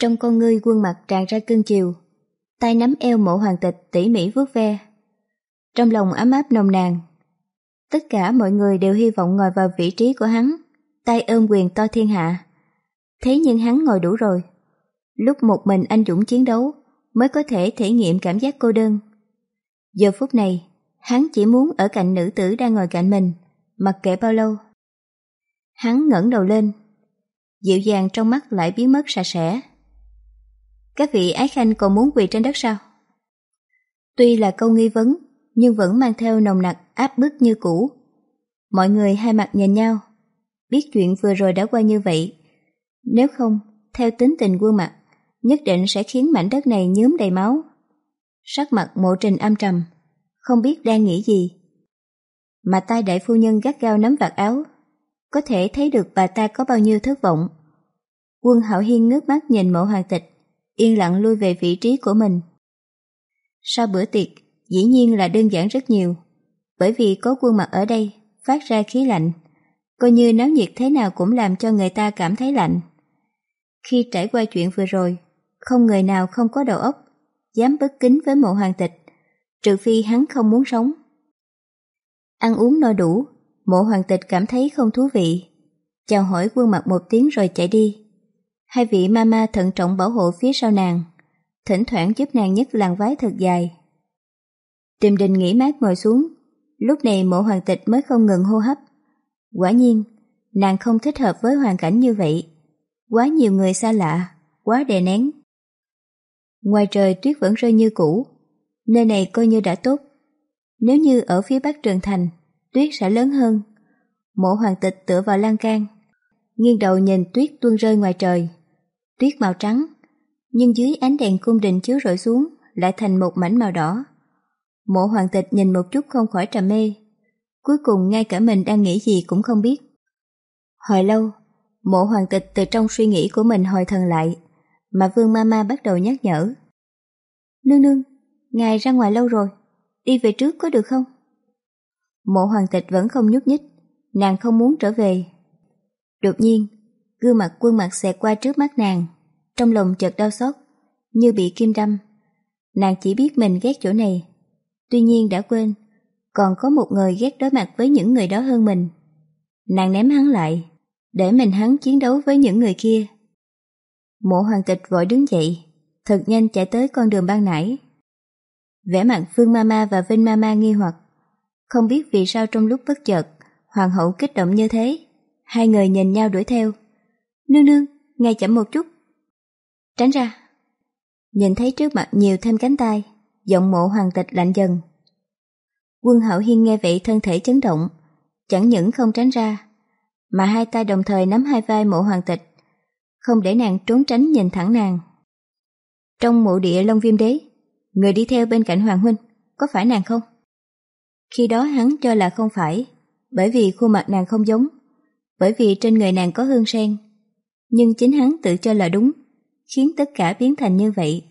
Trong con ngươi quân mặt tràn ra cưng chiều, tay nắm eo mộ hoàng tịch tỉ mỉ vuốt ve. Trong lòng ấm áp nồng nàn. Tất cả mọi người đều hy vọng ngồi vào vị trí của hắn, tay ôm quyền to thiên hạ. Thế nhưng hắn ngồi đủ rồi. Lúc một mình anh dũng chiến đấu mới có thể thể nghiệm cảm giác cô đơn. Giờ phút này, hắn chỉ muốn ở cạnh nữ tử đang ngồi cạnh mình, mặc kệ bao lâu. Hắn ngẩng đầu lên, dịu dàng trong mắt lại biến mất sạch sẽ. Các vị ái khanh còn muốn quỳ trên đất sao? Tuy là câu nghi vấn, nhưng vẫn mang theo nồng nặc áp bức như cũ. Mọi người hai mặt nhìn nhau, biết chuyện vừa rồi đã qua như vậy. Nếu không, theo tính tình quân mặt, nhất định sẽ khiến mảnh đất này nhớm đầy máu. Sắc mặt mộ trình âm trầm, không biết đang nghĩ gì. Mà tay đại phu nhân gắt gao nắm vạt áo, có thể thấy được bà ta có bao nhiêu thất vọng. Quân Hạo Hiên ngước mắt nhìn mộ hoàng tịch, yên lặng lui về vị trí của mình. Sau bữa tiệc, dĩ nhiên là đơn giản rất nhiều, bởi vì có quân mặt ở đây, phát ra khí lạnh, coi như náo nhiệt thế nào cũng làm cho người ta cảm thấy lạnh. Khi trải qua chuyện vừa rồi, không người nào không có đầu óc, dám bất kính với mộ hoàng tịch, trừ phi hắn không muốn sống. Ăn uống no đủ, mộ hoàng tịch cảm thấy không thú vị, chào hỏi quân mặt một tiếng rồi chạy đi. Hai vị mama thận trọng bảo hộ phía sau nàng, thỉnh thoảng giúp nàng nhấc làn váy thật dài. Tìm đình nghỉ mát ngồi xuống, lúc này mộ hoàng tịch mới không ngừng hô hấp. Quả nhiên, nàng không thích hợp với hoàn cảnh như vậy. Quá nhiều người xa lạ, quá đè nén. Ngoài trời tuyết vẫn rơi như cũ, nơi này coi như đã tốt. Nếu như ở phía bắc trường thành, tuyết sẽ lớn hơn. Mộ hoàng tịch tựa vào lan can, nghiêng đầu nhìn tuyết tuôn rơi ngoài trời. Tuyết màu trắng, nhưng dưới ánh đèn cung đình chiếu rọi xuống lại thành một mảnh màu đỏ. Mộ hoàng tịch nhìn một chút không khỏi trầm mê. Cuối cùng ngay cả mình đang nghĩ gì cũng không biết. Hồi lâu, mộ hoàng tịch từ trong suy nghĩ của mình hồi thần lại, mà vương mama bắt đầu nhắc nhở. Nương nương, ngài ra ngoài lâu rồi, đi về trước có được không? Mộ hoàng tịch vẫn không nhúc nhích, nàng không muốn trở về. Đột nhiên, gương mặt quân mặt xẹt qua trước mắt nàng, trong lòng chợt đau xót, như bị kim đâm. Nàng chỉ biết mình ghét chỗ này, tuy nhiên đã quên, còn có một người ghét đối mặt với những người đó hơn mình. Nàng ném hắn lại, để mình hắn chiến đấu với những người kia. Mộ hoàng tịch vội đứng dậy, thật nhanh chạy tới con đường ban nãy. Vẻ mặt Phương Mama và Vinh Mama nghi hoặc, không biết vì sao trong lúc bất chợt, hoàng hậu kích động như thế. Hai người nhìn nhau đuổi theo. Nương nương, ngay chậm một chút. Tránh ra. Nhìn thấy trước mặt nhiều thêm cánh tay, giọng mộ hoàng tịch lạnh dần. Quân hậu hiên nghe vậy thân thể chấn động, chẳng những không tránh ra, mà hai tay đồng thời nắm hai vai mộ hoàng tịch, không để nàng trốn tránh nhìn thẳng nàng. Trong mộ địa Long Viêm Đế, người đi theo bên cạnh Hoàng Huynh, có phải nàng không? Khi đó hắn cho là không phải, bởi vì khuôn mặt nàng không giống, bởi vì trên người nàng có hương sen. Nhưng chính hắn tự cho là đúng, khiến tất cả biến thành như vậy.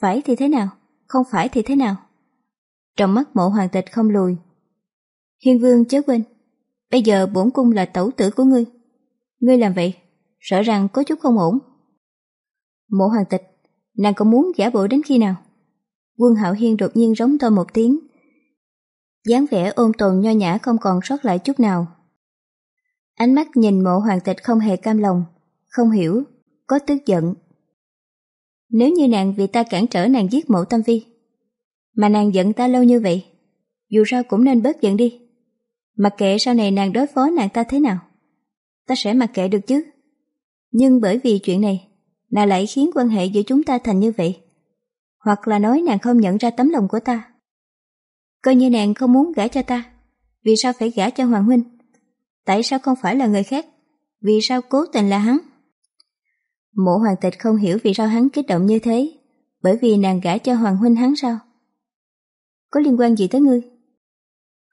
Phải thì thế nào? Không phải thì thế nào? Trong mắt mộ hoàng tịch không lùi. Hiên vương chớ quên, bây giờ bổn cung là tẩu tử của ngươi. Ngươi làm vậy, sợ rằng có chút không ổn. Mộ hoàng tịch, nàng có muốn giả bộ đến khi nào? Quân hạo hiên đột nhiên rống to một tiếng. dáng vẻ ôn tồn nho nhã không còn sót lại chút nào. Ánh mắt nhìn mộ hoàng tịch không hề cam lòng, không hiểu, có tức giận. Nếu như nàng vì ta cản trở nàng giết mộ tâm vi, mà nàng giận ta lâu như vậy, dù sao cũng nên bớt giận đi. Mặc kệ sau này nàng đối phó nàng ta thế nào, ta sẽ mặc kệ được chứ. Nhưng bởi vì chuyện này, nàng lại khiến quan hệ giữa chúng ta thành như vậy. Hoặc là nói nàng không nhận ra tấm lòng của ta. Coi như nàng không muốn gả cho ta, vì sao phải gả cho Hoàng Huynh? Tại sao không phải là người khác? Vì sao cố tình là hắn? Mộ hoàng tịch không hiểu vì sao hắn kích động như thế, bởi vì nàng gả cho Hoàng Huynh hắn sao? Có liên quan gì tới ngươi?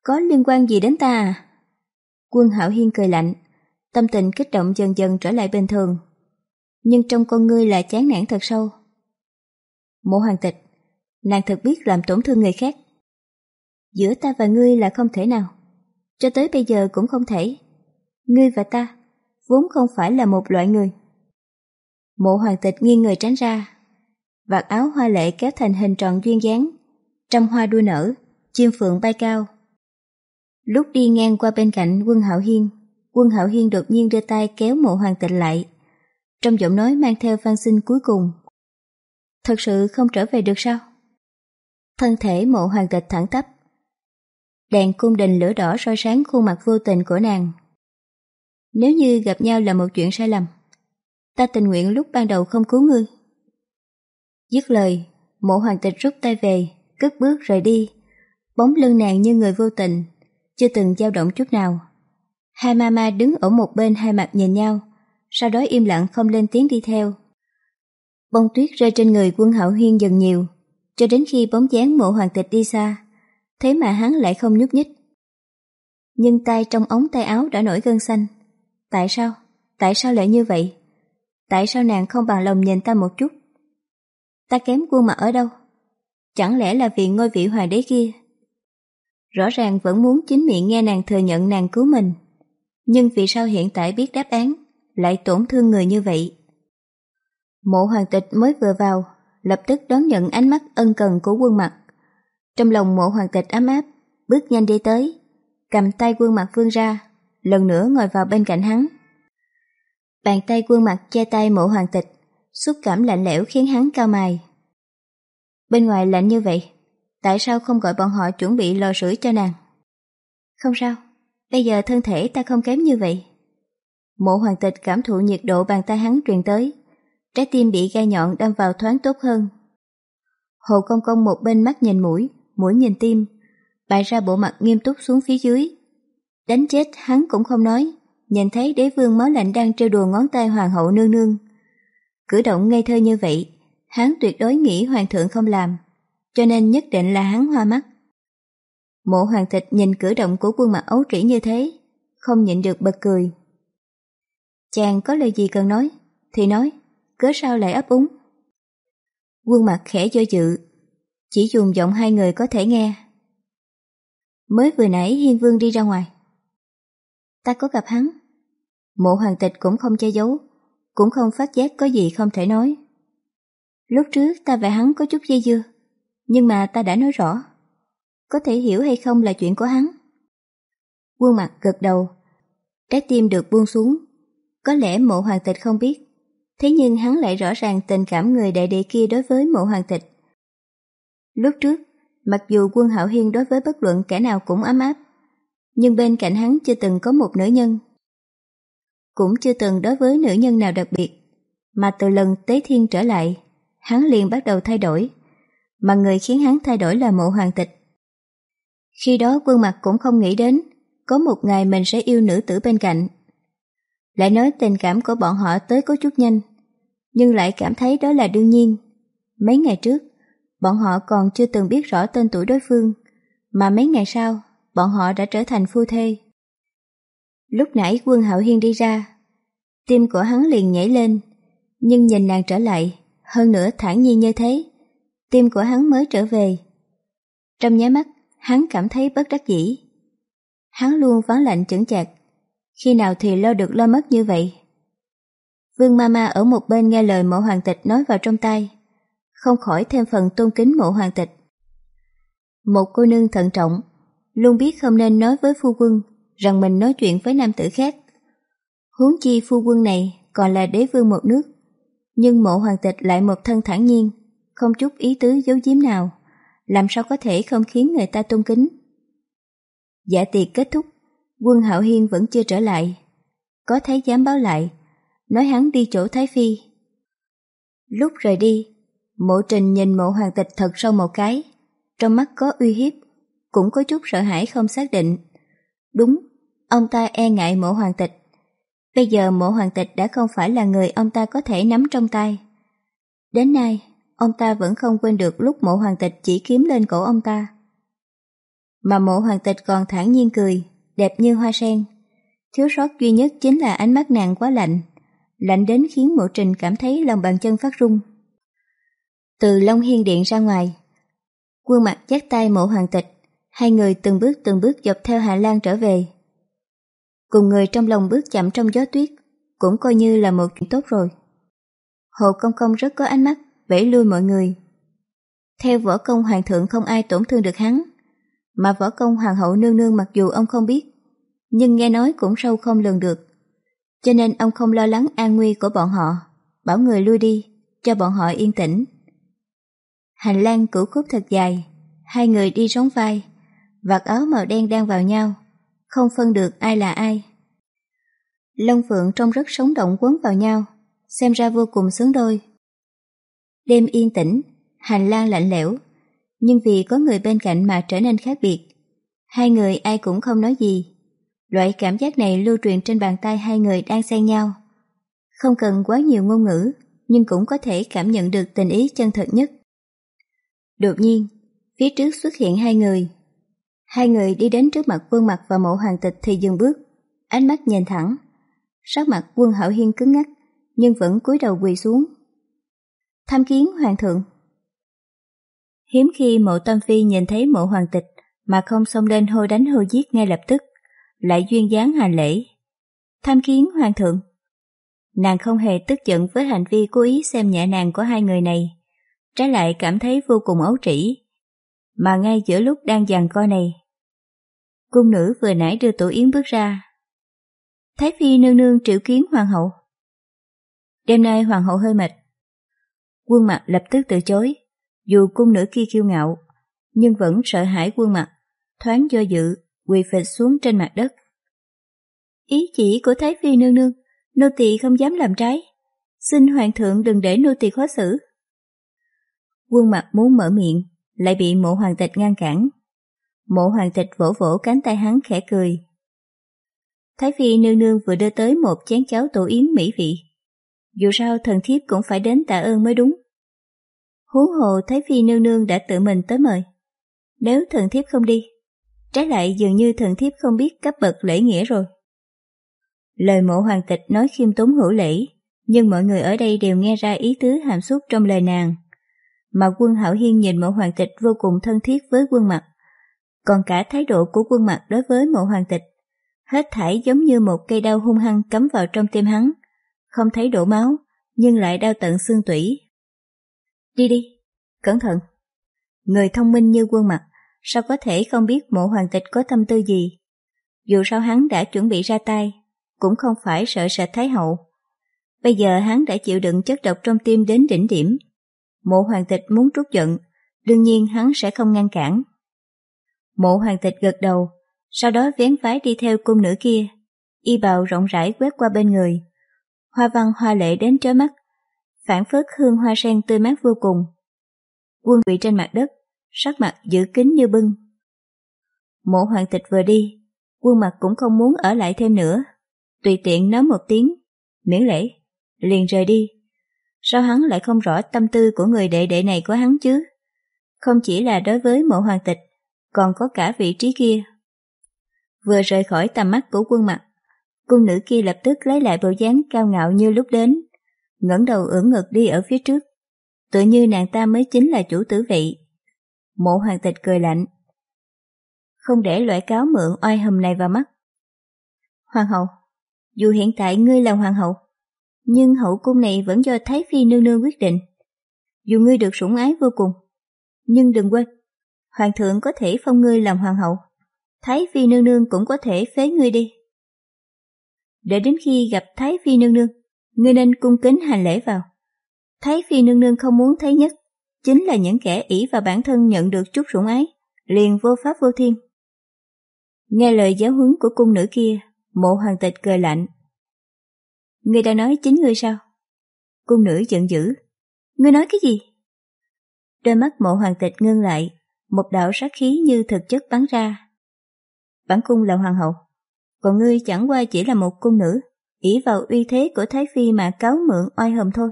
Có liên quan gì đến ta à? Quân Hạo Hiên cười lạnh, tâm tình kích động dần dần trở lại bình thường. Nhưng trong con ngươi là chán nản thật sâu. Mộ hoàng tịch, nàng thật biết làm tổn thương người khác. Giữa ta và ngươi là không thể nào. Cho tới bây giờ cũng không thể. Ngươi và ta vốn không phải là một loại người. Mộ hoàng tịch nghiêng người tránh ra. Vạt áo hoa lệ kéo thành hình tròn duyên dáng. Trăm hoa đua nở, chim phượng bay cao. Lúc đi ngang qua bên cạnh quân hạo hiên, quân hạo hiên đột nhiên đưa tay kéo mộ hoàng tịch lại. Trong giọng nói mang theo van xin cuối cùng. Thật sự không trở về được sao? Thân thể mộ hoàng tịch thẳng tắp. Đèn cung đình lửa đỏ soi sáng khuôn mặt vô tình của nàng. Nếu như gặp nhau là một chuyện sai lầm, ta tình nguyện lúc ban đầu không cứu ngươi. Dứt lời, mộ hoàng tịch rút tay về, cất bước rời đi. Bóng lưng nàng như người vô tình, chưa từng dao động chút nào. Hai mama đứng ở một bên hai mặt nhìn nhau, sau đó im lặng không lên tiếng đi theo. Bông tuyết rơi trên người quân hạo huyên dần nhiều, cho đến khi bóng dáng mộ hoàng tịch đi xa, thế mà hắn lại không nhúc nhích. Nhưng tay trong ống tay áo đã nổi gân xanh. Tại sao? Tại sao lại như vậy? Tại sao nàng không bằng lòng nhìn ta một chút? Ta kém quân mặt ở đâu? Chẳng lẽ là vì ngôi vị hoàng đế kia? Rõ ràng vẫn muốn chính miệng nghe nàng thừa nhận nàng cứu mình. Nhưng vì sao hiện tại biết đáp án, lại tổn thương người như vậy? Mộ hoàng tịch mới vừa vào, lập tức đón nhận ánh mắt ân cần của quân mặt. Trong lòng mộ hoàng tịch ấm áp, bước nhanh đi tới, cầm tay quân mặt vươn ra, lần nữa ngồi vào bên cạnh hắn. Bàn tay quân mặt che tay mộ hoàng tịch, xúc cảm lạnh lẽo khiến hắn cao mày. Bên ngoài lạnh như vậy, tại sao không gọi bọn họ chuẩn bị lò sưởi cho nàng? Không sao, bây giờ thân thể ta không kém như vậy. Mộ hoàng tịch cảm thụ nhiệt độ bàn tay hắn truyền tới, trái tim bị gai nhọn đâm vào thoáng tốt hơn. Hồ công công một bên mắt nhìn mũi, mũi nhìn tim, bày ra bộ mặt nghiêm túc xuống phía dưới. Đánh chết hắn cũng không nói, nhìn thấy đế vương máu lạnh đang trêu đùa ngón tay hoàng hậu nương nương. Cử động ngây thơ như vậy, hắn tuyệt đối nghĩ hoàng thượng không làm, cho nên nhất định là hắn hoa mắt. Mộ hoàng thịt nhìn cử động của quân mặt ấu trĩ như thế, không nhịn được bật cười. Chàng có lời gì cần nói, thì nói, cớ sao lại ấp úng. Quân mặt khẽ do dự, chỉ dùng giọng hai người có thể nghe. Mới vừa nãy Hiên Vương đi ra ngoài. Ta có gặp hắn. Mộ hoàng tịch cũng không che giấu, cũng không phát giác có gì không thể nói. Lúc trước ta và hắn có chút dây dưa, nhưng mà ta đã nói rõ. Có thể hiểu hay không là chuyện của hắn. Quân mặt gật đầu, trái tim được buông xuống. Có lẽ mộ hoàng tịch không biết, thế nhưng hắn lại rõ ràng tình cảm người đệ đệ kia đối với mộ hoàng tịch. Lúc trước, mặc dù quân hạo hiên đối với bất luận kẻ nào cũng ấm áp, nhưng bên cạnh hắn chưa từng có một nữ nhân. Cũng chưa từng đối với nữ nhân nào đặc biệt, mà từ lần Tế Thiên trở lại, hắn liền bắt đầu thay đổi, mà người khiến hắn thay đổi là mộ hoàng tịch. Khi đó quân mặt cũng không nghĩ đến, có một ngày mình sẽ yêu nữ tử bên cạnh. Lại nói tình cảm của bọn họ tới có chút nhanh, nhưng lại cảm thấy đó là đương nhiên. Mấy ngày trước, bọn họ còn chưa từng biết rõ tên tuổi đối phương, mà mấy ngày sau, bọn họ đã trở thành phu thê. Lúc nãy quân hạo hiên đi ra, tim của hắn liền nhảy lên, nhưng nhìn nàng trở lại, hơn nữa thản nhiên như thế, tim của hắn mới trở về. Trong nháy mắt, hắn cảm thấy bất đắc dĩ. Hắn luôn vắng lạnh chững chạc, khi nào thì lo được lo mất như vậy. Vương Mama ở một bên nghe lời mộ hoàng tịch nói vào trong tay, không khỏi thêm phần tôn kính mộ hoàng tịch. Một cô nương thận trọng, luôn biết không nên nói với phu quân rằng mình nói chuyện với nam tử khác. Huống chi phu quân này còn là đế vương một nước, nhưng mộ hoàng tịch lại một thân thản nhiên, không chút ý tứ giấu giếm nào, làm sao có thể không khiến người ta tôn kính. Dạ tiệc kết thúc, quân hạo hiên vẫn chưa trở lại. Có thấy dám báo lại, nói hắn đi chỗ Thái Phi. Lúc rời đi, mộ trình nhìn mộ hoàng tịch thật sâu một cái, trong mắt có uy hiếp, cũng có chút sợ hãi không xác định. Đúng, ông ta e ngại mộ hoàng tịch. Bây giờ mộ hoàng tịch đã không phải là người ông ta có thể nắm trong tay. Đến nay, ông ta vẫn không quên được lúc mộ hoàng tịch chỉ kiếm lên cổ ông ta. Mà mộ hoàng tịch còn thản nhiên cười, đẹp như hoa sen. Thiếu sót duy nhất chính là ánh mắt nàng quá lạnh, lạnh đến khiến mộ trình cảm thấy lòng bàn chân phát rung. Từ Long Hiên Điện ra ngoài, quân mặt dắt tay mộ hoàng tịch, hai người từng bước từng bước dọc theo Hà Lan trở về. Cùng người trong lòng bước chậm trong gió tuyết, cũng coi như là một chuyện tốt rồi. Hồ Công Công rất có ánh mắt, vẫy lui mọi người. Theo võ công hoàng thượng không ai tổn thương được hắn, mà võ công hoàng hậu nương nương mặc dù ông không biết, nhưng nghe nói cũng sâu không lường được. Cho nên ông không lo lắng an nguy của bọn họ, bảo người lui đi, cho bọn họ yên tĩnh. Hành lang cửu khúc thật dài, hai người đi sóng vai, vạt áo màu đen đang vào nhau, không phân được ai là ai. Long Phượng trông rất sống động quấn vào nhau, xem ra vô cùng sướng đôi. Đêm yên tĩnh, hành lang lạnh lẽo, nhưng vì có người bên cạnh mà trở nên khác biệt. Hai người ai cũng không nói gì. Loại cảm giác này lưu truyền trên bàn tay hai người đang xen nhau. Không cần quá nhiều ngôn ngữ, nhưng cũng có thể cảm nhận được tình ý chân thật nhất. Đột nhiên, phía trước xuất hiện hai người. Hai người đi đến trước mặt quân mặt và mộ hoàng tịch thì dừng bước, ánh mắt nhìn thẳng. Sắc mặt quân hảo hiên cứng ngắc, nhưng vẫn cúi đầu quỳ xuống. Tham kiến hoàng thượng. Hiếm khi mộ tâm phi nhìn thấy mộ hoàng tịch mà không xông lên hô đánh hô giết ngay lập tức, lại duyên dáng hành lễ. Tham kiến hoàng thượng. Nàng không hề tức giận với hành vi cố ý xem nhẹ nàng của hai người này, trái lại cảm thấy vô cùng ấu trĩ. Mà ngay giữa lúc đang giằng co này, cung nữ vừa nãy đưa tổ yến bước ra. Thái phi nương nương triệu kiến hoàng hậu. Đêm nay hoàng hậu hơi mệt. Quân mặt lập tức từ chối, dù cung nữ kia kiêu ngạo, nhưng vẫn sợ hãi quân mặt, thoáng do dự, quỳ phịch xuống trên mặt đất. Ý chỉ của Thái Phi nương nương, nô tỳ không dám làm trái. Xin hoàng thượng đừng để nô tỳ khó xử. Quân mặt muốn mở miệng, lại bị mộ hoàng tịch ngăn cản. Mộ hoàng tịch vỗ vỗ cánh tay hắn khẽ cười. Thái Phi nương nương vừa đưa tới một chén cháo tổ yến mỹ vị. Dù sao thần thiếp cũng phải đến tạ ơn mới đúng. Huống hồ Thái Phi nương nương đã tự mình tới mời. Nếu thần thiếp không đi, trái lại dường như thần thiếp không biết cấp bậc lễ nghĩa rồi. Lời mộ hoàng tịch nói khiêm tốn hữu lễ, nhưng mọi người ở đây đều nghe ra ý tứ hàm xúc trong lời nàng. Mà quân Hảo Hiên nhìn mộ hoàng tịch vô cùng thân thiết với quân mặt, còn cả thái độ của quân mặt đối với mộ hoàng tịch, hết thảy giống như một cây đao hung hăng cắm vào trong tim hắn, không thấy đổ máu, nhưng lại đau tận xương tủy. Đi đi, cẩn thận. Người thông minh như quân mặt, sao có thể không biết mộ hoàng tịch có tâm tư gì? Dù sao hắn đã chuẩn bị ra tay, cũng không phải sợ sệt Thái Hậu. Bây giờ hắn đã chịu đựng chất độc trong tim đến đỉnh điểm. Mộ hoàng tịch muốn trút giận, đương nhiên hắn sẽ không ngăn cản. Mộ hoàng tịch gật đầu, sau đó vén vái đi theo cung nữ kia, y bào rộng rãi quét qua bên người. Hoa văn hoa lệ đến chói mắt, phản phất hương hoa sen tươi mát vô cùng. Quân quỳ trên mặt đất, sắc mặt giữ kín như bưng. Mộ hoàng tịch vừa đi, quân mặt cũng không muốn ở lại thêm nữa. Tùy tiện nói một tiếng, miễn lễ, liền rời đi. Sao hắn lại không rõ tâm tư của người đệ đệ này của hắn chứ? Không chỉ là đối với mộ hoàng tịch, còn có cả vị trí kia. Vừa rời khỏi tầm mắt của quân mặt, cung nữ kia lập tức lấy lại bộ dáng cao ngạo như lúc đến, ngẩng đầu ưỡn ngực đi ở phía trước. Tự như nàng ta mới chính là chủ tử vị. Mộ hoàng tịch cười lạnh. Không để loại cáo mượn oai hầm này vào mắt. Hoàng hậu, dù hiện tại ngươi là hoàng hậu, nhưng hậu cung này vẫn do Thái Phi nương nương quyết định. Dù ngươi được sủng ái vô cùng, nhưng đừng quên, hoàng thượng có thể phong ngươi làm hoàng hậu, Thái Phi nương nương cũng có thể phế ngươi đi. Để đến khi gặp Thái Phi nương nương, ngươi nên cung kính hành lễ vào. Thái Phi nương nương không muốn thấy nhất, chính là những kẻ ỷ và bản thân nhận được chút sủng ái, liền vô pháp vô thiên. Nghe lời giáo huấn của cung nữ kia, mộ hoàng tịch cười lạnh. Ngươi đã nói chính ngươi sao? Cung nữ giận dữ. Ngươi nói cái gì? Đôi mắt mộ hoàng tịch ngưng lại, một đạo sát khí như thực chất bắn ra. Bản cung là hoàng hậu, còn ngươi chẳng qua chỉ là một cung nữ, ỷ vào uy thế của Thái Phi mà cáo mượn oai hầm thôi.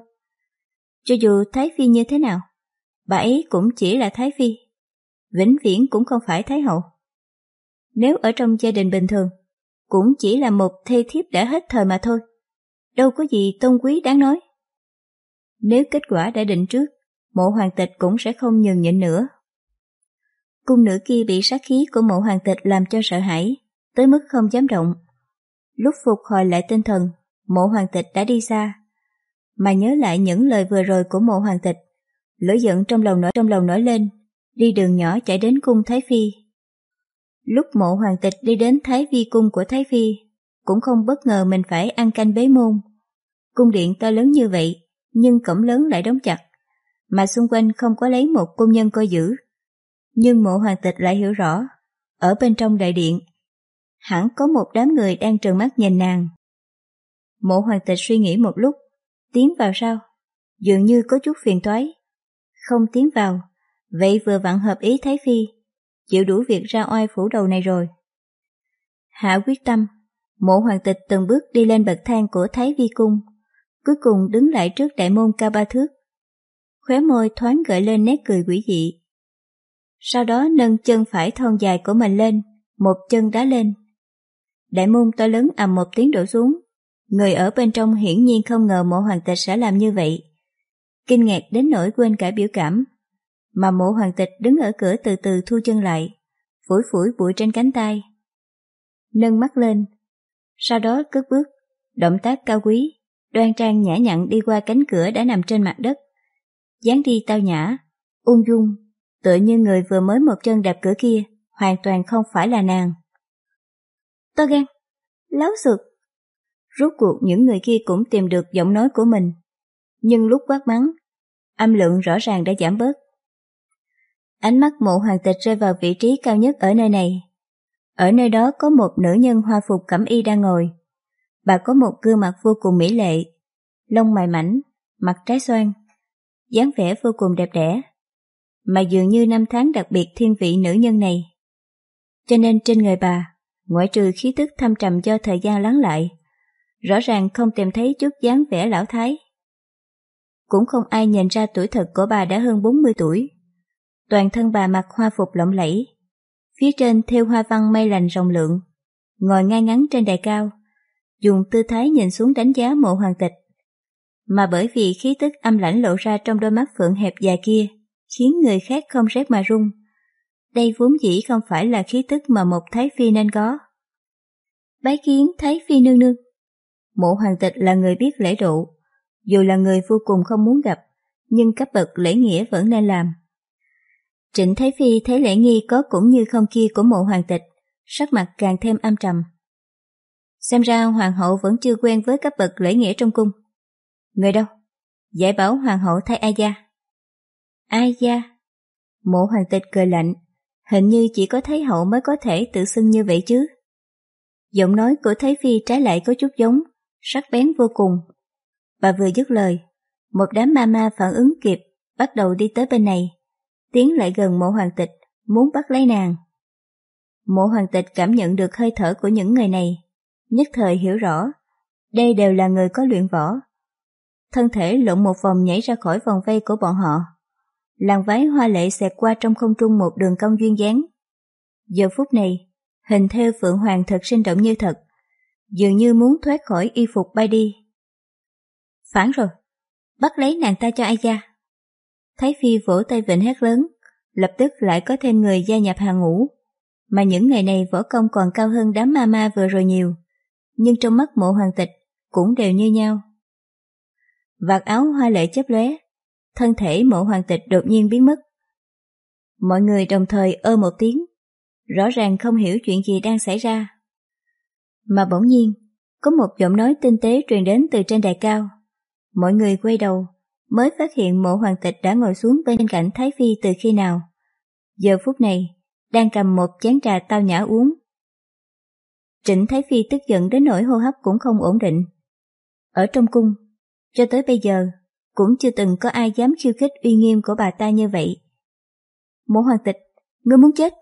Cho dù Thái Phi như thế nào, bà ấy cũng chỉ là Thái Phi, vĩnh viễn cũng không phải Thái Hậu. Nếu ở trong gia đình bình thường, cũng chỉ là một thê thiếp đã hết thời mà thôi, đâu có gì tôn quý đáng nói. Nếu kết quả đã định trước, mộ hoàng tịch cũng sẽ không nhường nhịn nữa. Cung nữ kia bị sát khí của mộ hoàng tịch làm cho sợ hãi, tới mức không dám động. Lúc phục hồi lại tinh thần, mộ hoàng tịch đã đi xa. mà nhớ lại những lời vừa rồi của mộ hoàng tịch. Lửa giận trong lòng nổi trong lòng nổi lên, đi đường nhỏ chạy đến cung Thái Phi. Lúc mộ hoàng tịch đi đến Thái Vi cung của Thái Phi, cũng không bất ngờ mình phải ăn canh bế môn. Cung điện to lớn như vậy, nhưng cổng lớn lại đóng chặt, mà xung quanh không có lấy một cung nhân coi giữ. Nhưng mộ hoàng tịch lại hiểu rõ, ở bên trong đại điện, hẳn có một đám người đang trừng mắt nhìn nàng. Mộ hoàng tịch suy nghĩ một lúc, tiến vào sao? Dường như có chút phiền toái. Không tiến vào, vậy vừa vặn hợp ý Thái Phi, chịu đủ việc ra oai phủ đầu này rồi. Hạ quyết tâm, mộ hoàng tịch từng bước đi lên bậc thang của Thái Vi Cung, cuối cùng đứng lại trước đại môn cao ba thước. Khóe môi thoáng gợi lên nét cười quỷ dị. Sau đó nâng chân phải thon dài của mình lên, một chân đá lên. Đại môn to lớn ầm một tiếng đổ xuống, người ở bên trong hiển nhiên không ngờ mộ hoàng tịch sẽ làm như vậy. Kinh ngạc đến nỗi quên cả biểu cảm, mà mộ hoàng tịch đứng ở cửa từ từ thu chân lại, phủi phủi bụi trên cánh tay. Nâng mắt lên, sau đó cất bước, động tác cao quý, đoan trang nhã nhặn đi qua cánh cửa đã nằm trên mặt đất. dáng đi tao nhã, ung dung, tựa như người vừa mới một chân đạp cửa kia, hoàn toàn không phải là nàng. To gan, láo sực. Rốt cuộc những người kia cũng tìm được giọng nói của mình. Nhưng lúc quát mắng, âm lượng rõ ràng đã giảm bớt. Ánh mắt mộ hoàng tịch rơi vào vị trí cao nhất ở nơi này. Ở nơi đó có một nữ nhân hoa phục cẩm y đang ngồi. Bà có một gương mặt vô cùng mỹ lệ, lông mày mảnh, mặt trái xoan, dáng vẻ vô cùng đẹp đẽ, mà dường như năm tháng đặc biệt thiên vị nữ nhân này. Cho nên trên người bà, ngoại trừ khí tức thâm trầm do thời gian lắng lại, rõ ràng không tìm thấy chút dáng vẻ lão thái. Cũng không ai nhìn ra tuổi thật của bà đã hơn 40 tuổi. Toàn thân bà mặc hoa phục lộng lẫy, phía trên theo hoa văn mây lành rộng lượng, ngồi ngay ngắn trên đài cao, dùng tư thái nhìn xuống đánh giá mộ hoàng tịch. Mà bởi vì khí tức âm lãnh lộ ra trong đôi mắt phượng hẹp dài kia, khiến người khác không rét mà run. Đây vốn dĩ không phải là khí tức mà một thái phi nên có. Bái kiến thái phi nương nương. Mộ hoàng tịch là người biết lễ độ, dù là người vô cùng không muốn gặp, nhưng cấp bậc lễ nghĩa vẫn nên làm. Trịnh Thái Phi thấy lễ nghi có cũng như không kia của mộ hoàng tịch, sắc mặt càng thêm âm trầm. Xem ra hoàng hậu vẫn chưa quen với các bậc lễ nghĩa trong cung. Người đâu? Giải bảo hoàng hậu thay ai gia. Ai gia? Mộ hoàng tịch cười lạnh, hình như chỉ có Thái hậu mới có thể tự xưng như vậy chứ. Giọng nói của Thái Phi trái lại có chút giống, sắc bén vô cùng. Bà vừa dứt lời, một đám ma ma phản ứng kịp, bắt đầu đi tới bên này, tiến lại gần mộ hoàng tịch, muốn bắt lấy nàng. Mộ hoàng tịch cảm nhận được hơi thở của những người này, nhất thời hiểu rõ, đây đều là người có luyện võ. Thân thể lộn một vòng nhảy ra khỏi vòng vây của bọn họ. Làn váy hoa lệ xẹt qua trong không trung một đường cong duyên dáng. Giờ phút này, hình theo Phượng Hoàng thật sinh động như thật, dường như muốn thoát khỏi y phục bay đi. Phản rồi, bắt lấy nàng ta cho ai ra. Thái Phi vỗ tay vịnh hát lớn, lập tức lại có thêm người gia nhập hàng ngũ. Mà những ngày này võ công còn cao hơn đám ma ma vừa rồi nhiều, nhưng trong mắt mộ hoàng tịch cũng đều như nhau. Vạt áo hoa lệ chấp lóe, thân thể mộ hoàng tịch đột nhiên biến mất. Mọi người đồng thời ơ một tiếng, rõ ràng không hiểu chuyện gì đang xảy ra. Mà bỗng nhiên, có một giọng nói tinh tế truyền đến từ trên đài cao. Mọi người quay đầu, mới phát hiện mộ hoàng tịch đã ngồi xuống bên cạnh Thái Phi từ khi nào. Giờ phút này, đang cầm một chén trà tao nhã uống. Trịnh Thái Phi tức giận đến nỗi hô hấp cũng không ổn định. Ở trong cung, cho tới bây giờ, cũng chưa từng có ai dám khiêu khích uy nghiêm của bà ta như vậy. Mộ hoàng tịch, ngươi muốn chết.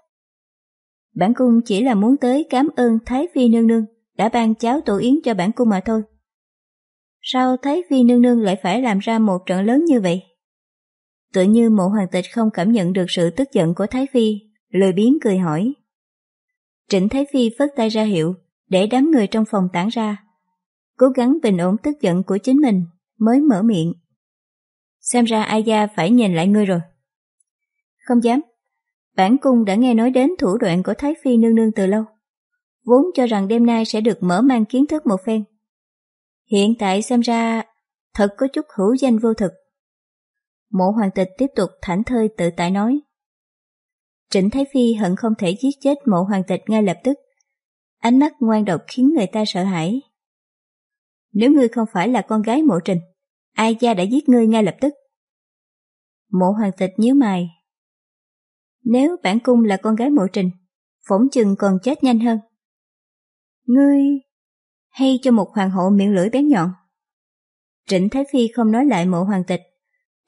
Bản cung chỉ là muốn tới cảm ơn Thái Phi nương nương đã ban cháo tổ yến cho bản cung mà thôi. Sao thấy phi nương nương lại phải làm ra một trận lớn như vậy? Tự như mộ hoàng tịch không cảm nhận được sự tức giận của Thái Phi, lười biến cười hỏi. Trịnh Thái Phi phất tay ra hiệu, để đám người trong phòng tản ra. Cố gắng bình ổn tức giận của chính mình, mới mở miệng. Xem ra ai gia phải nhìn lại ngươi rồi. Không dám. Bản cung đã nghe nói đến thủ đoạn của Thái Phi nương nương từ lâu. Vốn cho rằng đêm nay sẽ được mở mang kiến thức một phen. Hiện tại xem ra thật có chút hữu danh vô thực. Mộ hoàng tịch tiếp tục thảnh thơi tự tại nói. Trịnh Thái Phi hận không thể giết chết mộ hoàng tịch ngay lập tức. Ánh mắt ngoan độc khiến người ta sợ hãi. Nếu ngươi không phải là con gái mộ trình, ai gia đã giết ngươi ngay lập tức. Mộ hoàng tịch nhíu mày. Nếu bản cung là con gái mộ trình, phỏng chừng còn chết nhanh hơn. Ngươi hay cho một hoàng hậu miệng lưỡi bén nhọn. Trịnh Thái Phi không nói lại mộ hoàng tịch.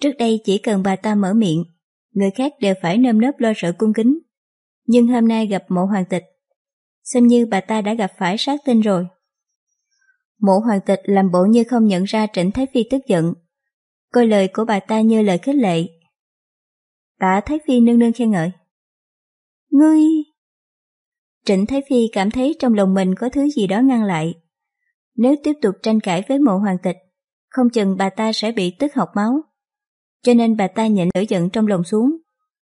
Trước đây chỉ cần bà ta mở miệng, người khác đều phải nơm nớp lo sợ cung kính. Nhưng hôm nay gặp mộ hoàng tịch, xem như bà ta đã gặp phải sát tinh rồi. Mộ hoàng tịch làm bộ như không nhận ra Trịnh Thái Phi tức giận, coi lời của bà ta như lời khích lệ. Tạ Thái Phi nương nương khen ngợi. Ngươi... Trịnh Thái Phi cảm thấy trong lòng mình có thứ gì đó ngăn lại. Nếu tiếp tục tranh cãi với mộ hoàng tịch, không chừng bà ta sẽ bị tức học máu. Cho nên bà ta nhịn lửa giận trong lòng xuống,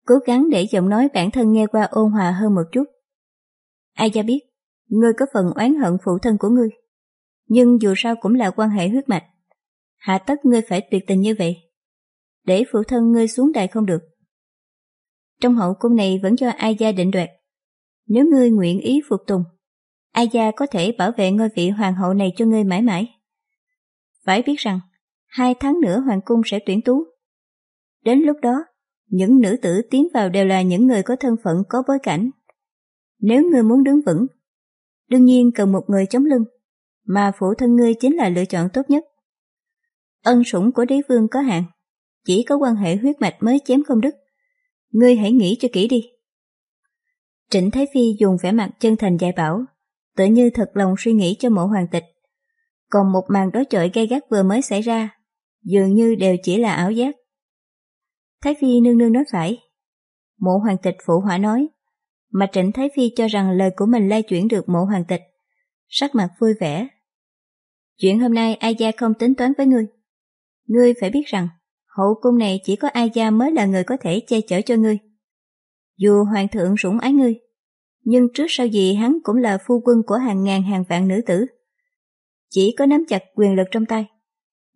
cố gắng để giọng nói bản thân nghe qua ôn hòa hơn một chút. Ai da biết, ngươi có phần oán hận phụ thân của ngươi. Nhưng dù sao cũng là quan hệ huyết mạch. Hạ tất ngươi phải tuyệt tình như vậy. Để phụ thân ngươi xuống đài không được. Trong hậu cung này vẫn cho ai gia định đoạt. Nếu ngươi nguyện ý phục tùng, ai gia có thể bảo vệ ngôi vị hoàng hậu này cho ngươi mãi mãi. Phải biết rằng, hai tháng nữa hoàng cung sẽ tuyển tú. Đến lúc đó, những nữ tử tiến vào đều là những người có thân phận có bối cảnh. Nếu ngươi muốn đứng vững, đương nhiên cần một người chống lưng, mà phụ thân ngươi chính là lựa chọn tốt nhất. Ân sủng của đế vương có hạn, chỉ có quan hệ huyết mạch mới chém không đứt. Ngươi hãy nghĩ cho kỹ đi. Trịnh Thái Phi dùng vẻ mặt chân thành dạy bảo, tự như thật lòng suy nghĩ cho mộ hoàng tịch. Còn một màn đối chọi gay gắt vừa mới xảy ra, dường như đều chỉ là ảo giác. Thái Phi nương nương nói phải. Mộ hoàng tịch phụ hỏa nói, mà Trịnh Thái Phi cho rằng lời của mình lay chuyển được mộ hoàng tịch. Sắc mặt vui vẻ. Chuyện hôm nay ai gia không tính toán với ngươi. Ngươi phải biết rằng, hậu cung này chỉ có ai gia mới là người có thể che chở cho ngươi. Dù hoàng thượng sủng ái ngươi, nhưng trước sau gì hắn cũng là phu quân của hàng ngàn hàng vạn nữ tử. Chỉ có nắm chặt quyền lực trong tay,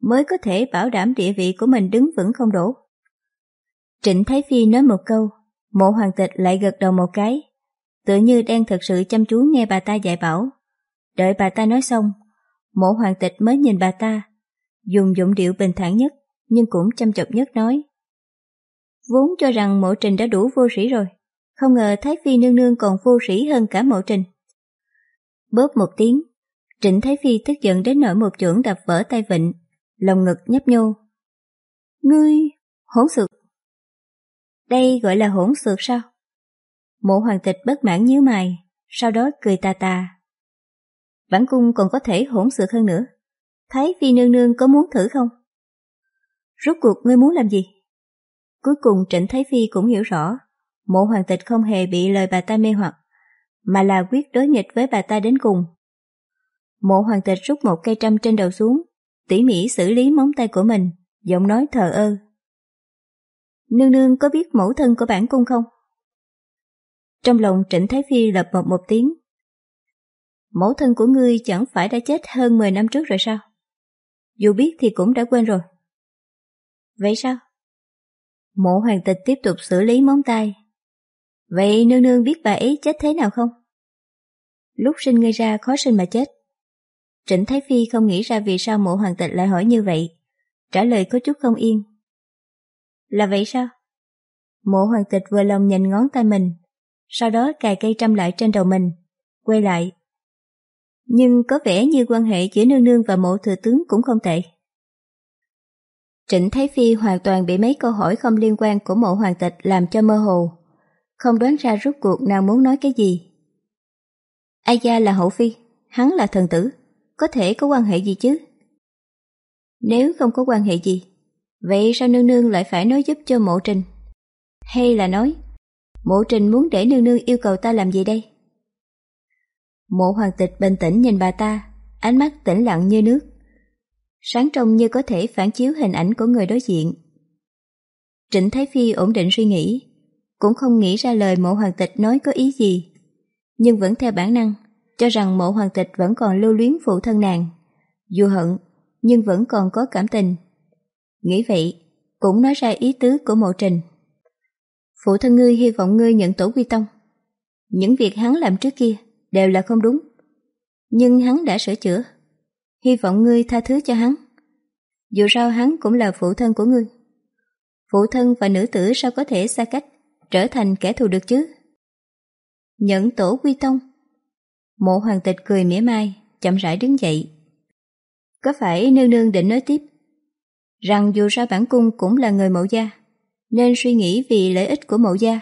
mới có thể bảo đảm địa vị của mình đứng vững không đổ. Trịnh Thái Phi nói một câu, mộ hoàng tịch lại gật đầu một cái, tự như đang thật sự chăm chú nghe bà ta dạy bảo. Đợi bà ta nói xong, mộ hoàng tịch mới nhìn bà ta, dùng giọng điệu bình thản nhất, nhưng cũng chăm chọc nhất nói. Vốn cho rằng mộ trình đã đủ vô sĩ rồi, không ngờ Thái Phi nương nương còn vô sĩ hơn cả mộ trình. Bóp một tiếng, Trịnh Thái Phi tức giận đến nỗi một chưởng đập vỡ tay vịnh, lòng ngực nhấp nhô. Ngươi, hỗn xược. Đây gọi là hỗn xược sao? Mộ hoàng tịch bất mãn nhíu mày, sau đó cười tà tà. Bản cung còn có thể hỗn xược hơn nữa. Thái Phi nương nương có muốn thử không? Rốt cuộc ngươi muốn làm gì? Cuối cùng Trịnh Thái Phi cũng hiểu rõ, mộ hoàng tịch không hề bị lời bà ta mê hoặc, mà là quyết đối nghịch với bà ta đến cùng. Mộ hoàng tịch rút một cây trăm trên đầu xuống, tỉ mỉ xử lý móng tay của mình, giọng nói thờ ơ. Nương nương có biết mẫu thân của bản cung không? Trong lòng Trịnh Thái Phi lập một một tiếng. Mẫu thân của ngươi chẳng phải đã chết hơn 10 năm trước rồi sao? Dù biết thì cũng đã quên rồi. Vậy sao? Mộ hoàng tịch tiếp tục xử lý móng tay. Vậy nương nương biết bà ấy chết thế nào không? Lúc sinh ngươi ra khó sinh mà chết. Trịnh Thái Phi không nghĩ ra vì sao mộ hoàng tịch lại hỏi như vậy. Trả lời có chút không yên. Là vậy sao? Mộ hoàng tịch vừa lòng nhìn ngón tay mình, sau đó cài cây trăm lại trên đầu mình, quay lại. Nhưng có vẻ như quan hệ giữa nương nương và mộ thừa tướng cũng không tệ. Trịnh Thái Phi hoàn toàn bị mấy câu hỏi không liên quan của mộ hoàng tịch làm cho mơ hồ, không đoán ra rút cuộc nàng muốn nói cái gì. Ai gia là hậu phi, hắn là thần tử, có thể có quan hệ gì chứ? Nếu không có quan hệ gì, vậy sao nương nương lại phải nói giúp cho mộ trình? Hay là nói, mộ trình muốn để nương nương yêu cầu ta làm gì đây? Mộ hoàng tịch bình tĩnh nhìn bà ta, ánh mắt tĩnh lặng như nước sáng trông như có thể phản chiếu hình ảnh của người đối diện. Trịnh Thái Phi ổn định suy nghĩ, cũng không nghĩ ra lời mộ hoàng tịch nói có ý gì, nhưng vẫn theo bản năng, cho rằng mộ hoàng tịch vẫn còn lưu luyến phụ thân nàng. Dù hận, nhưng vẫn còn có cảm tình. Nghĩ vậy, cũng nói ra ý tứ của mộ trình. Phụ thân ngươi hy vọng ngươi nhận tổ quy tông. Những việc hắn làm trước kia đều là không đúng. Nhưng hắn đã sửa chữa. Hy vọng ngươi tha thứ cho hắn. Dù sao hắn cũng là phụ thân của ngươi. Phụ thân và nữ tử sao có thể xa cách, trở thành kẻ thù được chứ? Nhận tổ quy tông. Mộ hoàng tịch cười mỉa mai, chậm rãi đứng dậy. Có phải nương nương định nói tiếp? Rằng dù sao bản cung cũng là người mộ gia, nên suy nghĩ vì lợi ích của mộ gia.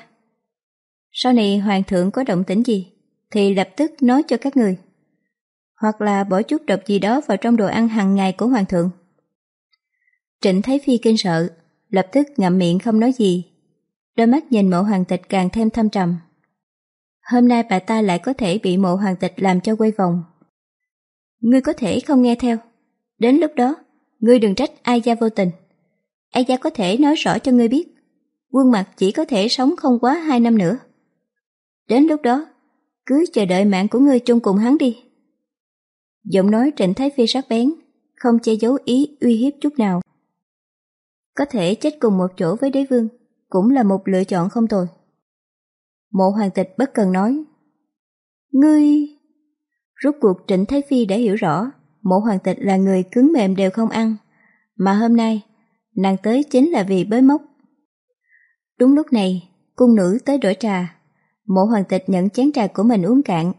Sau này hoàng thượng có động tĩnh gì, thì lập tức nói cho các người. Hoặc là bỏ chút độc gì đó vào trong đồ ăn hàng ngày của hoàng thượng. Trịnh Thái Phi kinh sợ, lập tức ngậm miệng không nói gì. Đôi mắt nhìn mộ hoàng tịch càng thêm thâm trầm. Hôm nay bà ta lại có thể bị mộ hoàng tịch làm cho quay vòng. Ngươi có thể không nghe theo. Đến lúc đó, ngươi đừng trách ai gia vô tình. Ai gia có thể nói rõ cho ngươi biết. Quân mặt chỉ có thể sống không quá hai năm nữa. Đến lúc đó, cứ chờ đợi mạng của ngươi chung cùng hắn đi. Giọng nói Trịnh Thái Phi sắc bén, không che giấu ý uy hiếp chút nào. Có thể chết cùng một chỗ với đế vương, cũng là một lựa chọn không tồi. Mộ hoàng tịch bất cần nói. Ngươi... Rốt cuộc Trịnh Thái Phi đã hiểu rõ, mộ hoàng tịch là người cứng mềm đều không ăn, mà hôm nay, nàng tới chính là vì bới mốc. Đúng lúc này, cung nữ tới đổi trà, mộ hoàng tịch nhận chén trà của mình uống cạn,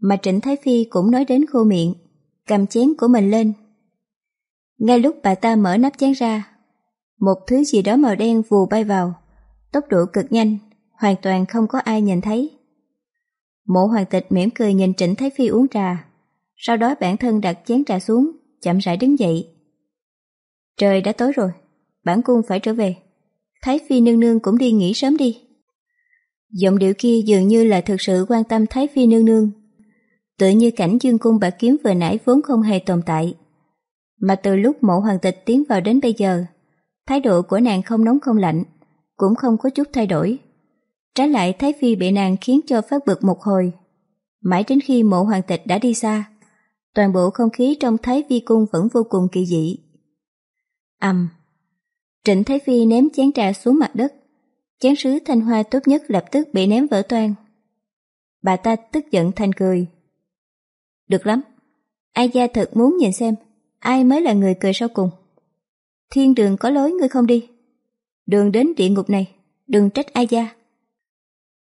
mà Trịnh Thái Phi cũng nói đến khô miệng, cầm chén của mình lên. Ngay lúc bà ta mở nắp chén ra, một thứ gì đó màu đen vù bay vào, tốc độ cực nhanh, hoàn toàn không có ai nhìn thấy. Mộ hoàng tịch mỉm cười nhìn Trịnh Thái Phi uống trà, sau đó bản thân đặt chén trà xuống, chậm rãi đứng dậy. Trời đã tối rồi, bản cung phải trở về. Thái Phi nương nương cũng đi nghỉ sớm đi. Giọng điệu kia dường như là thực sự quan tâm Thái Phi nương nương. Tự như cảnh dương cung bạc kiếm vừa nãy vốn không hề tồn tại. Mà từ lúc mộ hoàng tịch tiến vào đến bây giờ, thái độ của nàng không nóng không lạnh, cũng không có chút thay đổi. Trái lại Thái Phi bị nàng khiến cho phát bực một hồi. Mãi đến khi mộ hoàng tịch đã đi xa, toàn bộ không khí trong Thái phi cung vẫn vô cùng kỳ dị. Ầm. Trịnh Thái Phi ném chén trà xuống mặt đất. Chén sứ thanh hoa tốt nhất lập tức bị ném vỡ toan. Bà ta tức giận thành cười. Được lắm. Ai gia thật muốn nhìn xem ai mới là người cười sau cùng. Thiên đường có lối ngươi không đi. Đường đến địa ngục này, đừng trách ai gia.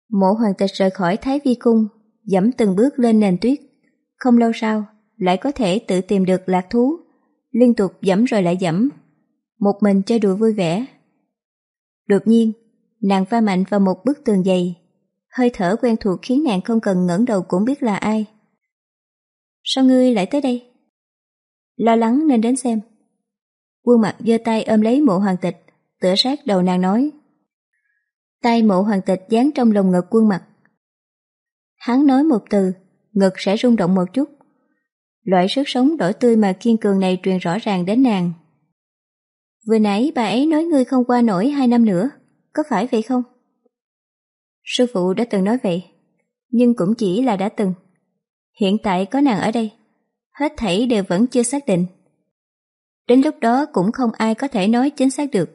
Mộ hoàng tịch rời khỏi Thái Vi Cung, dẫm từng bước lên nền tuyết. Không lâu sau, lại có thể tự tìm được lạc thú, liên tục dẫm rồi lại dẫm. Một mình chơi đùa vui vẻ. Đột nhiên, nàng va mạnh vào một bức tường dày. Hơi thở quen thuộc khiến nàng không cần ngẩng đầu cũng biết là ai. Sao ngươi lại tới đây? Lo lắng nên đến xem. Quân mặt giơ tay ôm lấy mộ hoàng tịch, tựa sát đầu nàng nói. Tay mộ hoàng tịch dán trong lồng ngực quân mặt. Hắn nói một từ, ngực sẽ rung động một chút. Loại sức sống đổi tươi mà kiên cường này truyền rõ ràng đến nàng. Vừa nãy bà ấy nói ngươi không qua nổi hai năm nữa, có phải vậy không? Sư phụ đã từng nói vậy, nhưng cũng chỉ là đã từng. Hiện tại có nàng ở đây, hết thảy đều vẫn chưa xác định. Đến lúc đó cũng không ai có thể nói chính xác được.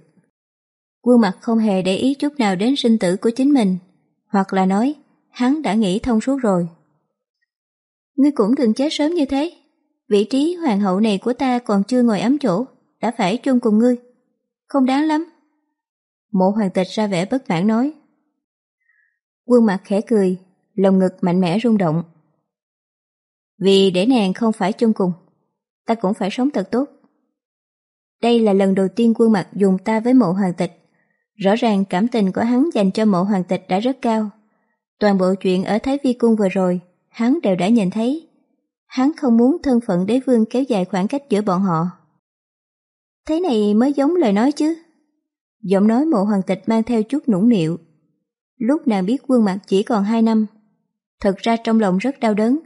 Quân mặt không hề để ý chút nào đến sinh tử của chính mình, hoặc là nói, hắn đã nghĩ thông suốt rồi. Ngươi cũng đừng chết sớm như thế, vị trí hoàng hậu này của ta còn chưa ngồi ấm chỗ, đã phải chung cùng ngươi. Không đáng lắm. Mộ hoàng tịch ra vẻ bất mãn nói. Quân mặt khẽ cười, lồng ngực mạnh mẽ rung động. Vì để nàng không phải chung cùng, ta cũng phải sống thật tốt. Đây là lần đầu tiên quân mặt dùng ta với mộ hoàng tịch. Rõ ràng cảm tình của hắn dành cho mộ hoàng tịch đã rất cao. Toàn bộ chuyện ở Thái Vi Cung vừa rồi, hắn đều đã nhìn thấy. Hắn không muốn thân phận đế vương kéo dài khoảng cách giữa bọn họ. Thế này mới giống lời nói chứ. Giọng nói mộ hoàng tịch mang theo chút nũng nịu. Lúc nàng biết quân mặt chỉ còn hai năm, thật ra trong lòng rất đau đớn,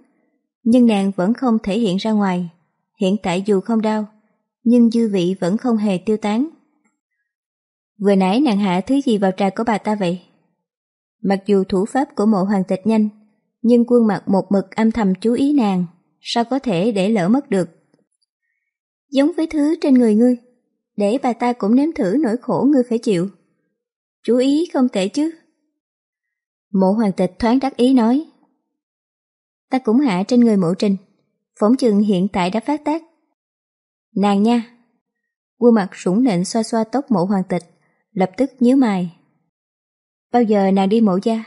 nhưng nàng vẫn không thể hiện ra ngoài. Hiện tại dù không đau, nhưng dư vị vẫn không hề tiêu tán. Vừa nãy nàng hạ thứ gì vào trà của bà ta vậy? Mặc dù thủ pháp của mộ hoàng tịch nhanh, nhưng quân mặt một mực âm thầm chú ý nàng, sao có thể để lỡ mất được. Giống với thứ trên người ngươi, để bà ta cũng nếm thử nỗi khổ ngươi phải chịu. Chú ý không tệ chứ. Mộ hoàng tịch thoáng đắc ý nói. Ta cũng hạ trên người mộ trình, phóng chừng hiện tại đã phát tác. Nàng nha! Quân mặt sủng nịnh xoa xoa tóc mộ hoàng tịch, lập tức nhíu mày. Bao giờ nàng đi mộ gia?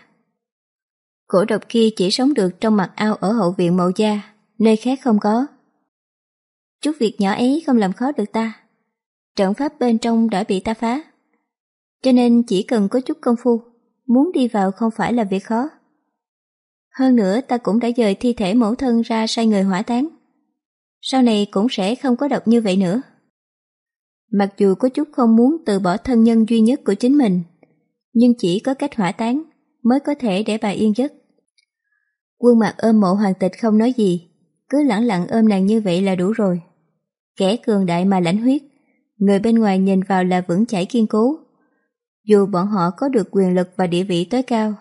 Cổ độc kia chỉ sống được trong mặt ao ở hậu viện mộ gia, nơi khác không có. Chút việc nhỏ ấy không làm khó được ta. Trận pháp bên trong đã bị ta phá. Cho nên chỉ cần có chút công phu, muốn đi vào không phải là việc khó. Hơn nữa ta cũng đã dời thi thể mẫu thân ra sai người hỏa táng. Sau này cũng sẽ không có độc như vậy nữa. Mặc dù có chút không muốn từ bỏ thân nhân duy nhất của chính mình, nhưng chỉ có cách hỏa táng mới có thể để bà yên giấc. Quân mặt ôm mộ hoàng tịch không nói gì, cứ lẳng lặng ôm nàng như vậy là đủ rồi. Kẻ cường đại mà lãnh huyết, người bên ngoài nhìn vào là vững chãi kiên cố. Dù bọn họ có được quyền lực và địa vị tối cao.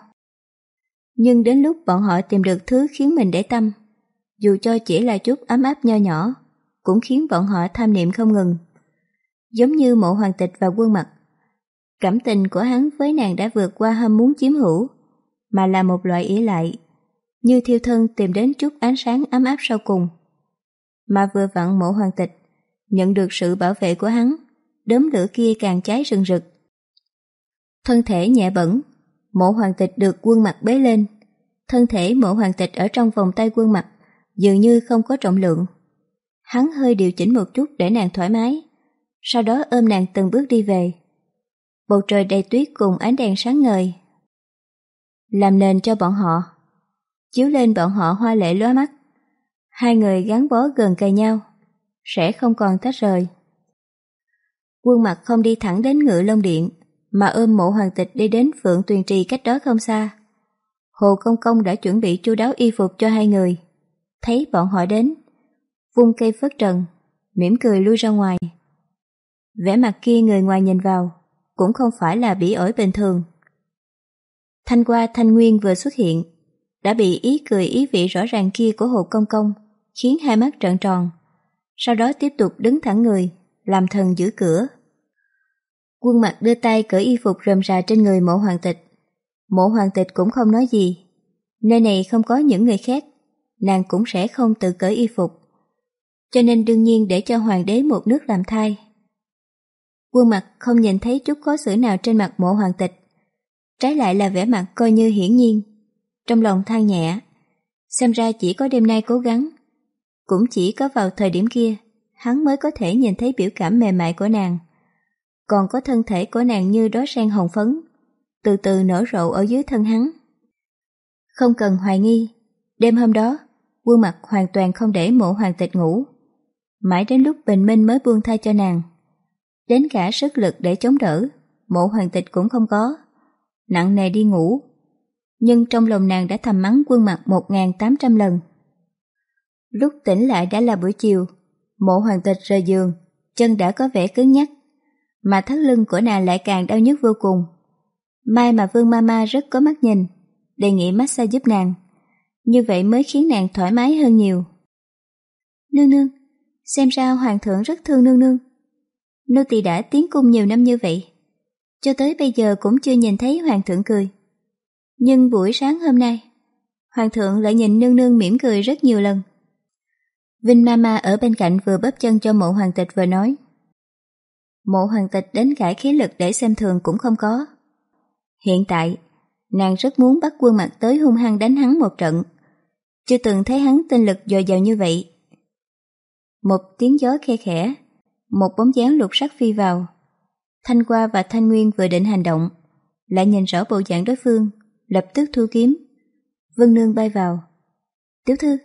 Nhưng đến lúc bọn họ tìm được thứ khiến mình để tâm, dù cho chỉ là chút ấm áp nho nhỏ, cũng khiến bọn họ tham niệm không ngừng. Giống như mộ hoàng tịch và quân mặt, cảm tình của hắn với nàng đã vượt qua ham muốn chiếm hữu, mà là một loại ý lại như thiêu thân tìm đến chút ánh sáng ấm áp sau cùng. Mà vừa vặn mộ hoàng tịch, nhận được sự bảo vệ của hắn, đốm lửa kia càng cháy rừng rực. Thân thể nhẹ bẩn, mộ hoàng tịch được quân mặt bế lên. Thân thể mộ hoàng tịch ở trong vòng tay quân mặt, dường như không có trọng lượng. Hắn hơi điều chỉnh một chút để nàng thoải mái, sau đó ôm nàng từng bước đi về. Bầu trời đầy tuyết cùng ánh đèn sáng ngời. Làm nền cho bọn họ chiếu lên bọn họ hoa lệ lóa mắt. Hai người gắn bó gần cây nhau, sẽ không còn tách rời. Quân mặt không đi thẳng đến ngựa long điện, mà ôm mộ hoàng tịch đi đến Phượng Tuyền Trì cách đó không xa. Hồ Công Công đã chuẩn bị chu đáo y phục cho hai người. Thấy bọn họ đến, vung cây phất trần, mỉm cười lui ra ngoài. Vẻ mặt kia người ngoài nhìn vào, cũng không phải là bỉ ổi bình thường. Thanh qua Thanh Nguyên vừa xuất hiện, đã bị ý cười ý vị rõ ràng kia của Hồ Công Công khiến hai mắt trợn tròn. Sau đó tiếp tục đứng thẳng người, làm thần giữ cửa. Quân mặt đưa tay cởi y phục rầm rà trên người mộ hoàng tịch. Mộ hoàng tịch cũng không nói gì. Nơi này không có những người khác, nàng cũng sẽ không tự cởi y phục. Cho nên đương nhiên để cho hoàng đế một nước làm thai. Quân mặt không nhìn thấy chút khó xử nào trên mặt mộ hoàng tịch. Trái lại là vẻ mặt coi như hiển nhiên trong lòng than nhẹ. Xem ra chỉ có đêm nay cố gắng. Cũng chỉ có vào thời điểm kia, hắn mới có thể nhìn thấy biểu cảm mềm mại của nàng. Còn có thân thể của nàng như đó sen hồng phấn, từ từ nở rộ ở dưới thân hắn. Không cần hoài nghi, đêm hôm đó, quân mặt hoàn toàn không để mộ hoàng tịch ngủ. Mãi đến lúc bình minh mới buông tha cho nàng. Đến cả sức lực để chống đỡ, mộ hoàng tịch cũng không có. Nặng nề đi ngủ, nhưng trong lòng nàng đã thầm mắng quân mặt 1.800 lần. Lúc tỉnh lại đã là buổi chiều, mộ hoàng tịch rời giường, chân đã có vẻ cứng nhắc, mà thắt lưng của nàng lại càng đau nhức vô cùng. Mai mà Vương Mama rất có mắt nhìn, đề nghị massage giúp nàng, như vậy mới khiến nàng thoải mái hơn nhiều. Nương nương, xem ra hoàng thượng rất thương nương nương. Nô tỳ đã tiến cung nhiều năm như vậy, cho tới bây giờ cũng chưa nhìn thấy hoàng thượng cười. Nhưng buổi sáng hôm nay, Hoàng thượng lại nhìn nương nương mỉm cười rất nhiều lần. Vinh Mama ở bên cạnh vừa bóp chân cho mộ hoàng tịch vừa nói. Mộ hoàng tịch đến cải khí lực để xem thường cũng không có. Hiện tại, nàng rất muốn bắt quân mặt tới hung hăng đánh hắn một trận. Chưa từng thấy hắn tinh lực dồi dào như vậy. Một tiếng gió khe khẽ, một bóng dáng lục sắc phi vào. Thanh Qua và Thanh Nguyên vừa định hành động, lại nhìn rõ bộ dạng đối phương, lập tức thu kiếm. Vân Nương bay vào. Tiểu thư,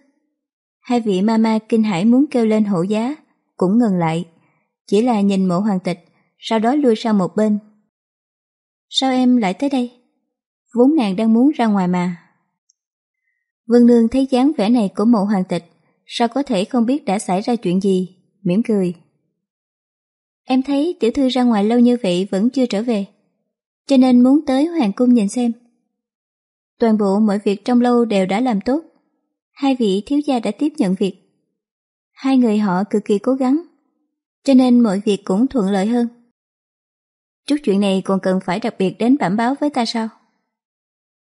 hai vị mama kinh hãi muốn kêu lên hộ giá, cũng ngừng lại. Chỉ là nhìn mộ hoàng tịch, sau đó lui sang một bên. Sao em lại tới đây? Vốn nàng đang muốn ra ngoài mà vương Nương thấy dáng vẻ này của mộ hoàng tịch, sao có thể không biết đã xảy ra chuyện gì, mỉm cười. Em thấy tiểu thư ra ngoài lâu như vậy vẫn chưa trở về, cho nên muốn tới hoàng cung nhìn xem. Toàn bộ mọi việc trong lâu đều đã làm tốt. Hai vị thiếu gia đã tiếp nhận việc. Hai người họ cực kỳ cố gắng, cho nên mọi việc cũng thuận lợi hơn. Chút chuyện này còn cần phải đặc biệt đến bảm báo với ta sao?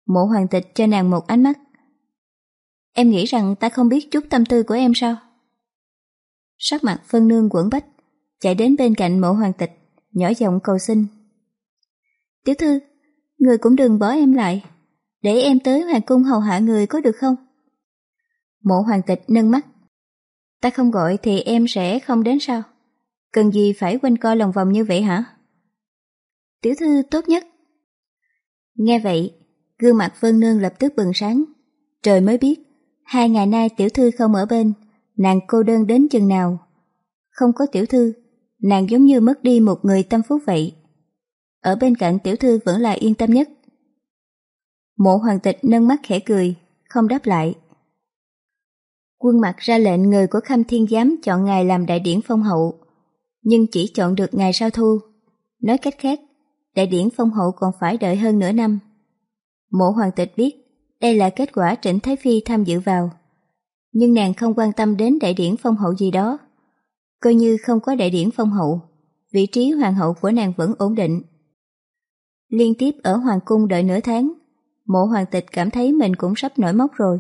Mộ hoàng tịch cho nàng một ánh mắt. Em nghĩ rằng ta không biết chút tâm tư của em sao? Sắc mặt phân nương quẩn bách, chạy đến bên cạnh mộ hoàng tịch, nhỏ giọng cầu xin. Tiểu thư, người cũng đừng bỏ em lại, để em tới hoàng cung hầu hạ người có được không? Mộ hoàng tịch nâng mắt. Ta không gọi thì em sẽ không đến sao? Cần gì phải quanh co lòng vòng như vậy hả? Tiểu thư tốt nhất. Nghe vậy, gương mặt Vân Nương lập tức bừng sáng. Trời mới biết, hai ngày nay tiểu thư không ở bên, nàng cô đơn đến chừng nào. Không có tiểu thư, nàng giống như mất đi một người tâm phúc vậy. Ở bên cạnh tiểu thư vẫn là yên tâm nhất. Mộ hoàng tịch nâng mắt khẽ cười, không đáp lại. Quân mặt ra lệnh người của Khâm Thiên Giám chọn ngài làm đại điển phong hậu, nhưng chỉ chọn được ngày sau thu. Nói cách khác, đại điển phong hậu còn phải đợi hơn nửa năm. Mộ hoàng tịch biết đây là kết quả Trịnh Thái Phi tham dự vào, nhưng nàng không quan tâm đến đại điển phong hậu gì đó. Coi như không có đại điển phong hậu, vị trí hoàng hậu của nàng vẫn ổn định. Liên tiếp ở hoàng cung đợi nửa tháng, mộ hoàng tịch cảm thấy mình cũng sắp nổi mốc rồi.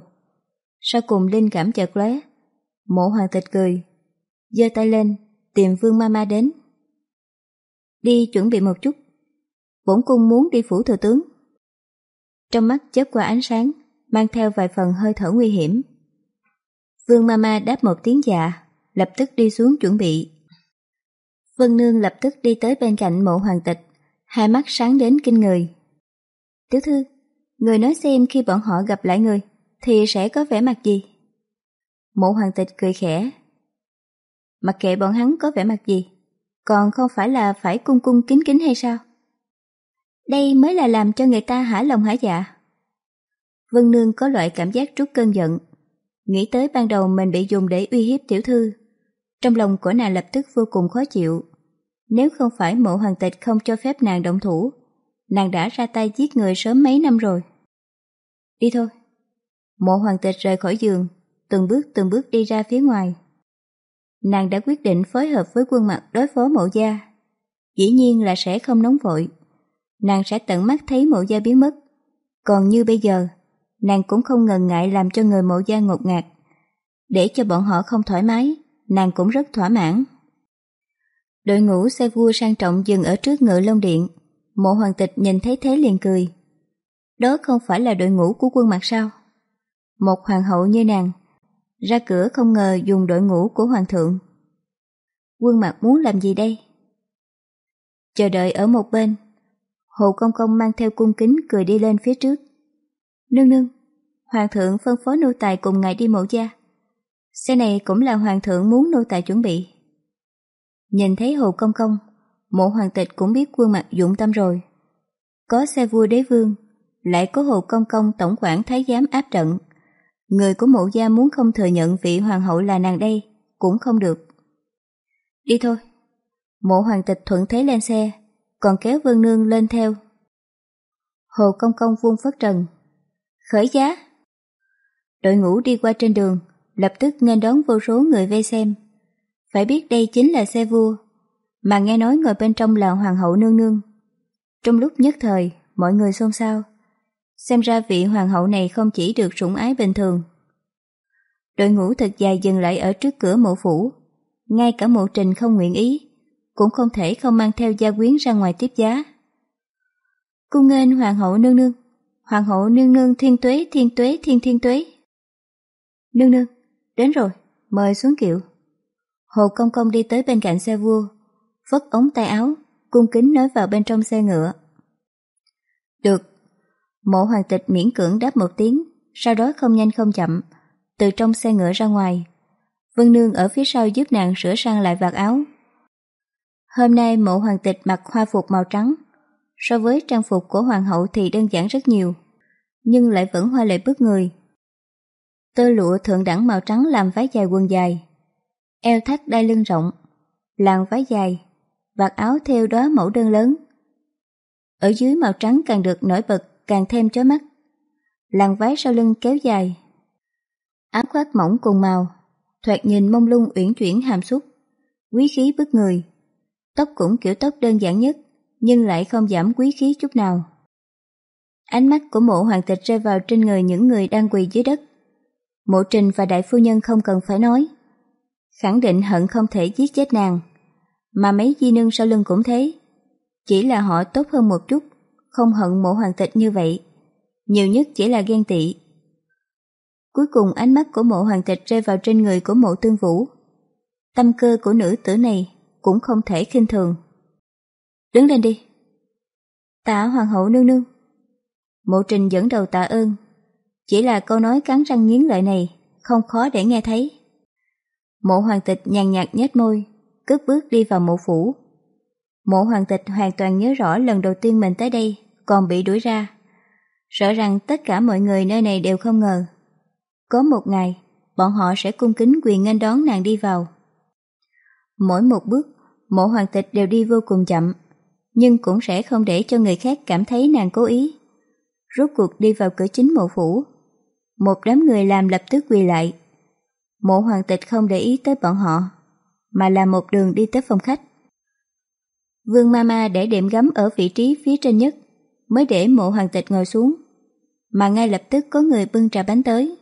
Sau cùng linh cảm chợt lóe, mộ hoàng tịch cười, giơ tay lên, tìm vương mama đến. Đi chuẩn bị một chút, bổn cung muốn đi phủ thừa tướng. Trong mắt chớp qua ánh sáng, mang theo vài phần hơi thở nguy hiểm. Vương mama đáp một tiếng dạ, lập tức đi xuống chuẩn bị. Vân Nương lập tức đi tới bên cạnh mộ hoàng tịch, hai mắt sáng đến kinh người. Tiểu thư, người nói xem khi bọn họ gặp lại người, thì sẽ có vẻ mặt gì? Mộ hoàng tịch cười khẽ. Mặc kệ bọn hắn có vẻ mặt gì, còn không phải là phải cung cung kính kính hay sao? Đây mới là làm cho người ta hả lòng hả dạ. Vân Nương có loại cảm giác trút cơn giận, nghĩ tới ban đầu mình bị dùng để uy hiếp tiểu thư. Trong lòng của nàng lập tức vô cùng khó chịu. Nếu không phải mộ hoàng tịch không cho phép nàng động thủ, nàng đã ra tay giết người sớm mấy năm rồi. Đi thôi. Mộ hoàng tịch rời khỏi giường, từng bước từng bước đi ra phía ngoài. Nàng đã quyết định phối hợp với quân mặt đối phó mộ gia. Dĩ nhiên là sẽ không nóng vội. Nàng sẽ tận mắt thấy mộ gia biến mất. Còn như bây giờ, nàng cũng không ngần ngại làm cho người mộ gia ngột ngạt. Để cho bọn họ không thoải mái, nàng cũng rất thỏa mãn. Đội ngũ xe vua sang trọng dừng ở trước ngựa lông điện. Mộ hoàng tịch nhìn thấy thế liền cười. Đó không phải là đội ngũ của quân mặt sao? Một hoàng hậu như nàng, ra cửa không ngờ dùng đội ngũ của hoàng thượng. Quân mặt muốn làm gì đây? Chờ đợi ở một bên, Hồ Công Công mang theo cung kính cười đi lên phía trước. Nương nương, hoàng thượng phân phó nô tài cùng ngài đi mộ gia. Xe này cũng là hoàng thượng muốn nô tài chuẩn bị. Nhìn thấy Hồ Công Công, mộ hoàng tịch cũng biết quân mặt dụng tâm rồi. Có xe vua đế vương, lại có Hồ Công Công tổng quản thái giám áp trận. Người của mộ gia muốn không thừa nhận vị hoàng hậu là nàng đây, cũng không được. Đi thôi. Mộ hoàng tịch thuận thế lên xe, còn kéo vương nương lên theo. Hồ Công Công vuông phất trần. Khởi giá. Đội ngũ đi qua trên đường, lập tức nghe đón vô số người vây xem. Phải biết đây chính là xe vua, mà nghe nói ngồi bên trong là hoàng hậu nương nương. Trong lúc nhất thời, mọi người xôn xao. Xem ra vị hoàng hậu này không chỉ được sủng ái bình thường. Đội ngũ thật dài dừng lại ở trước cửa mộ phủ. Ngay cả mộ trình không nguyện ý, cũng không thể không mang theo gia quyến ra ngoài tiếp giá. Cung nghênh hoàng hậu nương nương, hoàng hậu nương nương thiên tuế thiên tuế thiên thiên tuế. Nương nương, đến rồi, mời xuống kiệu. Hồ Công Công đi tới bên cạnh xe vua, phất ống tay áo, cung kính nói vào bên trong xe ngựa. Được. Mộ hoàng tịch miễn cưỡng đáp một tiếng, sau đó không nhanh không chậm, từ trong xe ngựa ra ngoài. Vân Nương ở phía sau giúp nàng sửa sang lại vạt áo. Hôm nay mộ hoàng tịch mặc hoa phục màu trắng, so với trang phục của hoàng hậu thì đơn giản rất nhiều, nhưng lại vẫn hoa lệ bức người. Tơ lụa thượng đẳng màu trắng làm váy dài quần dài, eo thắt đai lưng rộng, làn váy dài, vạt áo theo đó mẫu đơn lớn. Ở dưới màu trắng càng được nổi bật, càng thêm chói mắt. Làn váy sau lưng kéo dài. Áo khoác mỏng cùng màu, thoạt nhìn mông lung uyển chuyển hàm xúc. quý khí bức người. Tóc cũng kiểu tóc đơn giản nhất, nhưng lại không giảm quý khí chút nào. Ánh mắt của mộ hoàng tịch rơi vào trên người những người đang quỳ dưới đất. Mộ trình và đại phu nhân không cần phải nói. Khẳng định hận không thể giết chết nàng. Mà mấy di nương sau lưng cũng thế. Chỉ là họ tốt hơn một chút, không hận mộ hoàng tịch như vậy. Nhiều nhất chỉ là ghen tị. Cuối cùng ánh mắt của mộ hoàng tịch rơi vào trên người của mộ tương vũ. Tâm cơ của nữ tử này cũng không thể khinh thường. Đứng lên đi. Tạ hoàng hậu nương nương. Mộ trình dẫn đầu tạ ơn. Chỉ là câu nói cắn răng nghiến lợi này không khó để nghe thấy. Mộ hoàng tịch nhàn nhạt nhếch môi, cướp bước đi vào mộ phủ. Mộ hoàng tịch hoàn toàn nhớ rõ lần đầu tiên mình tới đây còn bị đuổi ra. Sợ rằng tất cả mọi người nơi này đều không ngờ. Có một ngày, bọn họ sẽ cung kính quyền nghênh đón nàng đi vào. Mỗi một bước, mộ hoàng tịch đều đi vô cùng chậm, nhưng cũng sẽ không để cho người khác cảm thấy nàng cố ý. Rốt cuộc đi vào cửa chính mộ phủ. Một đám người làm lập tức quỳ lại. Mộ hoàng tịch không để ý tới bọn họ, mà là một đường đi tới phòng khách. Vương Mama để đệm gấm ở vị trí phía trên nhất, mới để mộ hoàng tịch ngồi xuống, mà ngay lập tức có người bưng trà bánh tới.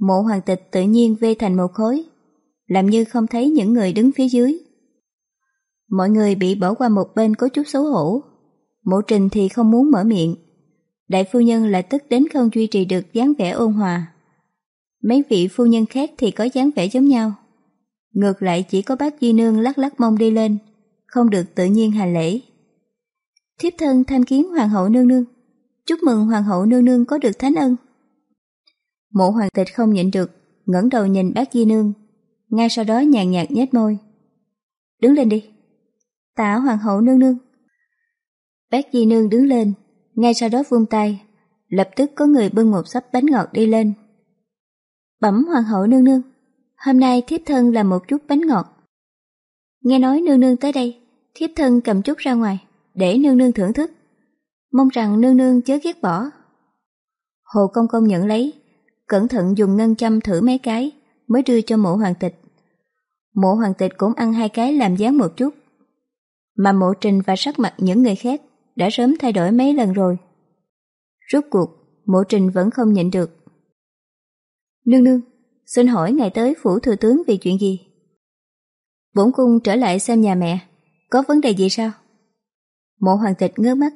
Mộ hoàng tịch tự nhiên vê thành một khối, làm như không thấy những người đứng phía dưới. Mọi người bị bỏ qua một bên có chút xấu hổ. Mộ trình thì không muốn mở miệng. Đại phu nhân lại tức đến không duy trì được dáng vẻ ôn hòa. Mấy vị phu nhân khác thì có dáng vẻ giống nhau. Ngược lại chỉ có bác Di Nương lắc lắc mông đi lên, không được tự nhiên hành lễ. Thiếp thân tham kiến Hoàng hậu nương nương. Chúc mừng Hoàng hậu nương nương có được thánh ân. Mộ hoàng tịch không nhịn được, ngẩng đầu nhìn bác Di Nương. Ngay sau đó nhàn nhạt nhếch môi. Đứng lên đi. Tạ Hoàng hậu nương nương. Bác Di Nương đứng lên, ngay sau đó vung tay. Lập tức có người bưng một sấp bánh ngọt đi lên. Bẩm Hoàng hậu nương nương, hôm nay thiếp thân làm một chút bánh ngọt. Nghe nói nương nương tới đây, thiếp thân cầm chút ra ngoài, để nương nương thưởng thức. Mong rằng nương nương chớ ghét bỏ. Hồ Công Công nhận lấy, cẩn thận dùng ngân châm thử mấy cái, mới đưa cho mộ hoàng tịch. Mộ hoàng tịch cũng ăn hai cái làm dáng một chút. Mà mộ trình và sắc mặt những người khác đã sớm thay đổi mấy lần rồi. Rốt cuộc, mộ trình vẫn không nhịn được. Nương nương, xin hỏi ngày tới phủ thừa tướng vì chuyện gì? Bổn cung trở lại xem nhà mẹ, có vấn đề gì sao? Mộ hoàng tịch ngơ mắt.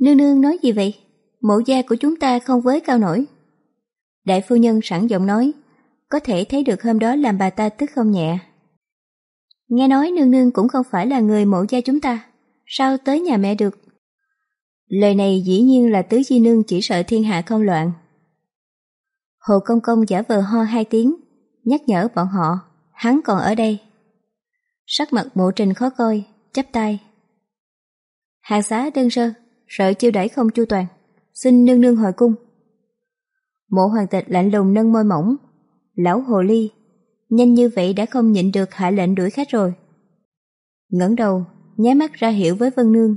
Nương nương nói gì vậy? Mộ gia của chúng ta không với cao nổi. Đại phu nhân sẵn giọng nói, có thể thấy được hôm đó làm bà ta tức không nhẹ. Nghe nói nương nương cũng không phải là người mộ gia chúng ta, sao tới nhà mẹ được? Lời này dĩ nhiên là tứ di nương chỉ sợ thiên hạ không loạn. Hồ Công Công giả vờ ho hai tiếng, nhắc nhở bọn họ, hắn còn ở đây. Sắc mặt mộ trình khó coi, chắp tay. Hàng xá đơn sơ, sợ chiêu đẩy không chu toàn, xin nương nương hồi cung. Mộ hoàng tịch lạnh lùng nâng môi mỏng. Lão hồ ly, nhanh như vậy đã không nhịn được hạ lệnh đuổi khách rồi. ngẩng đầu, nháy mắt ra hiệu với Vân Nương.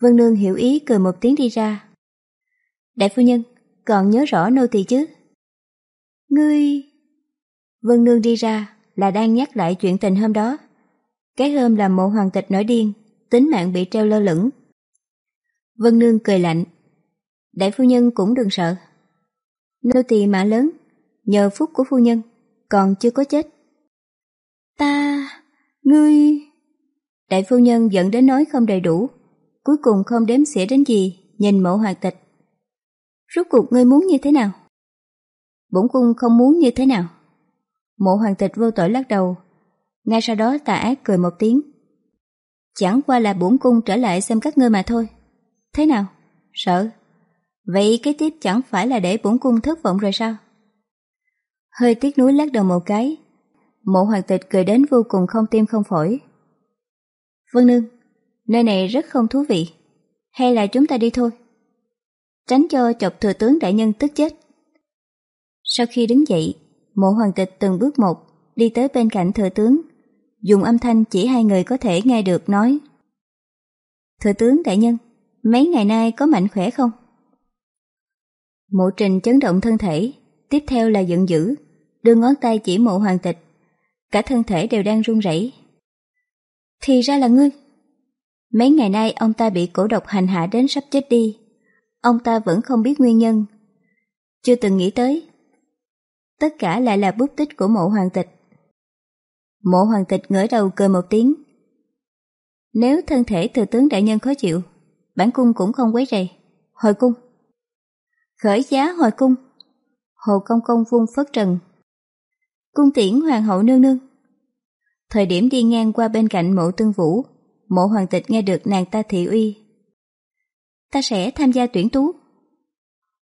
Vân Nương hiểu ý cười một tiếng đi ra. Đại phu nhân, còn nhớ rõ nô tỳ chứ? Ngươi... Vân Nương đi ra là đang nhắc lại chuyện tình hôm đó. Cái hôm làm mộ hoàng tịch nổi điên, tính mạng bị treo lơ lửng. Vân Nương cười lạnh. Đại phu nhân cũng đừng sợ. Nô tỳ mã lớn, nhờ phúc của phu nhân, còn chưa có chết. Ta, ngươi... Đại phu nhân dẫn đến nói không đầy đủ, cuối cùng không đếm xỉa đến gì, nhìn mộ hoàng tịch. Rốt cuộc ngươi muốn như thế nào? Bổn cung không muốn như thế nào? Mộ hoàng tịch vô tội lắc đầu, ngay sau đó tà ác cười một tiếng. Chẳng qua là bổn cung trở lại xem các ngươi mà thôi. Thế nào? Sợ? Vậy cái tiếp chẳng phải là để bổn cung thất vọng rồi sao? Hơi tiếc nuối lắc đầu một cái. Mộ hoàng tịch cười đến vô cùng không tim không phổi. Vân Nương, nơi này rất không thú vị. Hay là chúng ta đi thôi? Tránh cho chọc thừa tướng đại nhân tức chết. Sau khi đứng dậy, mộ hoàng tịch từng bước một đi tới bên cạnh thừa tướng, dùng âm thanh chỉ hai người có thể nghe được nói. Thừa tướng đại nhân, mấy ngày nay có mạnh khỏe không? Mộ trình chấn động thân thể, tiếp theo là giận dữ, đưa ngón tay chỉ mộ hoàng tịch. cả thân thể đều đang run rẩy. Thì ra là ngươi. Mấy ngày nay ông ta bị cổ độc hành hạ đến sắp chết đi. Ông ta vẫn không biết nguyên nhân. Chưa từng nghĩ tới. Tất cả lại là bút tích của mộ hoàng tịch. Mộ hoàng tịch ngỡ đầu cười một tiếng. Nếu thân thể thừa tướng đại nhân khó chịu, bản cung cũng không quấy rầy. Hồi cung. Khởi giá hồi cung. Hồ công công vung phất trần. Cung tiễn hoàng hậu nương nương. Thời điểm đi ngang qua bên cạnh mộ tương vũ, mộ hoàng tịch nghe được nàng ta thị uy. Ta sẽ tham gia tuyển tú.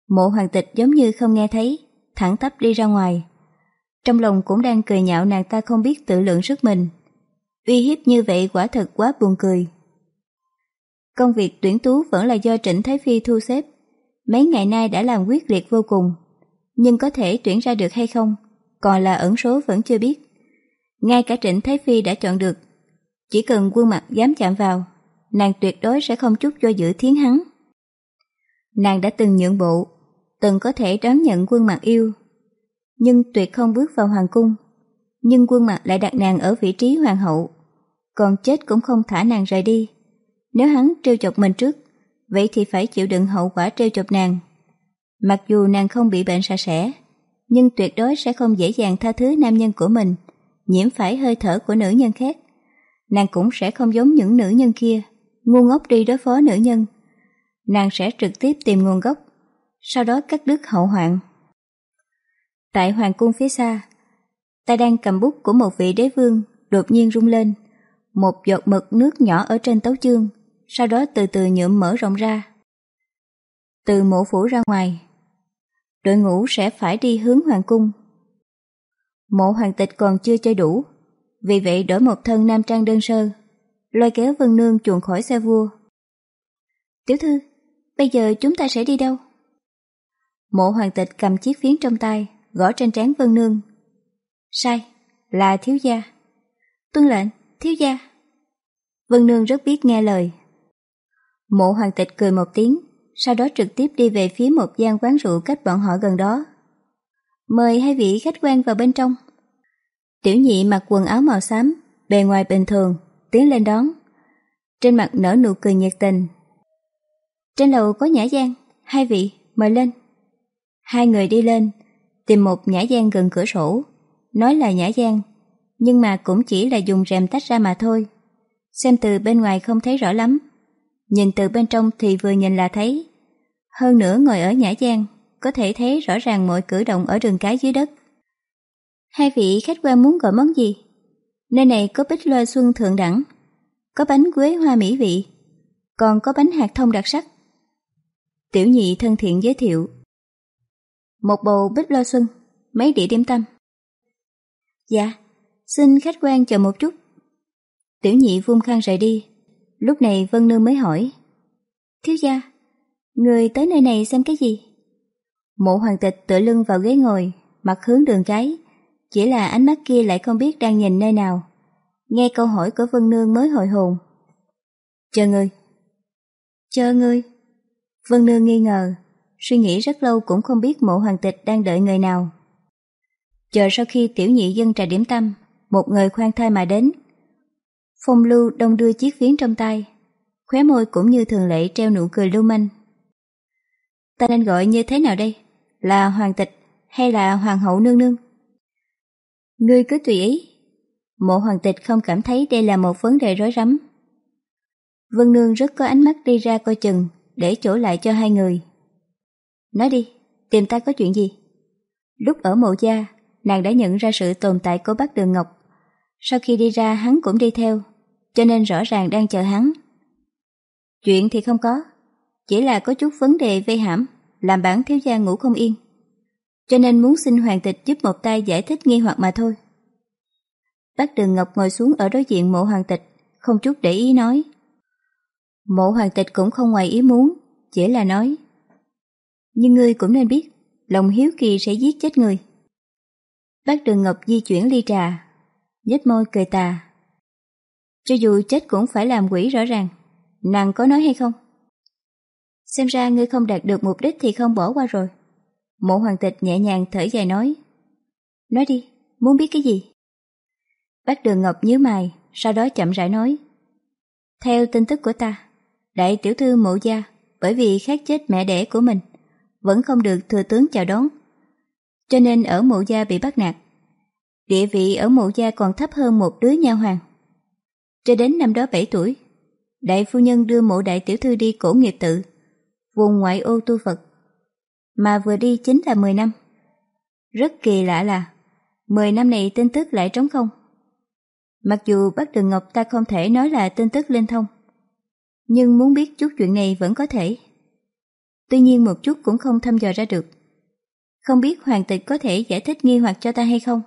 Mộ hoàng tịch giống như không nghe thấy, thẳng tắp đi ra ngoài. Trong lòng cũng đang cười nhạo nàng ta không biết tự lượng sức mình. Uy hiếp như vậy quả thật quá buồn cười. Công việc tuyển tú vẫn là do Trịnh Thái Phi thu xếp. Mấy ngày nay đã làm quyết liệt vô cùng. Nhưng có thể tuyển ra được hay không, còn là ẩn số vẫn chưa biết. Ngay cả Trịnh Thái Phi đã chọn được. Chỉ cần quân mặt dám chạm vào, nàng tuyệt đối sẽ không chút do dự thiến hắn. Nàng đã từng nhượng bộ, từng có thể đón nhận quân mặt yêu, nhưng tuyệt không bước vào hoàng cung. Nhưng quân mặt lại đặt nàng ở vị trí hoàng hậu, còn chết cũng không thả nàng rời đi. Nếu hắn trêu chọc mình trước, vậy thì phải chịu đựng hậu quả trêu chọc nàng. Mặc dù nàng không bị bệnh sạch sẽ, nhưng tuyệt đối sẽ không dễ dàng tha thứ nam nhân của mình, nhiễm phải hơi thở của nữ nhân khác. Nàng cũng sẽ không giống những nữ nhân kia, ngu ngốc đi đối phó nữ nhân. Nàng sẽ trực tiếp tìm nguồn gốc, sau đó cắt đứt hậu hoạn. Tại hoàng cung phía xa, tay đang cầm bút của một vị đế vương đột nhiên rung lên. Một giọt mực nước nhỏ ở trên tấu chương, sau đó từ từ nhuộm mở rộng ra. Từ mộ phủ ra ngoài, đội ngũ sẽ phải đi hướng hoàng cung. Mộ hoàng tịch còn chưa chơi đủ, vì vậy đổi một thân nam trang đơn sơ, lôi kéo Vân Nương chuồn khỏi xe vua. Tiểu thư, bây giờ chúng ta sẽ đi đâu? Mộ hoàng tịch cầm chiếc phiến trong tay, gõ trên trán Vân Nương. Sai, là thiếu gia. Tuân lệnh, thiếu gia. Vân Nương rất biết nghe lời. Mộ hoàng tịch cười một tiếng, sau đó trực tiếp đi về phía một gian quán rượu cách bọn họ gần đó. Mời hai vị khách quan vào bên trong. Tiểu nhị mặc quần áo màu xám, bề ngoài bình thường, tiến lên đón. Trên mặt nở nụ cười nhiệt tình. Trên lầu có nhã gian, hai vị, mời lên. Hai người đi lên, tìm một nhã gian gần cửa sổ, nói là nhã gian, nhưng mà cũng chỉ là dùng rèm tách ra mà thôi. Xem từ bên ngoài không thấy rõ lắm, nhìn từ bên trong thì vừa nhìn là thấy. Hơn nữa ngồi ở nhã giang có thể thấy rõ ràng mọi cử động ở đường cái dưới đất. Hai vị khách quan muốn gọi món gì? Nơi này có bích loa xuân thượng đẳng, có bánh quế hoa mỹ vị, còn có bánh hạt thông đặc sắc. Tiểu nhị thân thiện giới thiệu. Một bầu bích loa xuân, mấy đĩa điểm tâm. Dạ, xin khách quan chờ một chút. Tiểu nhị vung khăn rời đi. Lúc này Vân Nương mới hỏi. Thiếu gia, người tới nơi này xem cái gì? Mộ hoàng tịch tựa lưng vào ghế ngồi, mặt hướng đường cái, chỉ là ánh mắt kia lại không biết đang nhìn nơi nào. Nghe câu hỏi của Vân Nương mới hồi hồn. Chờ người. Chờ người. Vân Nương nghi ngờ, suy nghĩ rất lâu cũng không biết mộ hoàng tịch đang đợi người nào. Chờ sau khi tiểu nhị dân trà điểm tâm, một người khoan thai mà đến. Phong lưu đông đưa chiếc phiến trong tay, khóe môi cũng như thường lệ treo nụ cười lưu manh. Ta nên gọi như thế nào đây? Là hoàng tịch hay là hoàng hậu nương nương? Ngươi cứ tùy ý. Mộ hoàng tịch không cảm thấy đây là một vấn đề rối rắm. Vân Nương rất có ánh mắt đi ra coi chừng, để chỗ lại cho hai người. Nói đi, tìm ta có chuyện gì? Lúc ở mộ gia, nàng đã nhận ra sự tồn tại của bác Đường Ngọc. Sau khi đi ra hắn cũng đi theo, cho nên rõ ràng đang chờ hắn. Chuyện thì không có, chỉ là có chút vấn đề vây hãm, làm bản thiếu gia ngủ không yên cho nên muốn xin hoàng tịch giúp một tay giải thích nghi hoặc mà thôi. Bác Đường Ngọc ngồi xuống ở đối diện mộ hoàng tịch, không chút để ý nói. Mộ hoàng tịch cũng không ngoài ý muốn, chỉ là nói. Nhưng ngươi cũng nên biết, lòng hiếu kỳ sẽ giết chết người. Bác Đường Ngọc di chuyển ly trà, nhếch môi cười tà. Cho dù chết cũng phải làm quỷ rõ ràng, nàng có nói hay không? Xem ra ngươi không đạt được mục đích thì không bỏ qua rồi. Mộ hoàng tịch nhẹ nhàng thở dài nói Nói đi, muốn biết cái gì? Bác Đường Ngọc nhíu mày, sau đó chậm rãi nói. Theo tin tức của ta, đại tiểu thư mộ gia bởi vì khát chết mẹ đẻ của mình, vẫn không được thừa tướng chào đón. Cho nên ở mộ gia bị bắt nạt. Địa vị ở mộ gia còn thấp hơn một đứa nha hoàng. Cho đến năm đó 7 tuổi, đại phu nhân đưa mộ đại tiểu thư đi cổ nghiệp tự, vùng ngoại ô tu Phật. Mà vừa đi chính là 10 năm. Rất kỳ lạ là 10 năm này tin tức lại trống không. Mặc dù bác Đường Ngọc ta không thể nói là tin tức linh thông, nhưng muốn biết chút chuyện này vẫn có thể. Tuy nhiên một chút cũng không thăm dò ra được. Không biết hoàng tịch có thể giải thích nghi hoặc cho ta hay không?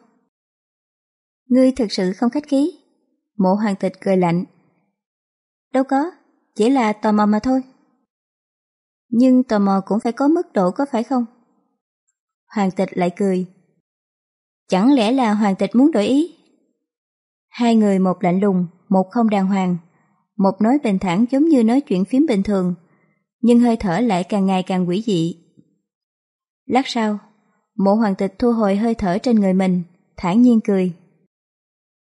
Ngươi thực sự không khách khí. Mộ hoàng tịch cười lạnh. Đâu có, chỉ là tò mò mà thôi. Nhưng tò mò cũng phải có mức độ có phải không? Hoàng tịch lại cười. Chẳng lẽ là hoàng tịch muốn đổi ý? Hai người một lạnh lùng, một không đàng hoàng. Một nói bình thản giống như nói chuyện phím bình thường, nhưng hơi thở lại càng ngày càng quỷ dị. Lát sau, mộ hoàng tịch thu hồi hơi thở trên người mình, thản nhiên cười.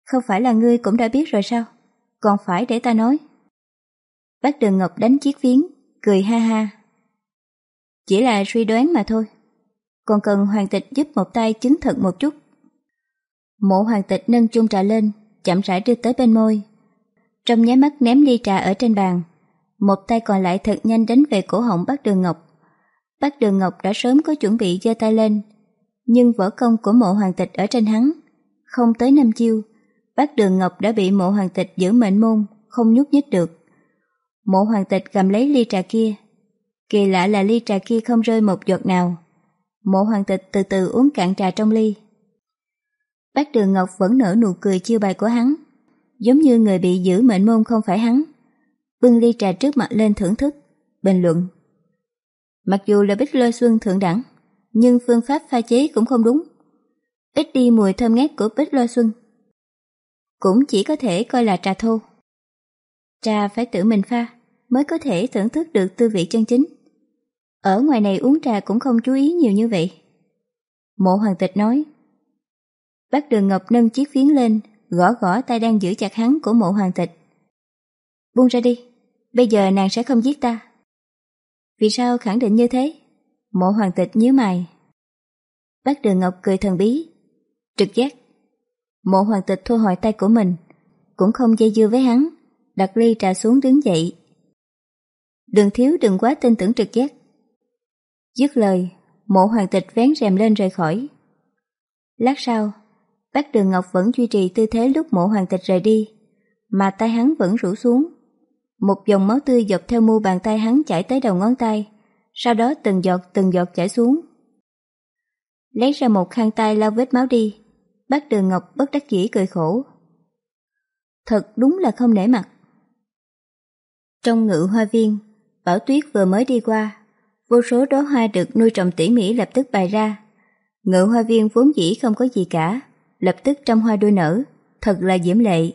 Không phải là ngươi cũng đã biết rồi sao? Còn phải để ta nói. Bác Đường Ngọc đánh chiếc viếng cười ha ha. Chỉ là suy đoán mà thôi. Còn cần hoàng tịch giúp một tay chứng thực một chút. Mộ hoàng tịch nâng chung trà lên, chậm rãi đưa tới bên môi. Trong nháy mắt ném ly trà ở trên bàn, một tay còn lại thật nhanh đánh về cổ họng bác Đường Ngọc. Bác Đường Ngọc đã sớm có chuẩn bị giơ tay lên, nhưng võ công của mộ hoàng tịch ở trên hắn, không tới năm chiêu, bác Đường Ngọc đã bị mộ hoàng tịch giữ mệnh môn, không nhúc nhích được. Mộ hoàng tịch cầm lấy ly trà kia. Kỳ lạ là ly trà kia không rơi một giọt nào. Mộ hoàng tịch từ từ uống cạn trà trong ly. Bác Đường Ngọc vẫn nở nụ cười chiêu bài của hắn, giống như người bị giữ mệnh môn không phải hắn. Bưng ly trà trước mặt lên thưởng thức, bình luận. Mặc dù là bích lôi xuân thượng đẳng, nhưng phương pháp pha chế cũng không đúng. Ít đi mùi thơm ngát của bích lôi xuân. Cũng chỉ có thể coi là trà thô. Trà phải tự mình pha, mới có thể thưởng thức được tư vị chân chính. Ở ngoài này uống trà cũng không chú ý nhiều như vậy. Mộ hoàng tịch nói. Bác Đường Ngọc nâng chiếc phiến lên, gõ gõ tay đang giữ chặt hắn của mộ hoàng tịch. Buông ra đi, bây giờ nàng sẽ không giết ta. Vì sao khẳng định như thế? Mộ hoàng tịch nhíu mày. Bác Đường Ngọc cười thần bí. Trực giác. Mộ hoàng tịch thu hồi tay của mình, cũng không dây dưa với hắn, đặt ly trà xuống đứng dậy. Đường thiếu đừng quá tin tưởng trực giác. Dứt lời, mộ hoàng tịch vén rèm lên rời khỏi. Lát sau, bác Đường Ngọc vẫn duy trì tư thế lúc mộ hoàng tịch rời đi, mà tay hắn vẫn rủ xuống. Một dòng máu tươi dọc theo mu bàn tay hắn chảy tới đầu ngón tay, sau đó từng giọt từng giọt chảy xuống. Lấy ra một khăn tay lau vết máu đi, bác Đường Ngọc bất đắc dĩ cười khổ. Thật đúng là không nể mặt. Trong ngự hoa viên, Bảo Tuyết vừa mới đi qua, vô số đóa hoa được nuôi trồng tỉ mỉ lập tức bày ra. Ngự hoa viên vốn dĩ không có gì cả, lập tức trăm hoa đua nở, thật là diễm lệ.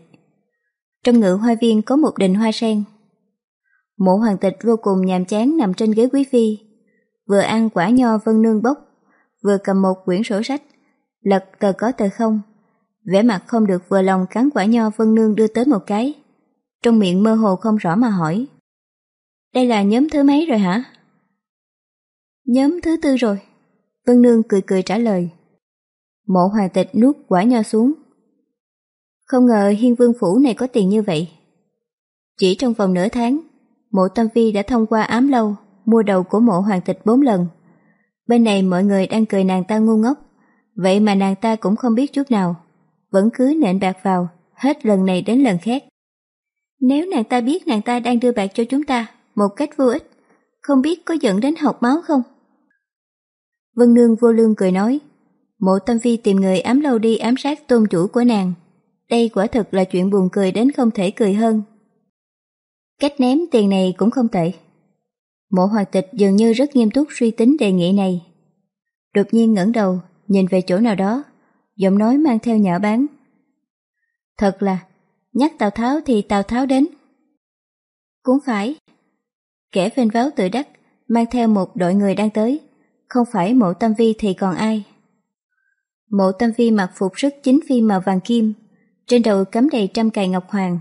Trong ngự hoa viên có một đình hoa sen. Mộ hoàng tịch vô cùng nhàm chán nằm trên ghế quý phi, vừa ăn quả nho vân nương bốc, vừa cầm một quyển sổ sách, lật tờ có tờ không, vẻ mặt không được vừa lòng cắn quả nho vân nương đưa tới một cái. Trong miệng mơ hồ không rõ mà hỏi. Đây là nhóm thứ mấy rồi hả? Nhóm thứ tư rồi. Vân Nương cười cười trả lời. Mộ hoàng tịch nuốt quả nho xuống. Không ngờ hiên vương phủ này có tiền như vậy. Chỉ trong vòng nửa tháng, mộ tâm vi đã thông qua ám lâu, mua đầu của mộ hoàng tịch bốn lần. Bên này mọi người đang cười nàng ta ngu ngốc, vậy mà nàng ta cũng không biết chút nào. Vẫn cứ nện bạc vào, hết lần này đến lần khác. Nếu nàng ta biết nàng ta đang đưa bạc cho chúng ta một cách vô ích, không biết có dẫn đến học máu không? Vân Nương vô lương cười nói, mộ tâm phi tìm người ám lâu đi ám sát tôn chủ của nàng. Đây quả thực là chuyện buồn cười đến không thể cười hơn. Cách ném tiền này cũng không tệ. Mộ hoàng tịch dường như rất nghiêm túc suy tính đề nghị này. Đột nhiên ngẩng đầu, nhìn về chỗ nào đó, giọng nói mang theo nhạo báng Thật là, nhắc Tào Tháo thì Tào Tháo đến. Cũng phải. Kẻ phênh váo tự đắc, mang theo một đội người đang tới, không phải mộ tâm vi thì còn ai. Mộ tâm vi mặc phục sức chính phi màu vàng kim, Trên đầu cắm đầy trăm cài ngọc hoàng,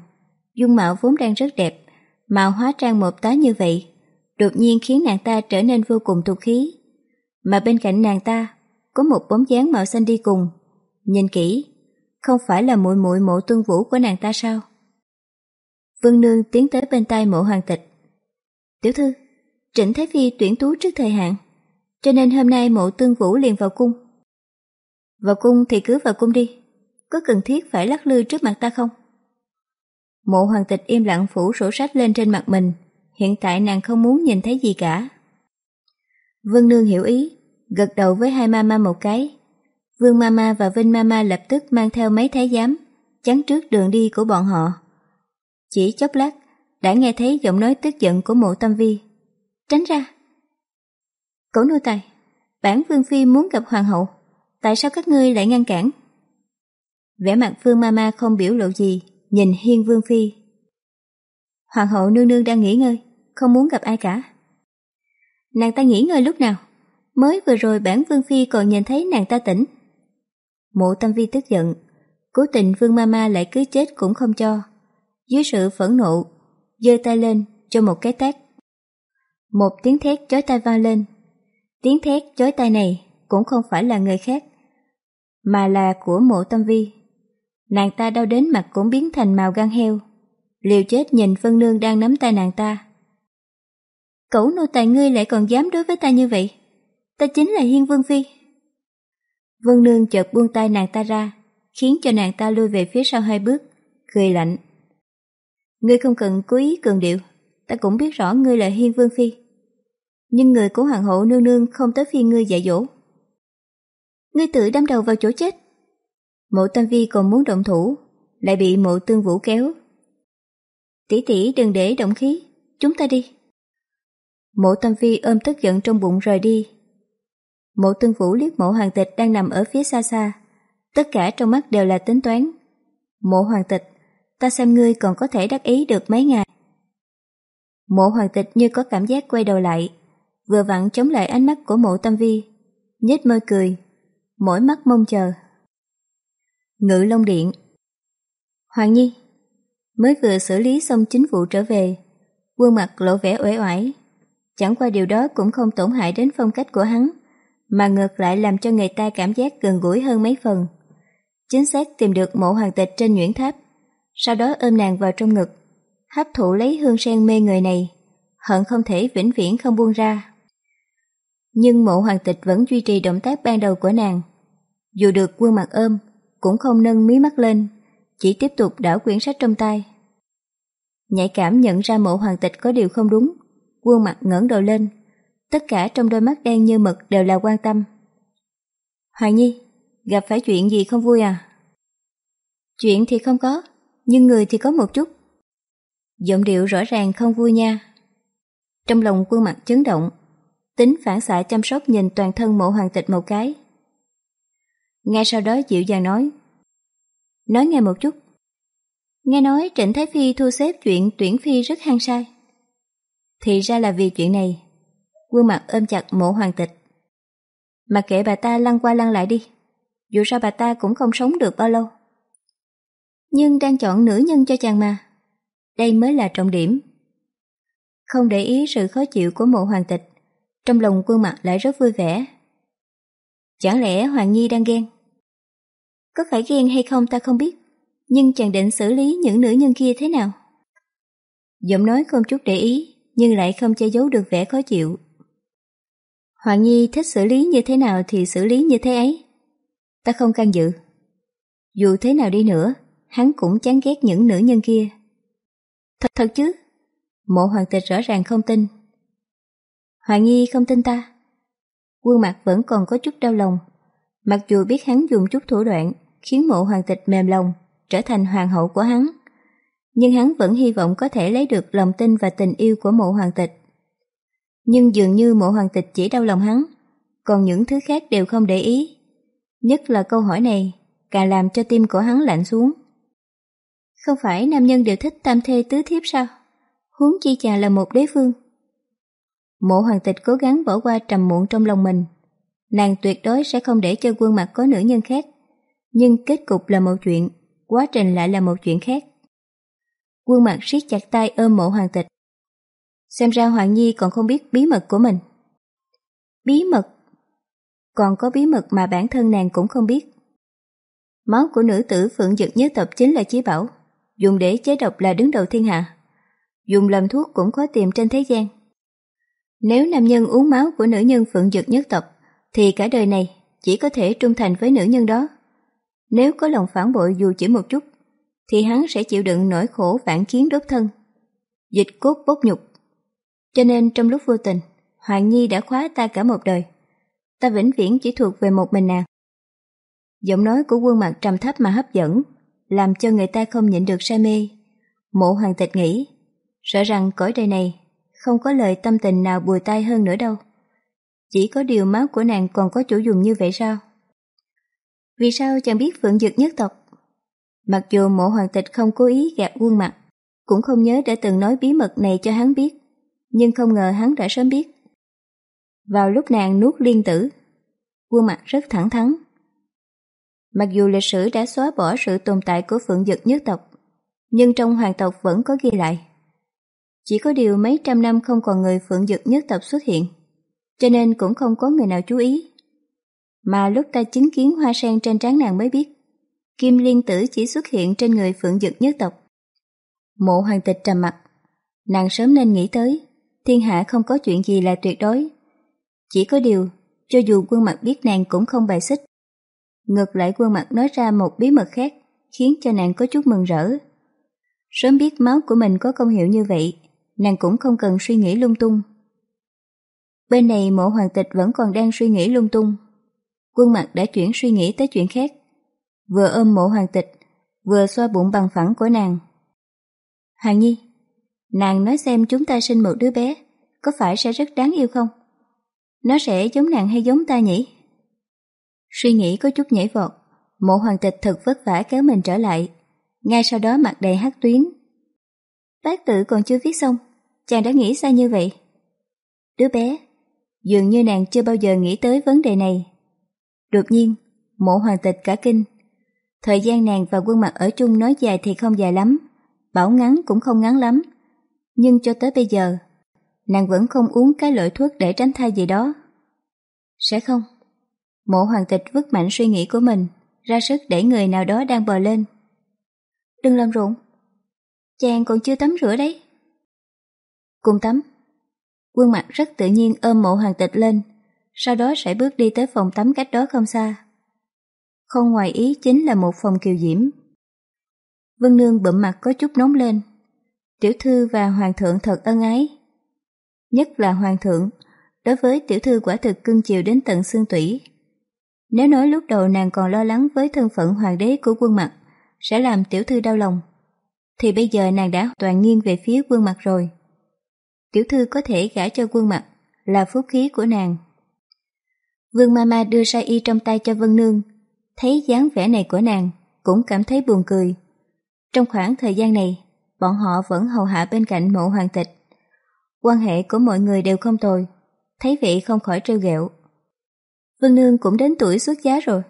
dung mạo vốn đang rất đẹp, mà hóa trang một tá như vậy, đột nhiên khiến nàng ta trở nên vô cùng tục khí. Mà bên cạnh nàng ta, có một bóng dáng màu xanh đi cùng. Nhìn kỹ, không phải là muội muội mộ tuân vũ của nàng ta sao? vương Nương tiến tới bên tai mộ hoàng tịch. Tiểu thư, Trịnh Thái Phi tuyển tú trước thời hạn, cho nên hôm nay mộ tương vũ liền vào cung. Vào cung thì cứ vào cung đi, có cần thiết phải lắc lư trước mặt ta không? Mộ hoàng tịch im lặng phủ sổ sách lên trên mặt mình, hiện tại nàng không muốn nhìn thấy gì cả. Vân Nương hiểu ý, gật đầu với hai mama một cái. Vương mama và Vinh mama lập tức mang theo mấy thái giám, chắn trước đường đi của bọn họ. Chỉ chốc lát, đã nghe thấy giọng nói tức giận của mộ tâm vi. Tránh ra! Cổ nô tài, bản vương phi muốn gặp hoàng hậu, tại sao các ngươi lại ngăn cản? Vẻ mặt vương mama không biểu lộ gì, nhìn hiên vương phi. Hoàng hậu nương nương đang nghỉ ngơi, không muốn gặp ai cả. Nàng ta nghỉ ngơi lúc nào? Mới vừa rồi bản vương phi còn nhìn thấy nàng ta tỉnh. Mộ tâm vi tức giận, cố tình vương mama lại cứ chết cũng không cho. Dưới sự phẫn nộ, giơ tay lên cho một cái tát. Một tiếng thét chói tai vang lên. Tiếng thét chói tai này cũng không phải là người khác, mà là của mộ tâm vi. Nàng ta đau đến mặt cũng biến thành màu gan heo. Liều chết nhìn Vân Nương đang nắm tay nàng ta. Cẩu nô tài ngươi lại còn dám đối với ta như vậy. Ta chính là Hiên Vương Phi. Vân Nương chợt buông tay nàng ta ra, khiến cho nàng ta lui về phía sau hai bước, cười lạnh. Ngươi không cần cố ý cường điệu, ta cũng biết rõ ngươi là Hiên Vương Phi. Nhưng người của Hoàng hậu nương nương không tới phi ngươi dạy dỗ. Ngươi tự đâm đầu vào chỗ chết. Mộ Tam Vi còn muốn động thủ, lại bị mộ tương vũ kéo. Tỷ tỷ đừng để động khí, chúng ta đi. Mộ Tam Vi ôm tức giận trong bụng rời đi. Mộ tương vũ liếc mộ hoàng tịch đang nằm ở phía xa xa. Tất cả trong mắt đều là tính toán. Mộ hoàng tịch, ta xem ngươi còn có thể đắc ý được mấy ngày. Mộ hoàng tịch như có cảm giác quay đầu lại, vừa vặn chống lại ánh mắt của mộ tâm vi, nhếch môi cười, mỗi mắt mong chờ. Ngự Long Điện Hoàng Nhi Mới vừa xử lý xong chính vụ trở về, quân mặt lộ vẻ uể oải. Chẳng qua điều đó cũng không tổn hại đến phong cách của hắn, mà ngược lại làm cho người ta cảm giác gần gũi hơn mấy phần. Chính xác tìm được mộ hoàng tịch trên nhuyễn tháp, sau đó ôm nàng vào trong ngực, hấp thụ lấy hương sen mê người này, hận không thể vĩnh viễn không buông ra. Nhưng mộ hoàng tịch vẫn duy trì động tác ban đầu của nàng. Dù được quân mặt ôm, cũng không nâng mí mắt lên, chỉ tiếp tục đảo quyển sách trong tay. Nhạy cảm nhận ra mộ hoàng tịch có điều không đúng, quân mặt ngẩng đầu lên, tất cả trong đôi mắt đen như mực đều là quan tâm. Hoàng Nhi, gặp phải chuyện gì không vui à? Chuyện thì không có, nhưng người thì có một chút. Giọng điệu rõ ràng không vui nha. Trong lòng quân mặt chấn động, tính phản xạ chăm sóc nhìn toàn thân mộ hoàng tịch một cái. Ngay sau đó dịu dàng nói Nói nghe một chút. Nghe nói Trịnh Thái Phi thu xếp chuyện tuyển phi rất hăng sai. Thì ra là vì chuyện này Quân mặt ôm chặt mộ hoàng tịch. Mà kệ bà ta lăn qua lăn lại đi, Dù sao bà ta cũng không sống được bao lâu. Nhưng đang chọn nữ nhân cho chàng mà, Đây mới là trọng điểm. Không để ý sự khó chịu của mộ hoàng tịch. Trong lòng quân mặt lại rất vui vẻ Chẳng lẽ Hoàng Nhi đang ghen có phải ghen hay không ta không biết, nhưng chàng định xử lý những nữ nhân kia thế nào? Giọng nói không chút để ý, nhưng lại không che giấu được vẻ khó chịu. Hoàng Nhi thích xử lý như thế nào thì xử lý như thế ấy. Ta không can dự. Dù thế nào đi nữa, hắn cũng chán ghét những nữ nhân kia. Thật thật chứ? Mộ hoàng tịch rõ ràng không tin. Hoàng Nhi không tin ta. Quân mặt vẫn còn có chút đau lòng. Mặc dù biết hắn dùng chút thủ đoạn, khiến mộ hoàng tịch mềm lòng, trở thành hoàng hậu của hắn. Nhưng hắn vẫn hy vọng có thể lấy được lòng tin và tình yêu của mộ hoàng tịch. Nhưng dường như mộ hoàng tịch chỉ đau lòng hắn, còn những thứ khác đều không để ý. Nhất là câu hỏi này, càng làm cho tim của hắn lạnh xuống. Không phải nam nhân đều thích tam thê tứ thiếp sao? Huống chi chàng là một đế phương. Mộ hoàng tịch cố gắng bỏ qua trầm muộn trong lòng mình. Nàng tuyệt đối sẽ không để cho quân mặt có nữ nhân khác nhưng kết cục là một chuyện, quá trình lại là một chuyện khác. Quân mặt siết chặt tay ôm mộ hoàng tịch. Xem ra Hoàng Nhi còn không biết bí mật của mình. Bí mật? Còn có bí mật mà bản thân nàng cũng không biết. Máu của nữ tử Phượng Dực nhất tộc chính là chí bảo, dùng để chế độc là đứng đầu thiên hạ. Dùng làm thuốc cũng khó tìm trên thế gian. Nếu nam nhân uống máu của nữ nhân Phượng Dực nhất tộc, thì cả đời này chỉ có thể trung thành với nữ nhân đó. Nếu có lòng phản bội dù chỉ một chút, thì hắn sẽ chịu đựng nỗi khổ vạn kiến đốt thân. Dịch cốt bốc nhục. Cho nên trong lúc vô tình, Hoàng Nhi đã khóa ta cả một đời. Ta vĩnh viễn chỉ thuộc về một mình nàng. Giọng nói của quân mặt trầm thấp mà hấp dẫn, làm cho người ta không nhịn được say mê. Mộ hoàng tịch nghĩ, sợ rằng cõi đời này không có lời tâm tình nào bùi tai hơn nữa đâu. Chỉ có điều máu của nàng còn có chủ dùng như vậy sao? Vì sao chẳng biết Phượng Dực nhất tộc? Mặc dù mộ hoàng tịch không cố ý gạt quân mặt, cũng không nhớ đã từng nói bí mật này cho hắn biết, nhưng không ngờ hắn đã sớm biết. Vào lúc nàng nuốt liên tử, quân mặt rất thẳng thắn. Mặc dù lịch sử đã xóa bỏ sự tồn tại của Phượng Dực nhất tộc, nhưng trong hoàng tộc vẫn có ghi lại. Chỉ có điều mấy trăm năm không còn người Phượng Dực nhất tộc xuất hiện, cho nên cũng không có người nào chú ý. Mà lúc ta chứng kiến hoa sen trên trán nàng mới biết, Kim Liên Tử chỉ xuất hiện trên người Phượng Dực nhất tộc. Mộ hoàng tịch trầm mặt, nàng sớm nên nghĩ tới, thiên hạ không có chuyện gì là tuyệt đối. Chỉ có điều, cho dù quân mặt biết nàng cũng không bài xích. Ngược lại quân mặt nói ra một bí mật khác, khiến cho nàng có chút mừng rỡ. Sớm biết máu của mình có công hiệu như vậy, nàng cũng không cần suy nghĩ lung tung. Bên này mộ hoàng tịch vẫn còn đang suy nghĩ lung tung. Quân mặt đã chuyển suy nghĩ tới chuyện khác. Vừa ôm mộ hoàng tịch, vừa xoa bụng bằng phẳng của nàng. Hoàng Nhi, nàng nói xem chúng ta sinh một đứa bé, có phải sẽ rất đáng yêu không? Nó sẽ giống nàng hay giống ta nhỉ? Suy nghĩ có chút nhảy vọt, mộ hoàng tịch thật vất vả kéo mình trở lại. Ngay sau đó mặt đầy hát tuyến. Bác tự còn chưa viết xong, chàng đã nghĩ sao như vậy? Đứa bé, dường như nàng chưa bao giờ nghĩ tới vấn đề này. Đột nhiên, mộ hoàng tịch cả kinh. Thời gian nàng và quân mặt ở chung nói dài thì không dài lắm, bảo ngắn cũng không ngắn lắm. Nhưng cho tới bây giờ, nàng vẫn không uống cái loại thuốc để tránh thai gì đó. Sẽ không? Mộ hoàng tịch vứt mạnh suy nghĩ của mình, ra sức đẩy người nào đó đang bò lên. Đừng làm rộn. Chàng còn chưa tắm rửa đấy. Cùng tắm. Quân mặt rất tự nhiên ôm mộ hoàng tịch lên, sau đó sẽ bước đi tới phòng tắm cách đó không xa. Không ngoài ý chính là một phòng kiều diễm. Vân Nương bụm mặt có chút nóng lên. Tiểu thư và hoàng thượng thật ân ái. Nhất là hoàng thượng, đối với tiểu thư quả thực cưng chiều đến tận xương tủy. Nếu nói lúc đầu nàng còn lo lắng với thân phận hoàng đế của quân mặt, sẽ làm tiểu thư đau lòng, thì bây giờ nàng đã toàn nghiêng về phía quân mặt rồi. Tiểu thư có thể gả cho quân mặt là phúc khí của nàng. Vương Mama đưa sai y trong tay cho Vân Nương, thấy dáng vẻ này của nàng, cũng cảm thấy buồn cười. Trong khoảng thời gian này, bọn họ vẫn hầu hạ bên cạnh mộ hoàng tịch. Quan hệ của mọi người đều không tồi, thấy vậy không khỏi trêu ghẹo. Vân Nương cũng đến tuổi xuất giá rồi.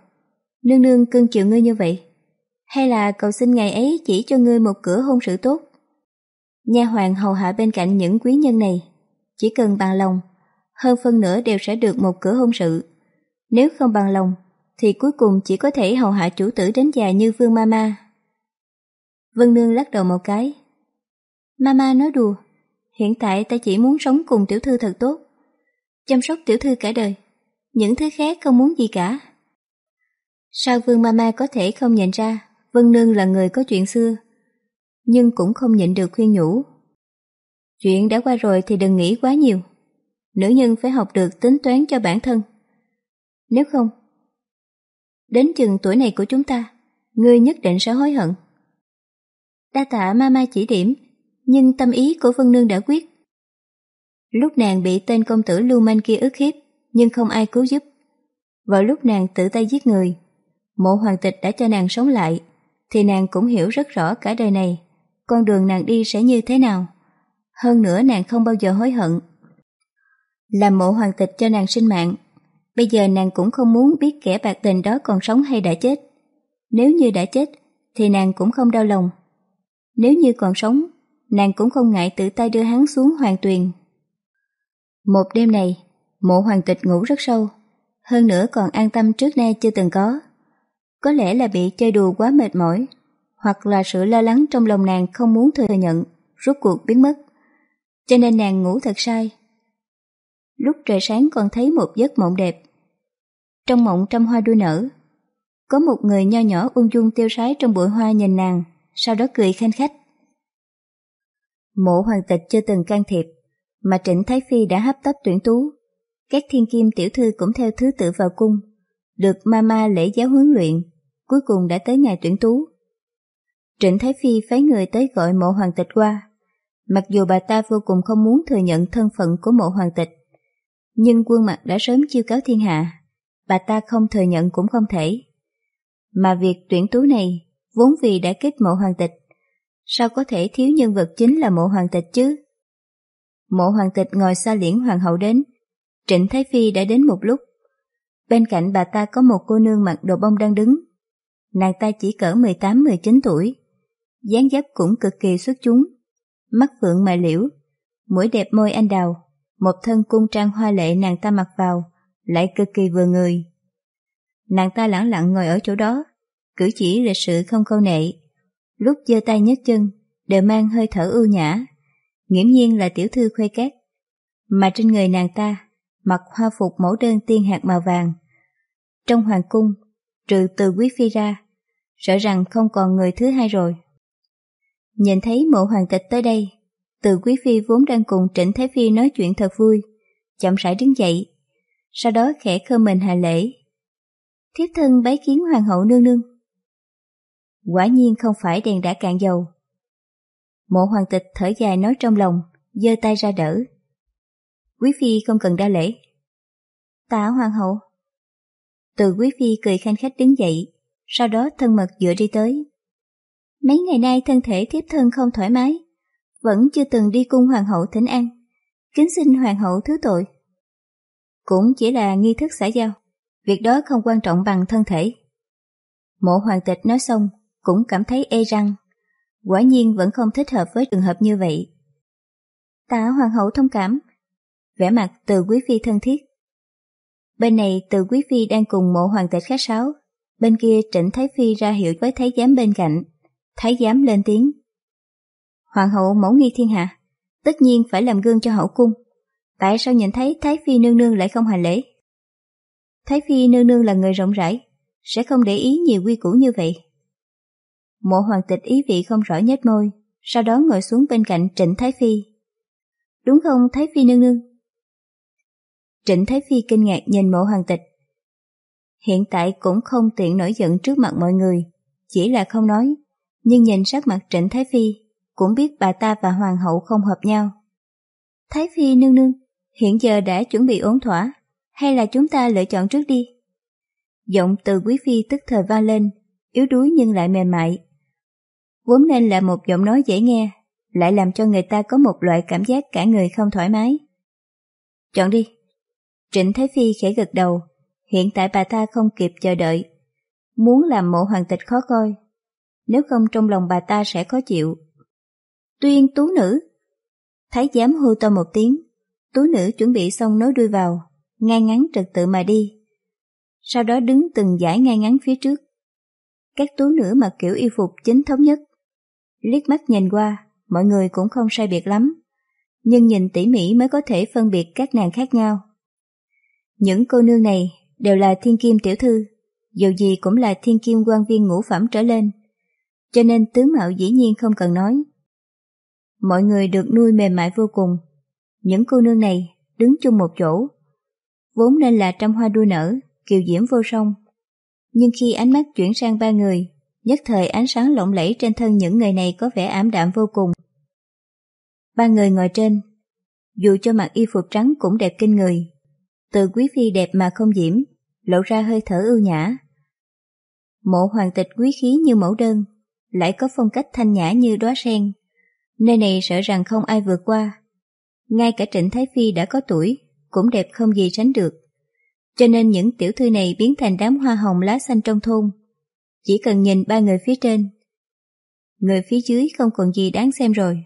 Nương nương cưng chịu ngươi như vậy. Hay là cầu xin ngày ấy chỉ cho ngươi một cửa hôn sự tốt? Nha hoàng hầu hạ bên cạnh những quý nhân này, chỉ cần bằng lòng, hơn phân nửa đều sẽ được một cửa hôn sự. Nếu không bằng lòng, thì cuối cùng chỉ có thể hầu hạ chủ tử đến già như Vương Mama. Vân Nương lắc đầu một cái. Mama nói đùa, hiện tại ta chỉ muốn sống cùng tiểu thư thật tốt, chăm sóc tiểu thư cả đời, những thứ khác không muốn gì cả. Sao Vương Mama có thể không nhận ra Vân Nương là người có chuyện xưa, nhưng cũng không nhịn được khuyên nhủ. Chuyện đã qua rồi thì đừng nghĩ quá nhiều. Nữ nhân phải học được tính toán cho bản thân. Nếu không, đến chừng tuổi này của chúng ta, ngươi nhất định sẽ hối hận. Đa tạ mama chỉ điểm, nhưng tâm ý của Vân Nương đã quyết. Lúc nàng bị tên công tử lưu manh kia ức hiếp, nhưng không ai cứu giúp. Vào lúc nàng tự tay giết người, mộ hoàng tịch đã cho nàng sống lại, thì nàng cũng hiểu rất rõ cả đời này, con đường nàng đi sẽ như thế nào. Hơn nữa nàng không bao giờ hối hận. Làm mộ hoàng tịch cho nàng sinh mạng, bây giờ nàng cũng không muốn biết kẻ bạc tình đó còn sống hay đã chết. Nếu như đã chết, thì nàng cũng không đau lòng. Nếu như còn sống, nàng cũng không ngại tự tay đưa hắn xuống hoàng tuyền. Một đêm này, mộ hoàng tịch ngủ rất sâu, hơn nữa còn an tâm trước nay chưa từng có. Có lẽ là bị chơi đùa quá mệt mỏi, hoặc là sự lo lắng trong lòng nàng không muốn thừa nhận, rốt cuộc biến mất. Cho nên nàng ngủ thật sai. Lúc trời sáng còn thấy một giấc mộng đẹp. Trong mộng trăm hoa đua nở, có một người nho nhỏ ung dung tiêu sái trong bụi hoa nhìn nàng, sau đó cười khanh khách. Mộ hoàng tịch chưa từng can thiệp, mà Trịnh Thái Phi đã hấp tấp tuyển tú. Các thiên kim tiểu thư cũng theo thứ tự vào cung, được mama lễ giáo huấn luyện, cuối cùng đã tới ngày tuyển tú. Trịnh Thái Phi phái người tới gọi mộ hoàng tịch qua, mặc dù bà ta vô cùng không muốn thừa nhận thân phận của mộ hoàng tịch, nhưng quân mặt đã sớm chiêu cáo thiên hạ, bà ta không thừa nhận cũng không thể. Mà việc tuyển tú này vốn vì đã kích mộ hoàng tịch, sao có thể thiếu nhân vật chính là mộ hoàng tịch chứ? Mộ hoàng tịch ngồi xa liễn hoàng hậu đến, Trịnh Thái Phi đã đến một lúc. Bên cạnh bà ta có một cô nương mặc đồ bông đang đứng. Nàng ta chỉ cỡ 18-19 tuổi, dáng dấp cũng cực kỳ xuất chúng, mắt phượng mày liễu, mũi đẹp môi anh đào, một thân cung trang hoa lệ nàng ta mặc vào, lại cực kỳ vừa người. Nàng ta lẳng lặng ngồi ở chỗ đó, cử chỉ lịch sự không câu nệ, lúc giơ tay nhấc chân đều mang hơi thở ưu nhã, nghiễm nhiên là tiểu thư khuê cát. Mà trên người nàng ta, mặc hoa phục mẫu đơn tiên hạt màu vàng. Trong hoàng cung, trừ từ quý phi ra, sợ rằng không còn người thứ hai rồi. Nhìn thấy mộ hoàng tịch tới đây, từ quý phi vốn đang cùng trịnh Thái Phi nói chuyện thật vui, chậm rãi đứng dậy, sau đó khẽ khơ mình hạ lễ. Thiếp thân bái kiến hoàng hậu nương nương. Quả nhiên không phải đèn đã cạn dầu. Mộ hoàng tịch thở dài nói trong lòng, giơ tay ra đỡ. Quý phi không cần đa lễ. Tạ hoàng hậu. Từ quý phi cười khanh khách đứng dậy, sau đó thân mật dựa đi tới. Mấy ngày nay thân thể thiếp thân không thoải mái, vẫn chưa từng đi cung hoàng hậu thỉnh an. Kính xin hoàng hậu thứ tội. Cũng chỉ là nghi thức xã giao, việc đó không quan trọng bằng thân thể. Mộ hoàng tịch nói xong, cũng cảm thấy ê răng. Quả nhiên vẫn không thích hợp với trường hợp như vậy. Tạ hoàng hậu thông cảm, vẻ mặt từ quý phi thân thiết. Bên này từ quý phi đang cùng mộ hoàng tịch khách sáo, bên kia trịnh Thái Phi ra hiệu với Thái giám bên cạnh. Thái giám lên tiếng. Hoàng hậu mẫu nghi thiên hạ, tất nhiên phải làm gương cho hậu cung. Tại sao nhìn thấy Thái Phi nương nương lại không hành lễ? Thái Phi nương nương là người rộng rãi, sẽ không để ý nhiều quy củ như vậy. Mộ hoàng tịch ý vị không rõ nhếch môi, sau đó ngồi xuống bên cạnh Trịnh Thái Phi. Đúng không Thái Phi nương nương? Trịnh Thái Phi kinh ngạc nhìn mộ hoàng tịch. Hiện tại cũng không tiện nổi giận trước mặt mọi người, chỉ là không nói, nhưng nhìn sắc mặt Trịnh Thái Phi, cũng biết bà ta và hoàng hậu không hợp nhau. Thái Phi nương nương, hiện giờ đã chuẩn bị ổn thỏa, hay là chúng ta lựa chọn trước đi? Giọng từ quý phi tức thời vang lên, yếu đuối nhưng lại mềm mại. Vốn nên là một giọng nói dễ nghe, lại làm cho người ta có một loại cảm giác cả người không thoải mái. Chọn đi. Trịnh Thái Phi khẽ gật đầu, hiện tại bà ta không kịp chờ đợi. Muốn làm mộ hoàng tịch khó coi, nếu không trong lòng bà ta sẽ khó chịu. Tuyên tú nữ. Thái giám hô to một tiếng, tú nữ chuẩn bị xong nối đuôi vào, ngay ngắn trật tự mà đi. Sau đó đứng từng giải ngay ngắn phía trước. Các tú nữ mặc kiểu y phục chính thống nhất. Liếc mắt nhìn qua, mọi người cũng không sai biệt lắm. Nhưng nhìn tỉ mỉ mới có thể phân biệt các nàng khác nhau. Những cô nương này đều là thiên kim tiểu thư, dù gì cũng là thiên kim quan viên ngũ phẩm trở lên. Cho nên tướng mạo dĩ nhiên không cần nói. Mọi người được nuôi mềm mại vô cùng. Những cô nương này đứng chung một chỗ. Vốn nên là trăm hoa đua nở, kiều diễm vô song. Nhưng khi ánh mắt chuyển sang ba người, nhất thời ánh sáng lộng lẫy trên thân những người này có vẻ ảm đạm vô cùng. Ba người ngồi trên, dù cho mặc y phục trắng cũng đẹp kinh người. Từ quý phi đẹp mà không diễm, lộ ra hơi thở ưu nhã. Mộ hoàng tịch quý khí như mẫu đơn, lại có phong cách thanh nhã như đóa sen. Nơi này sợ rằng không ai vượt qua. Ngay cả Trịnh Thái Phi đã có tuổi, cũng đẹp không gì tránh được. Cho nên những tiểu thư này biến thành đám hoa hồng lá xanh trong thôn. Chỉ cần nhìn ba người phía trên, người phía dưới không còn gì đáng xem rồi.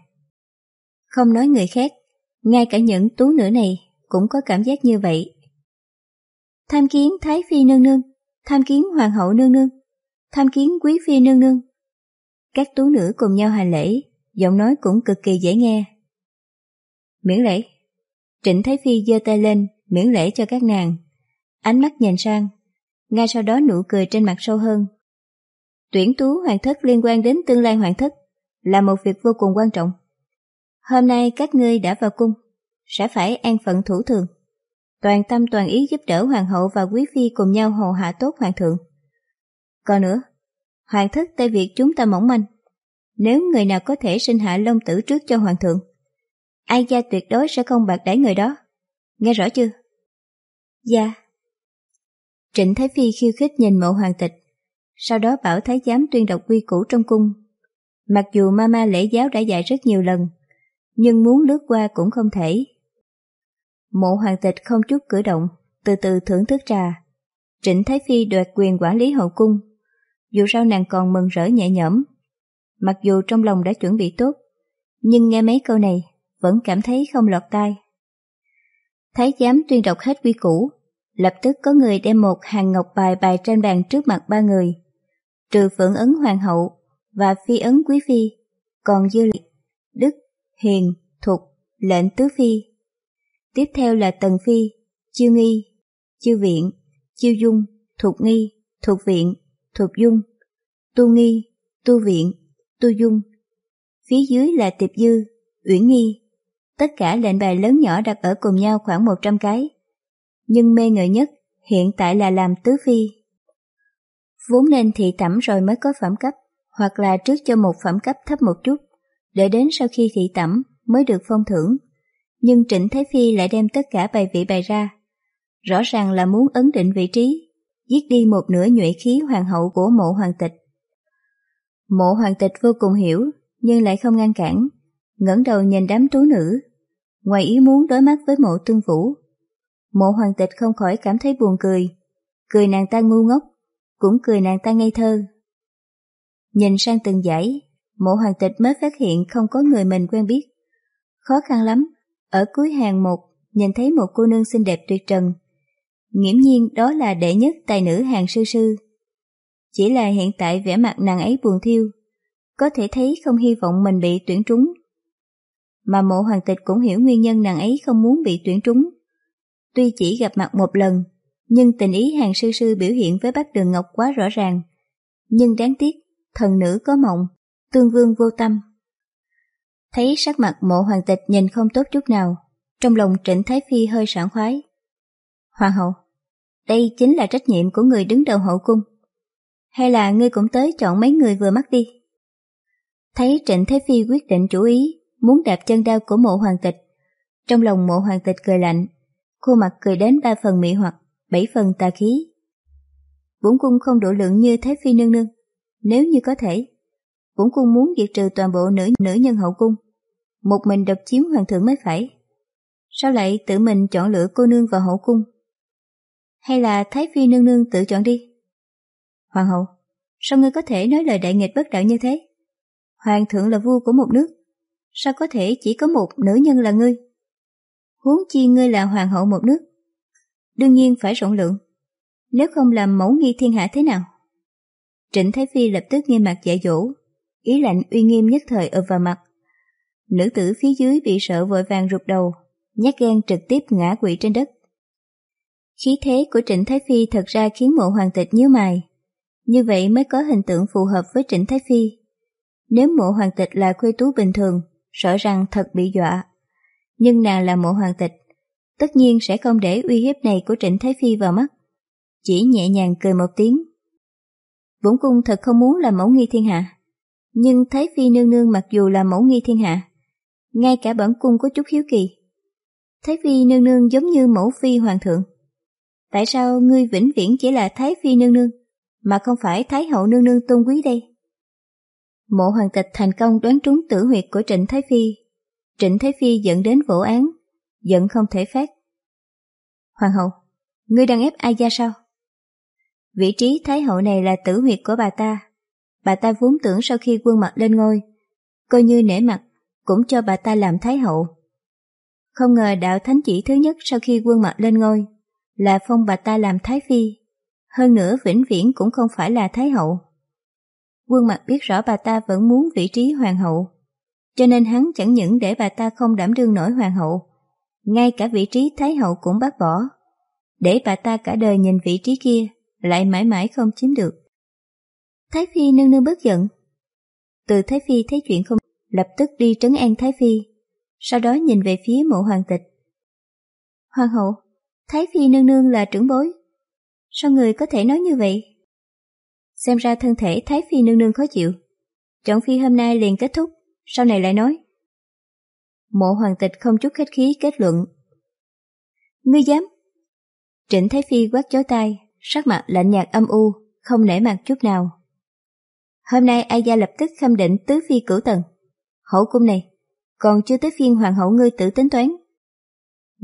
Không nói người khác, ngay cả những tú nữ này cũng có cảm giác như vậy. Tham kiến Thái Phi nương nương, tham kiến Hoàng hậu nương nương, tham kiến Quý Phi nương nương. Các tú nữ cùng nhau hành lễ, giọng nói cũng cực kỳ dễ nghe. Miễn lễ. Trịnh Thái Phi giơ tay lên, miễn lễ cho các nàng. Ánh mắt nhìn sang, ngay sau đó nụ cười trên mặt sâu hơn. Tuyển tú hoàng thất liên quan đến tương lai hoàng thất là một việc vô cùng quan trọng. Hôm nay các ngươi đã vào cung, sẽ phải an phận thủ thường. Toàn tâm toàn ý giúp đỡ hoàng hậu và quý phi cùng nhau hồ hạ tốt hoàng thượng. Còn nữa, hoàng thất Tây Việt chúng ta mỏng manh. Nếu người nào có thể sinh hạ long tử trước cho hoàng thượng, ai gia tuyệt đối sẽ không bạc đãi người đó. Nghe rõ chưa? Dạ. Trịnh Thái Phi khiêu khích nhìn mộ hoàng tịch, sau đó bảo Thái giám tuyên đọc quy củ trong cung. Mặc dù mama lễ giáo đã dạy rất nhiều lần, nhưng muốn lướt qua cũng không thể. Mộ hoàng tịch không chút cử động, từ từ thưởng thức trà. Trịnh Thái Phi đoạt quyền quản lý hậu cung. Dù sao nàng còn mừng rỡ nhẹ nhõm. Mặc dù trong lòng đã chuẩn bị tốt, nhưng nghe mấy câu này vẫn cảm thấy không lọt tai. Thái giám tuyên đọc hết quy củ, lập tức có người đem một hàng ngọc bài bài trên bàn trước mặt ba người. Trừ phượng ấn hoàng hậu và phi ấn quý phi, còn dư liệt, đức, hiền, thục, lệnh tứ phi. Tiếp theo là tần phi, chiêu nghi, chiêu viện, chiêu dung, thuộc nghi, thuộc viện, thuộc dung, tu nghi, tu viện, tu dung. Phía dưới là tiệp dư, uyển nghi. Tất cả lệnh bài lớn nhỏ đặt ở cùng nhau khoảng 100 cái. Nhưng mê ngợi nhất hiện tại là làm tứ phi. Vốn nên thị tẩm rồi mới có phẩm cấp, hoặc là trước cho một phẩm cấp thấp một chút, để đến sau khi thị tẩm mới được phong thưởng. Nhưng Trịnh Thái Phi lại đem tất cả bài vị bày ra. Rõ ràng là muốn ấn định vị trí, giết đi một nửa nhuệ khí hoàng hậu của mộ hoàng tịch. Mộ hoàng tịch vô cùng hiểu, nhưng lại không ngăn cản, ngẩng đầu nhìn đám tú nữ. Ngoài ý muốn đối mắt với mộ tương vũ, mộ hoàng tịch không khỏi cảm thấy buồn cười. Cười nàng ta ngu ngốc, cũng cười nàng ta ngây thơ. Nhìn sang từng dãy, mộ hoàng tịch mới phát hiện không có người mình quen biết. Khó khăn lắm, ở cuối hàng một nhìn thấy một cô nương xinh đẹp tuyệt trần. Nghiễm nhiên đó là đệ nhất tài nữ hàng sư sư. Chỉ là hiện tại vẻ mặt nàng ấy buồn thiêu, có thể thấy không hy vọng mình bị tuyển trúng. Mà mộ hoàng tịch cũng hiểu nguyên nhân nàng ấy không muốn bị tuyển trúng. Tuy chỉ gặp mặt một lần, nhưng tình ý hàng sư sư biểu hiện với bác Đường Ngọc quá rõ ràng. Nhưng đáng tiếc, thần nữ có mộng, tương vương vô tâm. Thấy sắc mặt mộ hoàng tịch nhìn không tốt chút nào, trong lòng trịnh Thái Phi hơi sảng khoái. Hoàng hậu, đây chính là trách nhiệm của người đứng đầu hậu cung. Hay là ngươi cũng tới chọn mấy người vừa mắt đi? Thấy trịnh Thái Phi quyết định chủ ý, muốn đạp chân đao của mộ hoàng tịch. Trong lòng mộ hoàng tịch cười lạnh, khuôn mặt cười đến ba phần mị hoặc, bảy phần tà khí. Bốn cung không độ lượng như Thái Phi nương nương, nếu như có thể. Bốn cung muốn diệt trừ toàn bộ nữ nữ nhân hậu cung, một mình độc chiếm hoàng thượng mới phải. Sao lại tự mình chọn lựa cô nương vào hậu cung? Hay là Thái Phi nương nương tự chọn đi? Hoàng hậu, sao ngươi có thể nói lời đại nghịch bất đạo như thế? Hoàng thượng là vua của một nước, sao có thể chỉ có một nữ nhân là ngươi? Huống chi ngươi là hoàng hậu một nước. Đương nhiên phải rộng lượng, nếu không làm mẫu nghi thiên hạ thế nào? Trịnh Thái Phi lập tức nghiêm mặt dạy dỗ, ý lạnh uy nghiêm nhất thời ập vào mặt. Nữ tử phía dưới bị sợ vội vàng rụt đầu, nhát gan trực tiếp ngã quỵ trên đất. Khí thế của Trịnh Thái Phi thật ra khiến mộ hoàng tịch nhíu mày. Như vậy mới có hình tượng phù hợp với Trịnh Thái Phi. Nếu mộ hoàng tịch là khuê tú bình thường, sợ rằng thật bị dọa. Nhưng nàng là mộ hoàng tịch, tất nhiên sẽ không để uy hiếp này của Trịnh Thái Phi vào mắt. Chỉ nhẹ nhàng cười một tiếng. Bổn cung thật không muốn làm mẫu nghi thiên hạ. Nhưng Thái Phi nương nương mặc dù là mẫu nghi thiên hạ, ngay cả bổn cung có chút hiếu kỳ. Thái Phi nương nương giống như mẫu phi hoàng thượng. Tại sao ngươi vĩnh viễn chỉ là Thái Phi nương nương, mà không phải Thái hậu nương nương tôn quý đây? Mộ hoàng tịch thành công đoán trúng tử huyệt của Trịnh Thái Phi. Trịnh Thái Phi dẫn đến vụ án, giận không thể phát. Hoàng hậu, ngươi đang ép ai ra sao? Vị trí Thái hậu này là tử huyệt của bà ta. bà ta vốn tưởng sau khi quân mặt lên ngôi, coi như nể mặt, cũng cho bà ta làm thái hậu. Không ngờ đạo thánh chỉ thứ nhất sau khi quân mặt lên ngôi là phong bà ta làm thái phi, hơn nữa vĩnh viễn cũng không phải là thái hậu. Quân mặt biết rõ bà ta vẫn muốn vị trí hoàng hậu, cho nên hắn chẳng những để bà ta không đảm đương nổi hoàng hậu, ngay cả vị trí thái hậu cũng bác bỏ, để bà ta cả đời nhìn vị trí kia lại mãi mãi không chiếm được. Thái Phi nương nương bất giận. Từ Thái Phi thấy chuyện không lập tức đi trấn an Thái Phi, sau đó nhìn về phía mộ hoàng tịch. Hoàng hậu, Thái Phi nương nương là trưởng bối. Sao người có thể nói như vậy? Xem ra thân thể Thái Phi nương nương khó chịu. Chọn phi hôm nay liền kết thúc, sau này lại nói. Mộ hoàng tịch không chút khách khí kết luận. Ngươi dám? Trịnh Thái Phi quát chói tai, sắc mặt lạnh nhạt âm u, không nể mặt chút nào. Hôm nay ai gia lập tức khâm định tứ phi cửu tầng. Hậu cung này, còn chưa tới phiên hoàng hậu ngươi tự tính toán.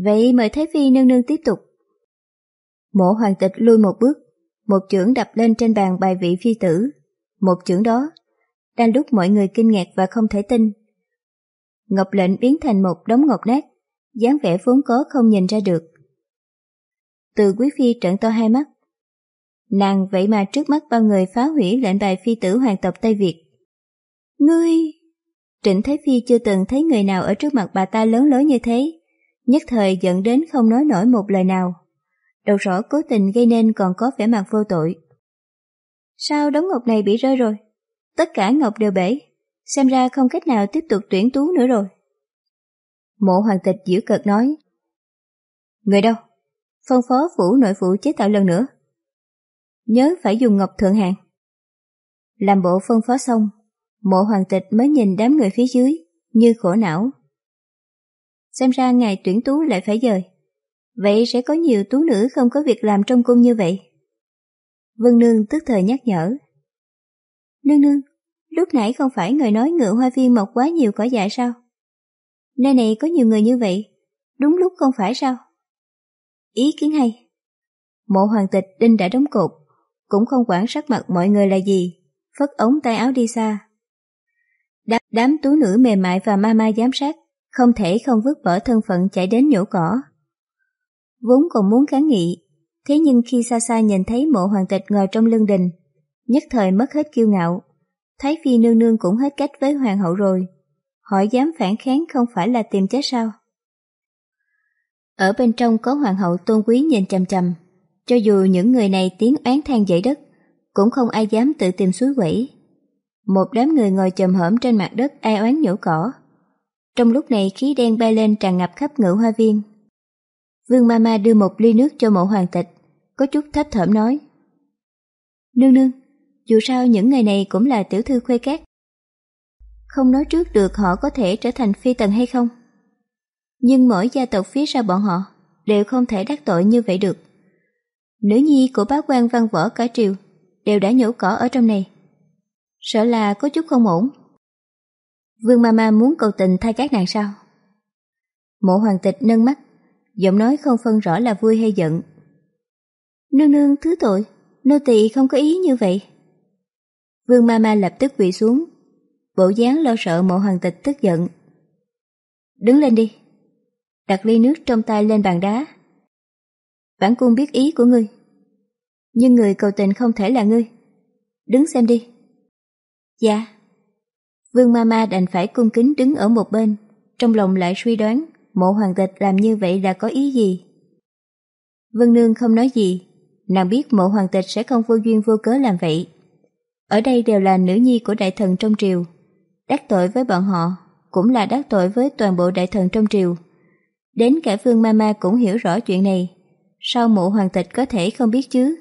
Vậy mời Thái Phi nương nương tiếp tục. Mộ hoàng tịch lui một bước, một chưởng đập lên trên bàn bài vị phi tử. Một chưởng đó, đang lúc mọi người kinh ngạc và không thể tin. Ngọc lệnh biến thành một đống ngọc nát, dáng vẻ vốn có không nhìn ra được. Từ quý phi trợn to hai mắt. Nàng vậy mà trước mắt bao người phá hủy lệnh bài phi tử hoàng tộc Tây Việt. Ngươi! Trịnh thái Phi chưa từng thấy người nào ở trước mặt bà ta lớn lối như thế, nhất thời giận đến không nói nổi một lời nào. Đầu rõ cố tình gây nên còn có vẻ mặt vô tội. Sao đống ngọc này bị rơi rồi? Tất cả ngọc đều bể, xem ra không cách nào tiếp tục tuyển tú nữa rồi. Mộ hoàng tịch giữ cợt nói. Người đâu? Phân phó phủ nội vụ chế tạo lần nữa. Nhớ phải dùng ngọc thượng hạng. Làm bộ phân phó xong, mộ hoàng tịch mới nhìn đám người phía dưới, như khổ não. Xem ra ngày tuyển tú lại phải dời. Vậy sẽ có nhiều tú nữ không có việc làm trong cung như vậy. Vân Nương tức thời nhắc nhở. Nương nương, lúc nãy không phải người nói ngựa hoa viên mọc quá nhiều cỏ dại sao? Nơi này có nhiều người như vậy, đúng lúc không phải sao? Ý kiến hay. Mộ hoàng tịch đinh đã đóng cột, cũng không quản sắc mặt mọi người là gì, phất ống tay áo đi xa. Đám, đám tú nữ mềm mại và ma ma giám sát, không thể không vứt bỏ thân phận chạy đến nhổ cỏ. Vốn còn muốn kháng nghị, thế nhưng khi xa xa nhìn thấy mộ hoàng tịch ngồi trong lưng đình, nhất thời mất hết kiêu ngạo. Thái phi nương nương cũng hết cách với hoàng hậu rồi, họ dám phản kháng không phải là tìm chết sao. Ở bên trong có hoàng hậu tôn quý nhìn chằm chằm, cho dù những người này tiếng oán than dậy đất, cũng không ai dám tự tìm suối quỷ Một đám người ngồi chầm hởm trên mặt đất ai oán nhổ cỏ. Trong lúc này khí đen bay lên tràn ngập khắp ngự hoa viên. Vương Mama đưa một ly nước cho mộ hoàng tịch, có chút thấp thởm nói. Nương nương, dù sao những ngày này cũng là tiểu thư khuê cát. Không nói trước được họ có thể trở thành phi tần hay không. Nhưng mỗi gia tộc phía sau bọn họ đều không thể đắc tội như vậy được. Nữ nhi của bá quan văn võ cả triều đều đã nhổ cỏ ở trong này. Sợ là có chút không ổn. Vương Mama muốn cầu tình thay các nàng sao? Mộ hoàng tịch nâng mắt, giọng nói không phân rõ là vui hay giận. Nương nương thứ tội, nô tỳ không có ý như vậy. Vương Mama lập tức quỳ xuống, bộ dáng lo sợ mộ hoàng tịch tức giận. Đứng lên đi, đặt ly nước trong tay lên bàn đá. Bản cung biết ý của ngươi, nhưng người cầu tình không thể là ngươi. Đứng xem đi. Dạ. Vương Mama đành phải cung kính đứng ở một bên, trong lòng lại suy đoán mộ hoàng tịch làm như vậy là có ý gì. Vân Nương không nói gì, nàng biết mộ hoàng tịch sẽ không vô duyên vô cớ làm vậy. Ở đây đều là nữ nhi của đại thần trong triều, đắc tội với bọn họ cũng là đắc tội với toàn bộ đại thần trong triều. Đến cả Vương Mama cũng hiểu rõ chuyện này, sao mộ hoàng tịch có thể không biết chứ?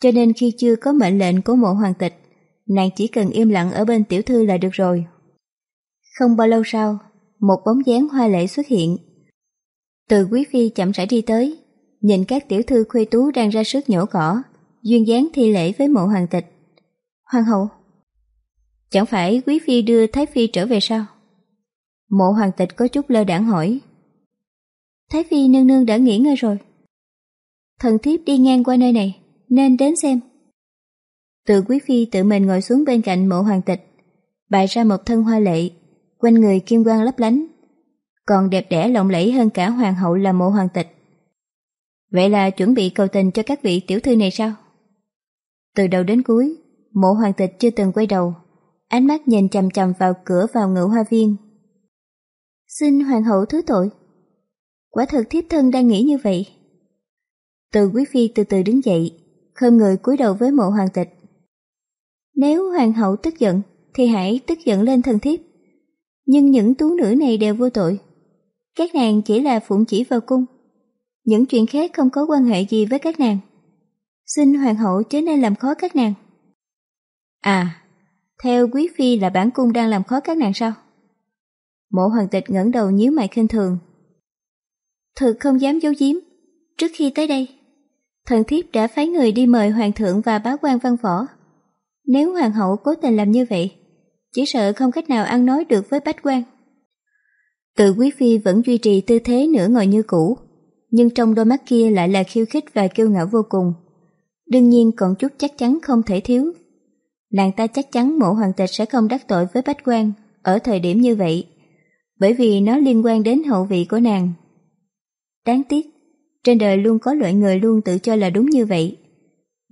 Cho nên khi chưa có mệnh lệnh của mộ hoàng tịch, nàng chỉ cần im lặng ở bên tiểu thư là được rồi. Không bao lâu sau, một bóng dáng hoa lệ xuất hiện. Từ quý phi chậm rãi đi tới, nhìn các tiểu thư khuê tú đang ra sức nhổ cỏ, duyên dáng thi lễ với mộ hoàng tịch. Hoàng hậu, chẳng phải quý phi đưa Thái phi trở về sao? Mộ hoàng tịch có chút lơ đảng hỏi. Thái phi nương nương đã nghỉ ngơi rồi. Thần thiếp đi ngang qua nơi này, nên đến xem. Từ quý phi tự mình ngồi xuống bên cạnh mộ hoàng tịch, bày ra một thân hoa lệ, quanh người kim quang lấp lánh, còn đẹp đẽ lộng lẫy hơn cả hoàng hậu là mộ hoàng tịch. Vậy là chuẩn bị cầu tình cho các vị tiểu thư này sao? Từ đầu đến cuối, mộ hoàng tịch chưa từng quay đầu, ánh mắt nhìn chằm chằm vào cửa vào ngự hoa viên. Xin hoàng hậu thứ tội. Quả thật thiếp thân đang nghĩ như vậy. Từ quý phi từ từ đứng dậy, khom người cúi đầu với mộ hoàng tịch. Nếu hoàng hậu tức giận, thì hãy tức giận lên thân thiếp. Nhưng những tú nữ này đều vô tội. Các nàng chỉ là phụng chỉ vào cung. Những chuyện khác không có quan hệ gì với các nàng. Xin hoàng hậu chớ nên làm khó các nàng. À, theo quý phi là bản cung đang làm khó các nàng sao? Mộ hoàng tịch ngẩng đầu nhíu mày khinh thường. Thực không dám giấu giếm. Trước khi tới đây, thần thiếp đã phái người đi mời hoàng thượng và bá quan văn võ. Nếu hoàng hậu cố tình làm như vậy, chỉ sợ không cách nào ăn nói được với bách quan. Tự quý phi vẫn duy trì tư thế nửa ngồi như cũ, nhưng trong đôi mắt kia lại là khiêu khích và kiêu ngạo vô cùng. Đương nhiên còn chút chắc chắn không thể thiếu. Nàng ta chắc chắn mộ hoàng tịch sẽ không đắc tội với bách quan ở thời điểm như vậy, bởi vì nó liên quan đến hậu vị của nàng. Đáng tiếc, trên đời luôn có loại người luôn tự cho là đúng như vậy.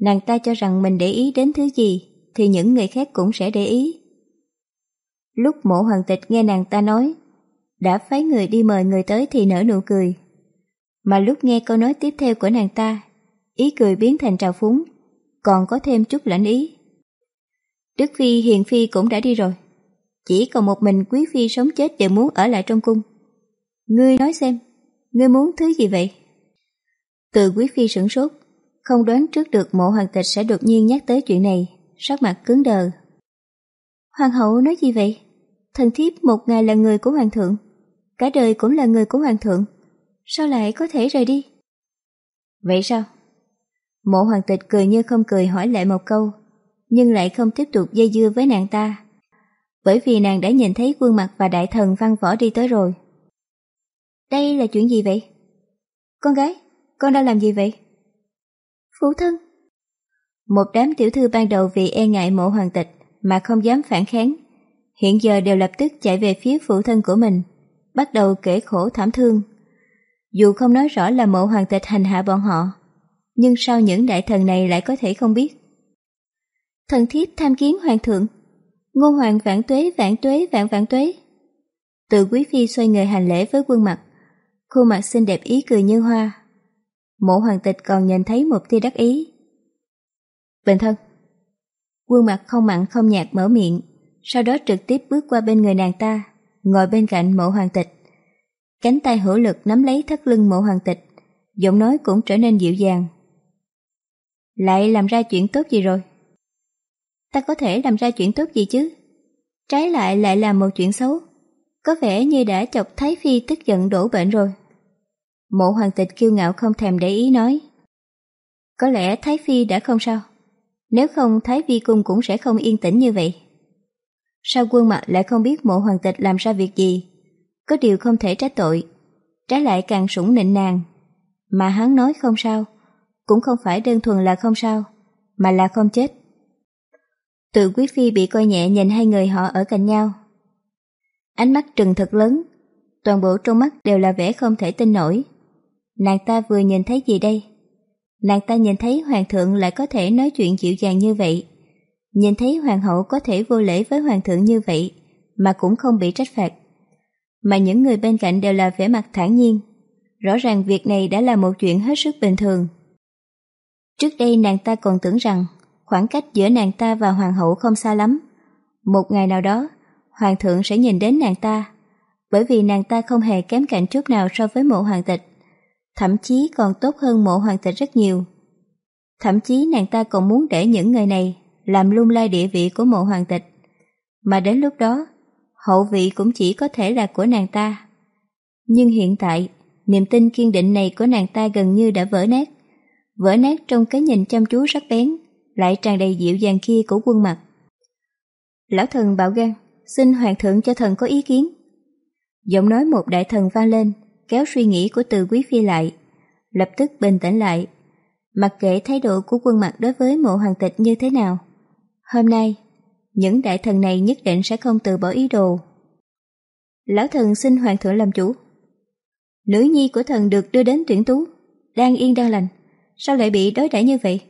Nàng ta cho rằng mình để ý đến thứ gì, thì những người khác cũng sẽ để ý. Lúc mộ hoàng tịch nghe nàng ta nói, đã phái người đi mời người tới thì nở nụ cười. Mà lúc nghe câu nói tiếp theo của nàng ta, ý cười biến thành trào phúng, còn có thêm chút lãnh ý. Đức Phi Hiền Phi cũng đã đi rồi, chỉ còn một mình Quý Phi sống chết đều muốn ở lại trong cung. Ngươi nói xem, ngươi muốn thứ gì vậy? Từ Quý Phi sửng sốt, không đoán trước được mộ hoàng tịch sẽ đột nhiên nhắc tới chuyện này, sắc mặt cứng đờ. Hoàng hậu nói gì vậy? Thần thiếp một ngày là người của hoàng thượng, cả đời cũng là người của hoàng thượng, sao lại có thể rời đi? Vậy sao? Mộ hoàng tịch cười như không cười hỏi lại một câu, nhưng lại không tiếp tục dây dưa với nàng ta, bởi vì nàng đã nhìn thấy quân mặt và đại thần văn võ đi tới rồi. Đây là chuyện gì vậy? Con gái, con đang làm gì vậy? Phụ thân. Một đám tiểu thư ban đầu vì e ngại mộ hoàng tịch mà không dám phản kháng, hiện giờ đều lập tức chạy về phía phụ thân của mình, bắt đầu kể khổ thảm thương. Dù không nói rõ là mộ hoàng tịch hành hạ bọn họ, nhưng sao những đại thần này lại có thể không biết? Thần thiếp tham kiến hoàng thượng, ngô hoàng vạn tuế vạn tuế vạn vạn tuế. Từ quý phi xoay người hành lễ với quân mặt, khuôn mặt xinh đẹp ý cười như hoa. Mộ hoàng tịch còn nhìn thấy một tia đắc ý. Bình thân. Quân mặt không mặn không nhạt mở miệng, sau đó trực tiếp bước qua bên người nàng ta, ngồi bên cạnh mộ hoàng tịch. Cánh tay hữu lực nắm lấy thắt lưng mộ hoàng tịch, giọng nói cũng trở nên dịu dàng. Lại làm ra chuyện tốt gì rồi? Ta có thể làm ra chuyện tốt gì chứ? Trái lại lại làm một chuyện xấu. Có vẻ như đã chọc Thái Phi tức giận đổ bệnh rồi. Mộ hoàng tịch kiêu ngạo không thèm để ý nói. Có lẽ Thái Phi đã không sao. Nếu không, Thái Vi Cung cũng sẽ không yên tĩnh như vậy. Sao quân mặt lại không biết mộ hoàng tịch làm ra việc gì? Có điều không thể trách tội. Trái lại càng sủng nịnh nàng. Mà hắn nói không sao. Cũng không phải đơn thuần là không sao. Mà là không chết. tự quý phi bị coi nhẹ nhìn hai người họ ở cạnh nhau. Ánh mắt trừng thật lớn. Toàn bộ trong mắt đều là vẻ không thể tin nổi. Nàng ta vừa nhìn thấy gì đây? Nàng ta nhìn thấy hoàng thượng lại có thể nói chuyện dịu dàng như vậy. Nhìn thấy hoàng hậu có thể vô lễ với hoàng thượng như vậy mà cũng không bị trách phạt. Mà những người bên cạnh đều là vẻ mặt thản nhiên. Rõ ràng việc này đã là một chuyện hết sức bình thường. Trước đây nàng ta còn tưởng rằng khoảng cách giữa nàng ta và hoàng hậu không xa lắm. Một ngày nào đó, hoàng thượng sẽ nhìn đến nàng ta, bởi vì nàng ta không hề kém cạnh chút nào so với mộ hoàng tịch thậm chí còn tốt hơn mộ hoàng tịch rất nhiều. Thậm chí nàng ta còn muốn để những người này làm lung lay địa vị của mộ hoàng tịch. Mà đến lúc đó, hậu vị cũng chỉ có thể là của nàng ta. Nhưng hiện tại, niềm tin kiên định này của nàng ta gần như đã vỡ nát. Vỡ nát trong cái nhìn chăm chú sắc bén, lại tràn đầy dịu dàng kia của quân mặt. Lão thần bảo gan, xin hoàng thượng cho thần có ý kiến. Giọng nói một đại thần vang lên, kéo suy nghĩ của từ quý phi lại, lập tức bình tĩnh lại. Mặc kệ thái độ của quân mặt đối với mộ hoàng tịch như thế nào, Hôm nay, những đại thần này nhất định sẽ không từ bỏ ý đồ. Lão thần xin hoàng thượng làm chủ. Nữ nhi của thần được đưa đến tuyển tú, đang yên đang lành, sao lại bị đối đãi như vậy?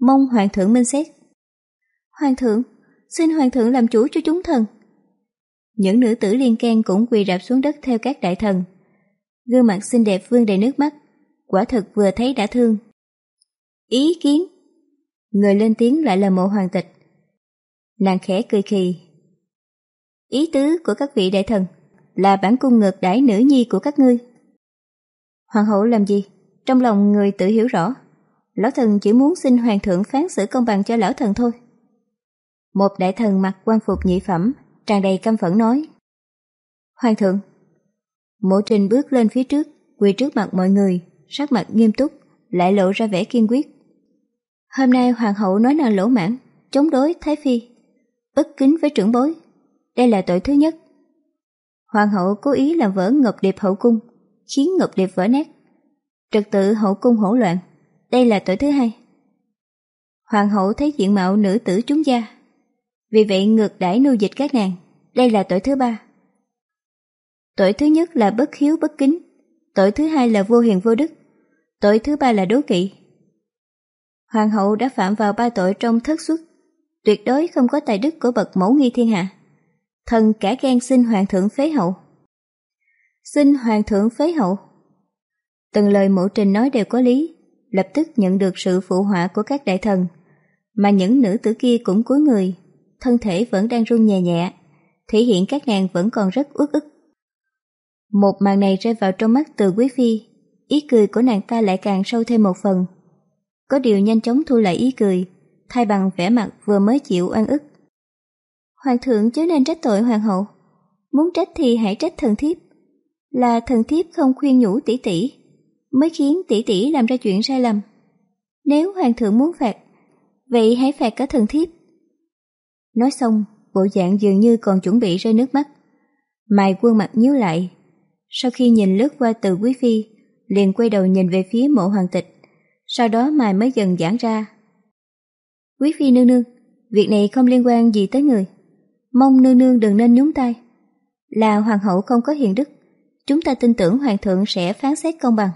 Mong hoàng thượng minh xét. Hoàng thượng, xin hoàng thượng làm chủ cho chúng thần. Những nữ tử liên can cũng quỳ rạp xuống đất theo các đại thần. Gương mặt xinh đẹp vương đầy nước mắt, quả thực vừa thấy đã thương. Ý kiến Người lên tiếng lại là mộ hoàng tịch. Nàng khẽ cười khì. Ý tứ của các vị đại thần là bản cung ngược đãi nữ nhi của các ngươi. Hoàng hậu làm gì? Trong lòng người tự hiểu rõ. Lão thần chỉ muốn xin hoàng thượng phán xử công bằng cho lão thần thôi. Một đại thần mặc quan phục nhị phẩm, tràn đầy căm phẫn nói. Hoàng thượng, mộ trình bước lên phía trước, quỳ trước mặt mọi người, sắc mặt nghiêm túc, lại lộ ra vẻ kiên quyết. Hôm nay hoàng hậu nói năng lỗ mãn, chống đối Thái Phi, bất kính với trưởng bối. Đây là tội thứ nhất. Hoàng hậu cố ý làm vỡ ngọc điệp hậu cung, khiến ngọc điệp vỡ nát. Trật tự hậu cung hỗn loạn, đây là tội thứ hai. Hoàng hậu thấy diện mạo nữ tử chúng gia, vì vậy ngược đãi nô dịch các nàng, đây là tội thứ ba. Tội thứ nhất là bất hiếu bất kính, tội thứ hai là vô hiền vô đức, tội thứ ba là đố kỵ. Hoàng hậu đã phạm vào ba tội trong thất xuất, tuyệt đối không có tài đức của bậc mẫu nghi thiên hạ. Thần cả gan xin hoàng thượng phế hậu. Xin hoàng thượng phế hậu. Từng lời mẫu trình nói đều có lý, lập tức nhận được sự phụ họa của các đại thần, mà những nữ tử kia cũng cúi người, thân thể vẫn đang run nhẹ nhẹ, thể hiện các nàng vẫn còn rất uất ức. Một màn này rơi vào trong mắt từ quý phi, ý cười của nàng ta lại càng sâu thêm một phần. Có điều nhanh chóng thu lại ý cười, thay bằng vẻ mặt vừa mới chịu oan ức. Hoàng thượng chớ nên trách tội hoàng hậu, muốn trách thì hãy trách thần thiếp. Là thần thiếp không khuyên nhủ tỷ tỷ, mới khiến tỷ tỷ làm ra chuyện sai lầm. Nếu hoàng thượng muốn phạt, vậy hãy phạt cả thần thiếp. Nói xong, bộ dạng dường như còn chuẩn bị rơi nước mắt. Mài quân mặt nhíu lại. Sau khi nhìn lướt qua từ quý phi, liền quay đầu nhìn về phía mộ hoàng tịch. Sau đó Mài mới dần giãn ra. Quý phi nương nương, việc này không liên quan gì tới người. Mong nương nương đừng nên nhúng tay. Là hoàng hậu không có hiền đức, chúng ta tin tưởng hoàng thượng sẽ phán xét công bằng.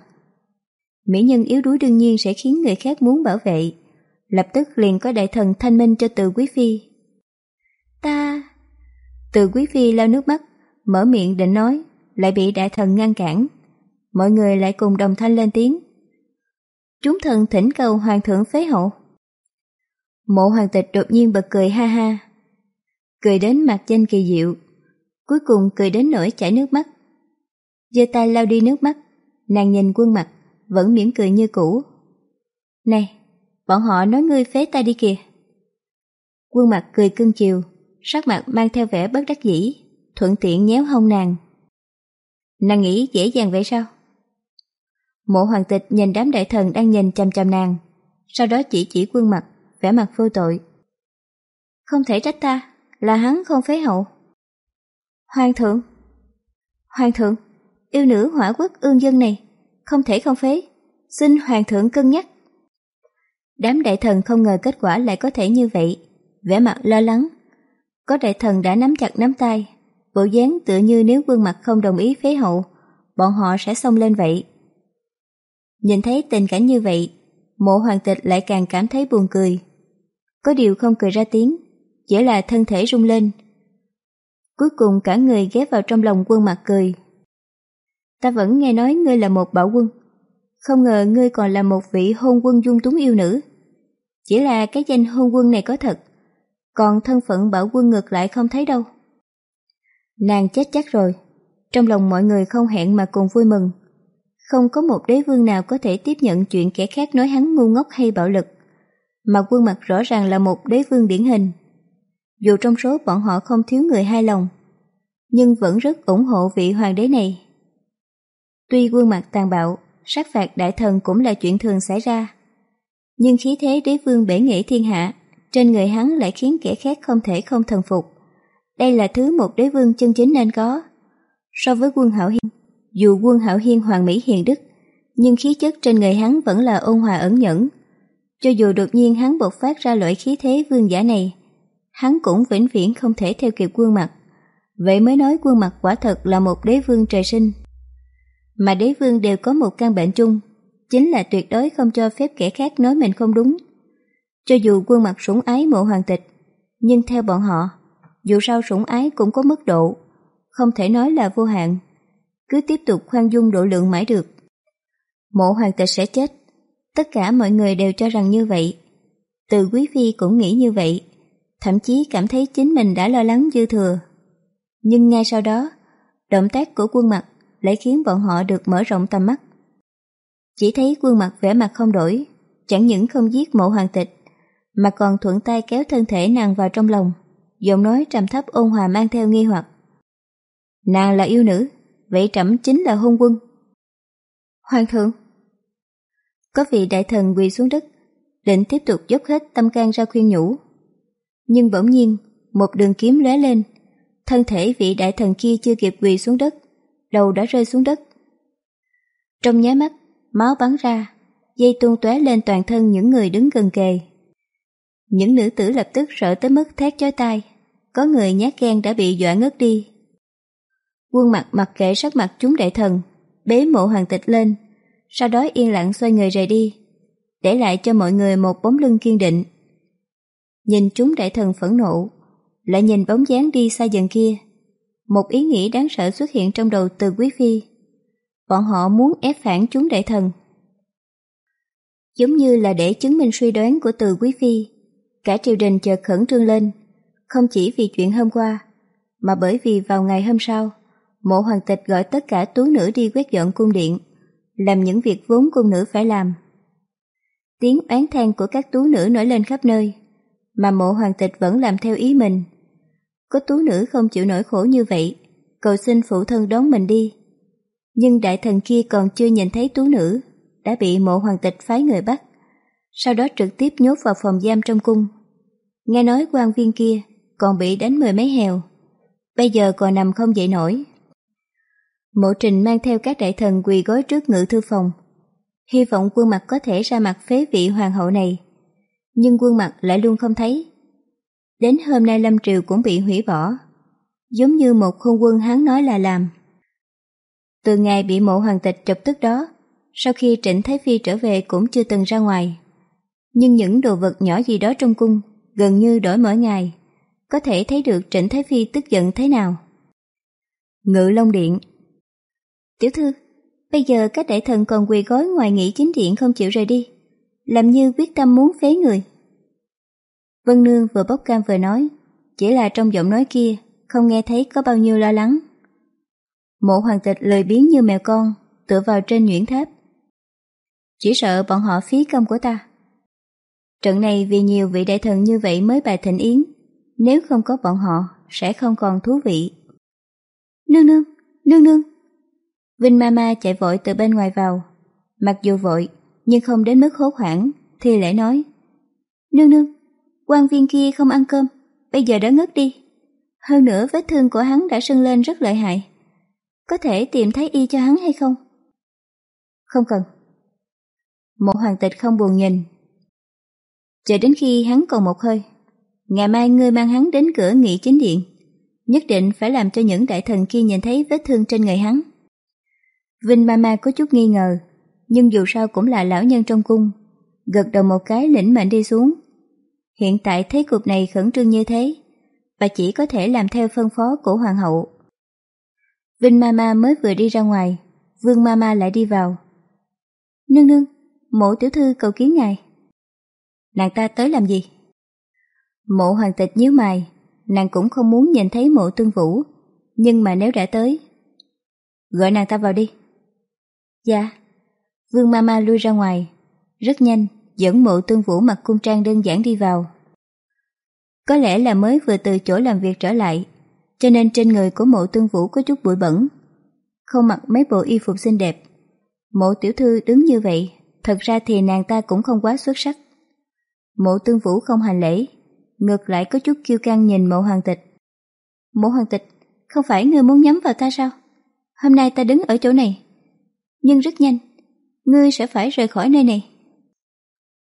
Mỹ nhân yếu đuối đương nhiên sẽ khiến người khác muốn bảo vệ. Lập tức liền có đại thần thanh minh cho từ quý phi. Ta... Từ quý phi lau nước mắt, mở miệng định nói, lại bị đại thần ngăn cản. Mọi người lại cùng đồng thanh lên tiếng. Chúng thần thỉnh cầu hoàng thượng phế hậu. Mộ hoàng tịch đột nhiên bật cười ha ha. Cười đến mặt danh kỳ diệu, cuối cùng cười đến nỗi chảy nước mắt. giơ tay lau đi nước mắt, nàng nhìn quân mặt, vẫn mỉm cười như cũ. Này, bọn họ nói ngươi phế tay đi kìa. Quân mặt cười cưng chiều, sắc mặt mang theo vẻ bất đắc dĩ, thuận tiện nhéo hông nàng. Nàng nghĩ dễ dàng vậy sao? Mộ hoàng tịch nhìn đám đại thần đang nhìn chăm chăm nàng, sau đó chỉ chỉ quân mặt, vẻ mặt vô tội. Không thể trách ta, là hắn không phế hậu. Hoàng thượng! Hoàng thượng! Yêu nữ hỏa quốc ương dân này, không thể không phế, xin hoàng thượng cân nhắc. Đám đại thần không ngờ kết quả lại có thể như vậy, vẻ mặt lo lắng. Có đại thần đã nắm chặt nắm tay, bộ dáng tựa như nếu vương mặt không đồng ý phế hậu, bọn họ sẽ xông lên vậy. Nhìn thấy tình cảnh như vậy, mộ hoàng tịch lại càng cảm thấy buồn cười. Có điều không cười ra tiếng, chỉ là thân thể rung lên. Cuối cùng cả người ghé vào trong lòng quân mặt cười. Ta vẫn nghe nói ngươi là một bảo quân, không ngờ ngươi còn là một vị hôn quân dung túng yêu nữ. Chỉ là cái danh hôn quân này có thật, còn thân phận bảo quân ngược lại không thấy đâu. Nàng chết chắc rồi, trong lòng mọi người không hẹn mà cùng vui mừng. Không có một đế vương nào có thể tiếp nhận chuyện kẻ khác nói hắn ngu ngốc hay bạo lực, mà quân mặt rõ ràng là một đế vương điển hình. Dù trong số bọn họ không thiếu người hai lòng, nhưng vẫn rất ủng hộ vị hoàng đế này. Tuy quân mặt tàn bạo, sát phạt đại thần cũng là chuyện thường xảy ra, nhưng khí thế đế vương bể nghệ thiên hạ trên người hắn lại khiến kẻ khác không thể không thần phục. Đây là thứ một đế vương chân chính nên có. So với quân Hảo Hiên, dù quân Hảo Hiên hoàng mỹ hiền đức, nhưng khí chất trên người hắn vẫn là ôn hòa ẩn nhẫn. Cho dù đột nhiên hắn bộc phát ra loại khí thế vương giả này, hắn cũng vĩnh viễn không thể theo kịp quân mặt. Vậy mới nói quân mặt quả thật là một đế vương trời sinh. Mà đế vương đều có một căn bệnh chung, chính là tuyệt đối không cho phép kẻ khác nói mình không đúng. Cho dù quân mặt sủng ái mộ hoàng tịch, nhưng theo bọn họ, dù sao sủng ái cũng có mức độ, không thể nói là vô hạn. Cứ tiếp tục khoan dung độ lượng mãi được. Mộ hoàng tịch sẽ chết. Tất cả mọi người đều cho rằng như vậy. Từ quý phi cũng nghĩ như vậy, thậm chí cảm thấy chính mình đã lo lắng dư thừa. Nhưng ngay sau đó, động tác của quân mặt lại khiến bọn họ được mở rộng tầm mắt. Chỉ thấy quân mặt vẻ mặt không đổi, chẳng những không giết mộ hoàng tịch, mà còn thuận tay kéo thân thể nàng vào trong lòng, giọng nói trầm thấp ôn hòa mang theo nghi hoặc. Nàng là yêu nữ, vậy trẫm chính là hôn quân. Hoàng thượng Có vị đại thần quỳ xuống đất, định tiếp tục dốc hết tâm can ra khuyên nhủ. Nhưng bỗng nhiên, một đường kiếm lóe lên, thân thể vị đại thần kia chưa kịp quỳ xuống đất, đầu đã rơi xuống đất. Trong nháy mắt, máu bắn ra, dây tuôn tóe lên toàn thân những người đứng gần kề. Những nữ tử lập tức sợ tới mức thét chói tai, có người nhát gan đã bị dọa ngất đi. Quân mặt mặc kệ sắc mặt chúng đại thần, bế mộ hoàng tịch lên, sau đó yên lặng xoay người rời đi, để lại cho mọi người một bóng lưng kiên định. Nhìn chúng đại thần phẫn nộ, lại nhìn bóng dáng đi xa dần kia. Một ý nghĩ đáng sợ xuất hiện trong đầu từ quý phi. Bọn họ muốn ép phản chúng đại thần. Giống như là để chứng minh suy đoán của từ quý phi, cả triều đình chợt khẩn trương lên, không chỉ vì chuyện hôm qua, mà bởi vì vào ngày hôm sau, mộ hoàng tịch gọi tất cả tú nữ đi quét dọn cung điện, làm những việc vốn cung nữ phải làm. Tiếng oán than của các tú nữ nổi lên khắp nơi, mà mộ hoàng tịch vẫn làm theo ý mình. Có tú nữ không chịu nổi khổ như vậy, cầu xin phụ thân đón mình đi. Nhưng đại thần kia còn chưa nhìn thấy tú nữ, đã bị mộ hoàng tịch phái người bắt, sau đó trực tiếp nhốt vào phòng giam trong cung. Nghe nói quan viên kia còn bị đánh mười mấy hèo, bây giờ còn nằm không dậy nổi. Mộ trình mang theo các đại thần quỳ gối trước ngự thư phòng, hy vọng quân mặt có thể ra mặt phế vị hoàng hậu này. Nhưng quân mặt lại luôn không thấy. Đến hôm nay Lâm Triều cũng bị hủy bỏ, giống như một khôn quân hắn nói là làm. Từ ngày bị mộ hoàng tịch trục tức đó, sau khi Trịnh Thái Phi trở về cũng chưa từng ra ngoài. Nhưng những đồ vật nhỏ gì đó trong cung gần như đổi mỗi ngày, có thể thấy được Trịnh Thái Phi tức giận thế nào. Ngự Long Điện Tiểu thư, bây giờ các đại thần còn quỳ gối ngoài nghỉ chính điện không chịu rời đi, làm như quyết tâm muốn phế người. Vân Nương vừa bốc cam vừa nói, chỉ là trong giọng nói kia không nghe thấy có bao nhiêu lo lắng. Mộ hoàng tịch lười biến như mèo con, tựa vào trên nhuyễn tháp. Chỉ sợ bọn họ phí công của ta. Trận này vì nhiều vị đại thần như vậy mới bài thịnh yến, nếu không có bọn họ sẽ không còn thú vị. Nương nương, nương nương. Vinh Mama chạy vội từ bên ngoài vào, mặc dù vội nhưng không đến mức hốt hoảng, thì lễ nói. Nương nương, quan viên kia không ăn cơm, bây giờ đã ngất đi. Hơn nữa vết thương của hắn đã sưng lên rất lợi hại. Có thể tìm thấy y cho hắn hay không? Không cần. Một hoàng tịch không buồn nhìn. Chờ đến khi hắn còn một hơi, ngày mai ngươi mang hắn đến cửa nghị chính điện. Nhất định phải làm cho những đại thần kia nhìn thấy vết thương trên người hắn. Vinh Mama có chút nghi ngờ, nhưng dù sao cũng là lão nhân trong cung. Gật đầu một cái lĩnh mệnh đi xuống. Hiện tại thế cục này khẩn trương như thế, bà chỉ có thể làm theo phân phó của hoàng hậu. Vinh Mama mới vừa đi ra ngoài, Vương Mama lại đi vào. Nương nương, mộ tiểu thư cầu kiến ngài. Nàng ta tới làm gì? Mộ hoàng tịch nhíu mày, nàng cũng không muốn nhìn thấy mộ tương vũ, nhưng mà nếu đã tới, gọi nàng ta vào đi. Dạ. Vương Mama lui ra ngoài, rất nhanh, dẫn mộ tương vũ mặc cung trang đơn giản đi vào. Có lẽ là mới vừa từ chỗ làm việc trở lại, cho nên trên người của mộ tương vũ có chút bụi bẩn. Không mặc mấy bộ y phục xinh đẹp. Mộ tiểu thư đứng như vậy, thật ra thì nàng ta cũng không quá xuất sắc. Mộ tương vũ không hành lễ, ngược lại có chút kiêu căng nhìn mộ hoàng tịch. Mộ hoàng tịch, không phải ngươi muốn nhắm vào ta sao? Hôm nay ta đứng ở chỗ này. Nhưng rất nhanh, ngươi sẽ phải rời khỏi nơi này.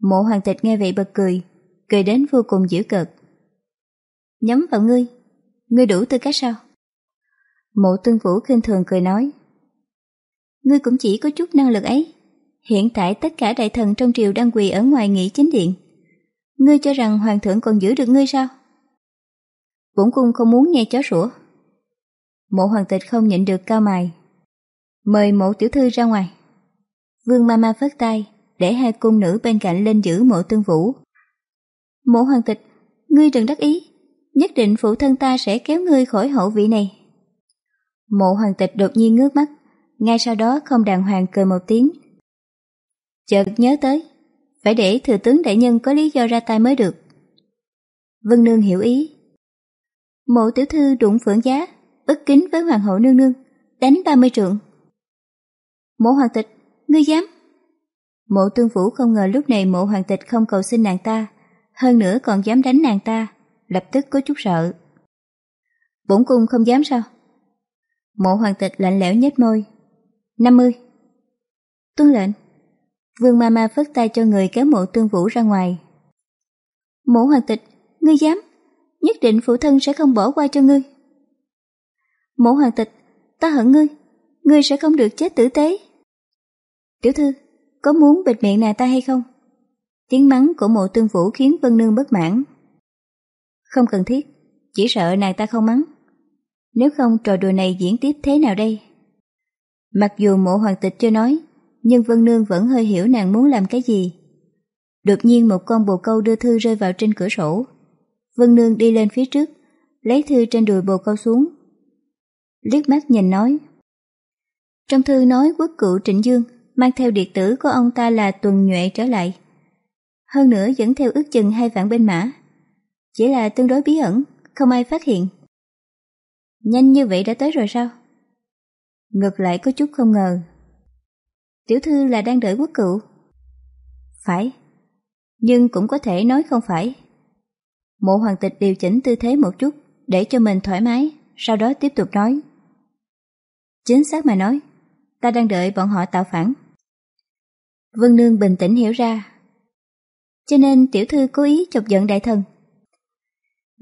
Mộ hoàng tịch nghe vậy bật cười, cười đến vô cùng dữ cợt. Nhắm vào ngươi, ngươi đủ tư cách sao? Mộ tương vũ khinh thường cười nói. Ngươi cũng chỉ có chút năng lực ấy. Hiện tại tất cả đại thần trong triều đang quỳ ở ngoài nghỉ chính điện. Ngươi cho rằng hoàng thượng còn giữ được ngươi sao? Bổn cung không muốn nghe chó sủa. Mộ hoàng tịch không nhịn được cao mày. Mời mộ tiểu thư ra ngoài. Vương ma ma phất tay, để hai cung nữ bên cạnh lên giữ mộ tương vũ. Mộ hoàng tịch, ngươi đừng đắc ý, nhất định phụ thân ta sẽ kéo ngươi khỏi hậu vị này. Mộ hoàng tịch đột nhiên ngước mắt, ngay sau đó không đàng hoàng cười một tiếng. Chợt nhớ tới, phải để thừa tướng đại nhân có lý do ra tay mới được. Vân Nương hiểu ý. Mộ tiểu thư đụng phượng giá, bất kính với hoàng hậu nương nương, đánh 30 trượng. Mộ hoàng tịch, ngươi dám? Mộ tương vũ không ngờ lúc này mộ hoàng tịch không cầu xin nàng ta, hơn nữa còn dám đánh nàng ta, lập tức có chút sợ. Bổn cung không dám sao? Mộ hoàng tịch lạnh lẽo nhếch môi. 50. Tuân lệnh. Vương Mama phất tay cho người kéo mộ tương vũ ra ngoài. Mộ hoàng tịch, ngươi dám, nhất định phụ thân sẽ không bỏ qua cho ngươi. Mộ hoàng tịch, ta hận ngươi, ngươi sẽ không được chết tử tế. Tiểu thư, có muốn bịt miệng nàng ta hay không? Tiếng mắng của mộ tương vũ khiến Vân Nương bất mãn. Không cần thiết, chỉ sợ nàng ta không mắng. Nếu không trò đùa này diễn tiếp thế nào đây? Mặc dù mộ hoàng tịch chưa nói, nhưng Vân Nương vẫn hơi hiểu nàng muốn làm cái gì. Đột nhiên một con bồ câu đưa thư rơi vào trên cửa sổ. Vân Nương đi lên phía trước, lấy thư trên đùi bồ câu xuống. Liếc mắt nhìn nói. Trong thư nói quốc cựu Trịnh Dương mang theo điện tử của ông ta là tuần nhuệ trở lại. Hơn nữa dẫn theo ước chừng hai vạn bên mã. Chỉ là tương đối bí ẩn, không ai phát hiện. Nhanh như vậy đã tới rồi sao? Ngược lại có chút không ngờ. Tiểu thư là đang đợi quốc cựu. Phải, nhưng cũng có thể nói không phải. Mộ hoàng tịch điều chỉnh tư thế một chút để cho mình thoải mái, sau đó tiếp tục nói. Chính xác mà nói, ta đang đợi bọn họ tạo phản. Vân Nương bình tĩnh hiểu ra. Cho nên tiểu thư cố ý chọc giận đại thần.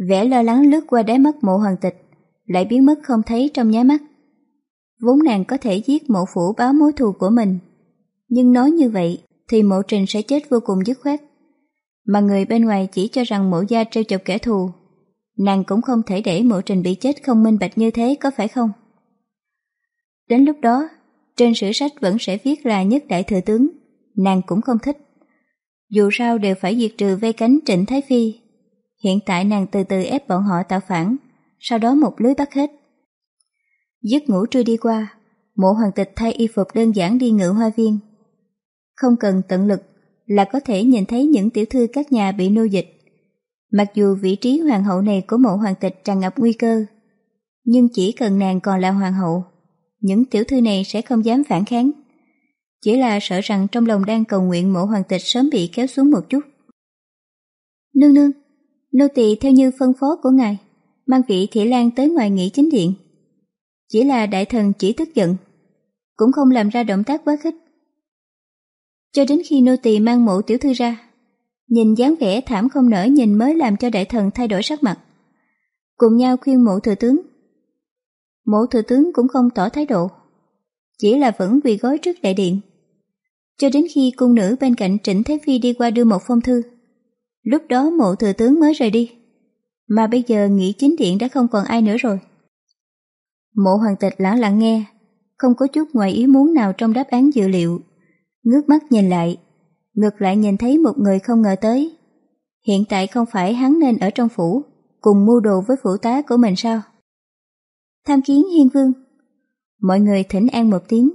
Vẻ lo lắng lướt qua đáy mắt mộ hoàng tịch, lại biến mất không thấy trong nháy mắt. Vốn nàng có thể giết mộ phủ báo mối thù của mình, nhưng nói như vậy thì mộ trình sẽ chết vô cùng dứt khoát. Mà người bên ngoài chỉ cho rằng mộ gia trêu chọc kẻ thù, nàng cũng không thể để mộ trình bị chết không minh bạch như thế có phải không? Đến lúc đó, trên sử sách vẫn sẽ viết là nhất đại thừa tướng, nàng cũng không thích. Dù sao đều phải diệt trừ vây cánh Trịnh Thái Phi. Hiện tại nàng từ từ ép bọn họ tạo phản, sau đó một lưới bắt hết. Giấc ngủ trưa đi qua, mộ hoàng tịch thay y phục đơn giản đi ngự hoa viên. Không cần tận lực là có thể nhìn thấy những tiểu thư các nhà bị nô dịch. Mặc dù vị trí hoàng hậu này của mộ hoàng tịch tràn ngập nguy cơ, nhưng chỉ cần nàng còn là hoàng hậu, những tiểu thư này sẽ không dám phản kháng. Chỉ là sợ rằng trong lòng đang cầu nguyện mộ hoàng tịch sớm bị kéo xuống một chút. Nương nương, nô tỳ theo như phân phó của ngài, mang vị thị lan tới ngoài nghỉ chính điện. Chỉ là đại thần chỉ tức giận, cũng không làm ra động tác quá khích. Cho đến khi nô tỳ mang mũ tiểu thư ra, nhìn dáng vẻ thảm không nở nhìn mới làm cho đại thần thay đổi sắc mặt. Cùng nhau khuyên mộ thừa tướng. Mộ thừa tướng cũng không tỏ thái độ, chỉ là vẫn quỳ gối trước đại điện. Cho đến khi cung nữ bên cạnh Trịnh Thế Phi đi qua đưa một phong thư, lúc đó mộ thừa tướng mới rời đi. Mà bây giờ nghĩ chính điện đã không còn ai nữa rồi. Mộ hoàng tịch lặng lặng nghe, không có chút ngoài ý muốn nào trong đáp án dự liệu. Ngước mắt nhìn lại, ngược lại nhìn thấy một người không ngờ tới. Hiện tại không phải hắn nên ở trong phủ, cùng mua đồ với phủ tá của mình sao? Tham kiến hiên vương. Mọi người thỉnh an một tiếng,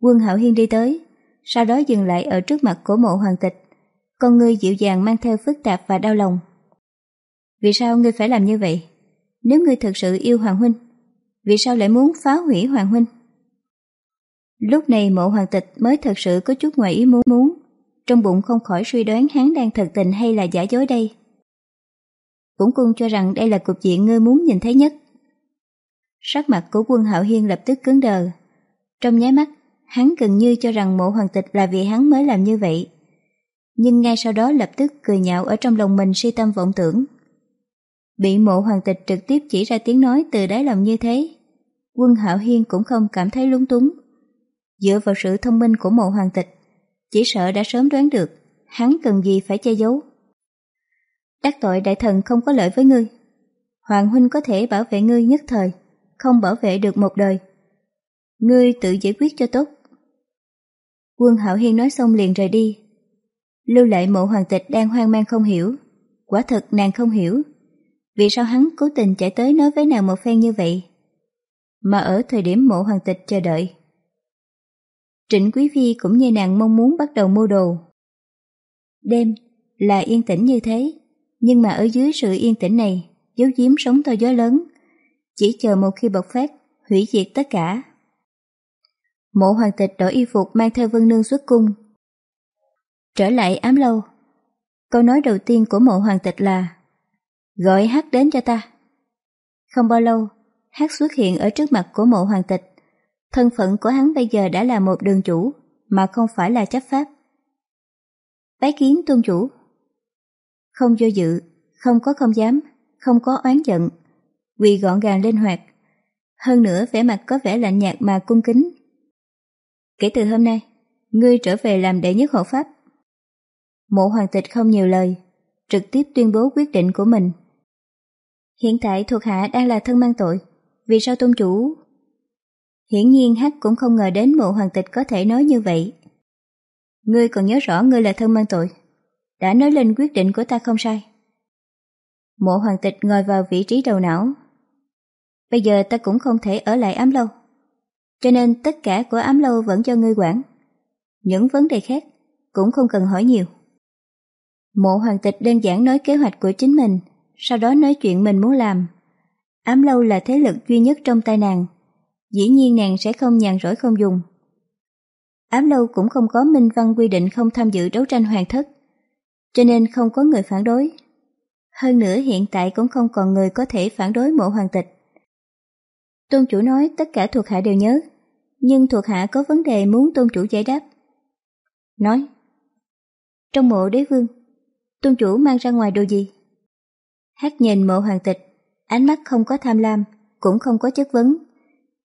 quân hạo hiên đi tới, sau đó dừng lại ở trước mặt của mộ hoàng tịch. Con ngươi dịu dàng mang theo phức tạp và đau lòng. Vì sao ngươi phải làm như vậy? Nếu ngươi thật sự yêu Hoàng Huynh, vì sao lại muốn phá hủy Hoàng Huynh? Lúc này mộ hoàng tịch mới thật sự có chút ngoài ý muốn muốn, trong bụng không khỏi suy đoán hắn đang thật tình hay là giả dối đây. Cũng cung cho rằng đây là cục diện ngươi muốn nhìn thấy nhất. Sắc mặt của quân hạo hiên lập tức cứng đờ. Trong nháy mắt, hắn gần như cho rằng mộ hoàng tịch là vì hắn mới làm như vậy. Nhưng ngay sau đó lập tức cười nhạo ở trong lòng mình si tâm vọng tưởng. Bị mộ hoàng tịch trực tiếp chỉ ra tiếng nói từ đáy lòng như thế, quân hạo hiên cũng không cảm thấy lúng túng. Dựa vào sự thông minh của mộ hoàng tịch, chỉ sợ đã sớm đoán được hắn cần gì phải che giấu. Đắc tội đại thần không có lợi với ngươi. Hoàng huynh có thể bảo vệ ngươi nhất thời, không bảo vệ được một đời. Ngươi tự giải quyết cho tốt. Quân Hạo Hiên nói xong liền rời đi. Lưu lệ mộ hoàng tịch đang hoang mang không hiểu. Quả thật nàng không hiểu. Vì sao hắn cố tình chạy tới nói với nàng một phen như vậy? Mà ở thời điểm mộ hoàng tịch chờ đợi. Trịnh Quý Phi cũng như nàng mong muốn bắt đầu mua đồ. Đêm là yên tĩnh như thế, nhưng mà ở dưới sự yên tĩnh này, dấu giếm sóng to gió lớn, chỉ chờ một khi bộc phát, hủy diệt tất cả. Mộ hoàng tịch đổi y phục mang theo vân nương xuất cung. Trở lại ám lâu. Câu nói đầu tiên của mộ hoàng tịch là Gọi hát đến cho ta. Không bao lâu, hát xuất hiện ở trước mặt của mộ hoàng tịch. Thân phận của hắn bây giờ đã là một đường chủ, mà không phải là chấp pháp. Bái kiến tôn chủ. Không do dự, không có không dám, không có oán giận, quỳ gọn gàng linh hoạt. Hơn nữa vẻ mặt có vẻ lạnh nhạt mà cung kính. Kể từ hôm nay, ngươi trở về làm đệ nhất hộ pháp. Mộ hoàng tịch không nhiều lời, trực tiếp tuyên bố quyết định của mình. Hiện tại thuộc hạ đang là thân mang tội, vì sao tôn chủ... Hiển nhiên Hắc cũng không ngờ đến mộ hoàng tịch có thể nói như vậy. Ngươi còn nhớ rõ ngươi là thân mang tội, đã nói lên quyết định của ta không sai. Mộ hoàng tịch ngồi vào vị trí đầu não. Bây giờ ta cũng không thể ở lại ám lâu. Cho nên tất cả của ám lâu vẫn cho ngươi quản. Những vấn đề khác cũng không cần hỏi nhiều. Mộ hoàng tịch đơn giản nói kế hoạch của chính mình, sau đó nói chuyện mình muốn làm. Ám lâu là thế lực duy nhất trong tay nàng. Dĩ nhiên nàng sẽ không nhàn rỗi không dùng. Ám lâu cũng không có minh văn quy định không tham dự đấu tranh hoàng thất, cho nên không có người phản đối. Hơn nữa hiện tại cũng không còn người có thể phản đối mộ hoàng tịch. Tôn chủ nói tất cả thuộc hạ đều nhớ, nhưng thuộc hạ có vấn đề muốn tôn chủ giải đáp. Nói, trong mộ đế vương, tôn chủ mang ra ngoài đồ gì? Hát nhìn mộ hoàng tịch, ánh mắt không có tham lam, cũng không có chất vấn,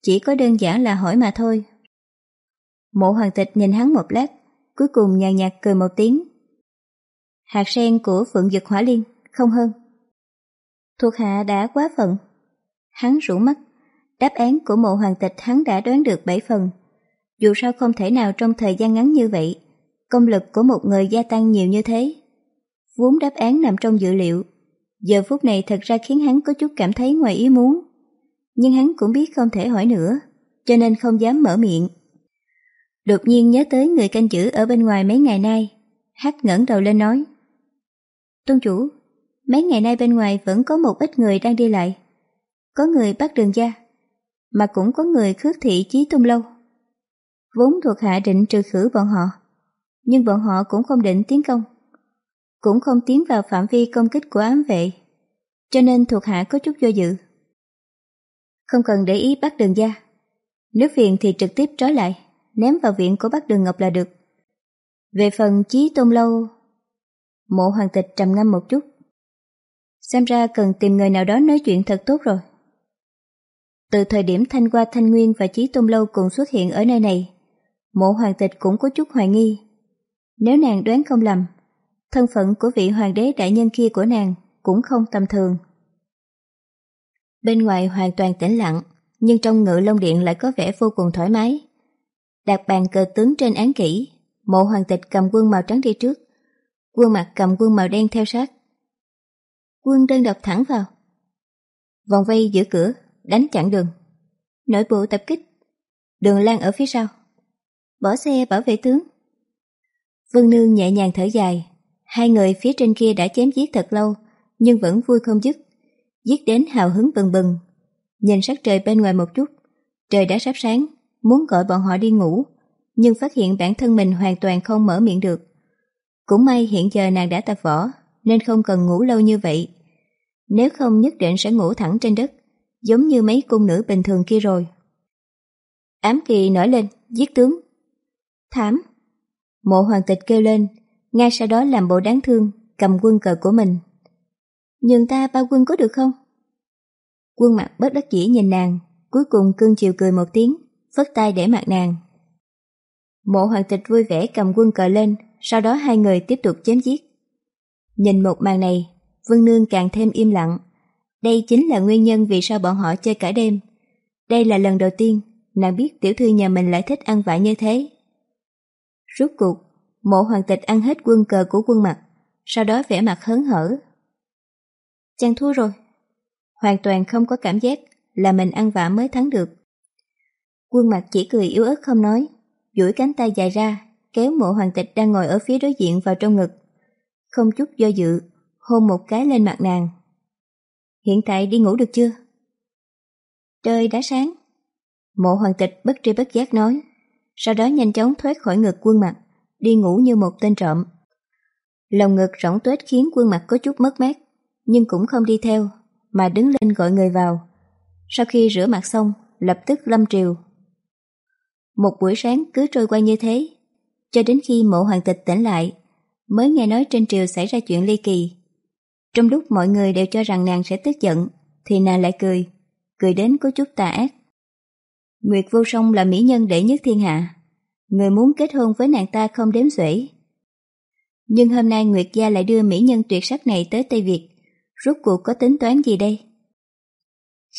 chỉ có đơn giản là hỏi mà thôi. Mộ hoàng tịch nhìn hắn một lát, cuối cùng nhàn nhạt cười một tiếng. Hạt sen của Phượng Dực Hỏa Liên, không hơn. Thuộc hạ đã quá phận. Hắn rủ mắt, đáp án của mộ hoàng tịch hắn đã đoán được bảy phần. Dù sao không thể nào trong thời gian ngắn như vậy, công lực của một người gia tăng nhiều như thế. Vốn đáp án nằm trong dự liệu, giờ phút này thật ra khiến hắn có chút cảm thấy ngoài ý muốn. Nhưng hắn cũng biết không thể hỏi nữa, cho nên không dám mở miệng. Đột nhiên nhớ tới người canh giữ ở bên ngoài mấy ngày nay, hát ngẩng đầu lên nói. Tôn chủ, mấy ngày nay bên ngoài vẫn có một ít người đang đi lại. Có người bắt đường gia, mà cũng có người khước thị chí tung lâu. Vốn thuộc hạ định trừ khử bọn họ, nhưng bọn họ cũng không định tiến công. Cũng không tiến vào phạm vi công kích của ám vệ, cho nên thuộc hạ có chút do dự. Không cần để ý bác đường gia. Nếu phiền thì trực tiếp trói lại, ném vào viện của bác đường Ngọc là được. Về phần chí tôn lâu, mộ hoàng tịch trầm ngâm một chút. Xem ra cần tìm người nào đó nói chuyện thật tốt rồi. Từ thời điểm Thanh Qua Thanh Nguyên và Chí Tôn Lâu cùng xuất hiện ở nơi này, mộ hoàng tịch cũng có chút hoài nghi. Nếu nàng đoán không lầm, thân phận của vị hoàng đế đại nhân kia của nàng cũng không tầm thường. Bên ngoài hoàn toàn tĩnh lặng, nhưng trong ngự long điện lại có vẻ vô cùng thoải mái. Đặt bàn cờ tướng trên án kỹ, mộ hoàng tịch cầm quân màu trắng đi trước, quân mặt cầm quân màu đen theo sát. Quân đơn độc thẳng vào. Vòng vây giữa cửa, đánh chặn đường. Nội bộ tập kích. Đường lan ở phía sau. Bỏ xe bảo vệ tướng. Vân Nương nhẹ nhàng thở dài. Hai người phía trên kia đã chém giết thật lâu, nhưng vẫn vui không dứt. Giết đến hào hứng bừng bừng. Nhìn sắc trời bên ngoài một chút, trời đã sắp sáng, muốn gọi bọn họ đi ngủ, nhưng phát hiện bản thân mình hoàn toàn không mở miệng được. Cũng may hiện giờ nàng đã tập võ, nên không cần ngủ lâu như vậy. Nếu không nhất định sẽ ngủ thẳng trên đất, giống như mấy cung nữ bình thường kia rồi. Ám kỳ nổi lên, giết tướng. Thảm! Mộ hoàng tịch kêu lên, ngay sau đó làm bộ đáng thương, cầm quân cờ của mình. Nhường ta bao quân có được không? Quân mặt bất đắc dĩ nhìn nàng, cuối cùng cương chiều cười một tiếng, phất tay để mặt nàng. Mộ hoàng tịch vui vẻ cầm quân cờ lên, sau đó hai người tiếp tục chém giết. Nhìn một màn này, Vương Nương càng thêm im lặng. Đây chính là nguyên nhân vì sao bọn họ chơi cả đêm. Đây là lần đầu tiên nàng biết tiểu thư nhà mình lại thích ăn vạ như thế. Rốt cuộc, mộ hoàng tịch ăn hết quân cờ của quân mặt, sau đó vẻ mặt hớn hở. Chàng thua rồi. Hoàn toàn không có cảm giác là mình ăn vạ mới thắng được. Quân mặt chỉ cười yếu ớt không nói, duỗi cánh tay dài ra, kéo mộ hoàng tịch đang ngồi ở phía đối diện vào trong ngực. Không chút do dự, hôn một cái lên mặt nàng. Hiện tại đi ngủ được chưa? Trời đã sáng. Mộ hoàng tịch bất tri bất giác nói, sau đó nhanh chóng thoát khỏi ngực quân mặt, đi ngủ như một tên trộm. Lòng ngực rỗng tuếch khiến quân mặt có chút mất mát, nhưng cũng không đi theo, mà đứng lên gọi người vào. Sau khi rửa mặt xong, lập tức lâm triều. Một buổi sáng cứ trôi qua như thế, cho đến khi mộ hoàng tịch tỉnh lại, mới nghe nói trên triều xảy ra chuyện ly kỳ. Trong lúc mọi người đều cho rằng nàng sẽ tức giận, thì nàng lại cười, cười đến có chút tà ác. Nguyệt vô song là mỹ nhân đệ nhất thiên hạ, người muốn kết hôn với nàng ta không đếm xuể. Nhưng hôm nay Nguyệt gia lại đưa mỹ nhân tuyệt sắc này tới Tây Việt, rốt cuộc có tính toán gì đây?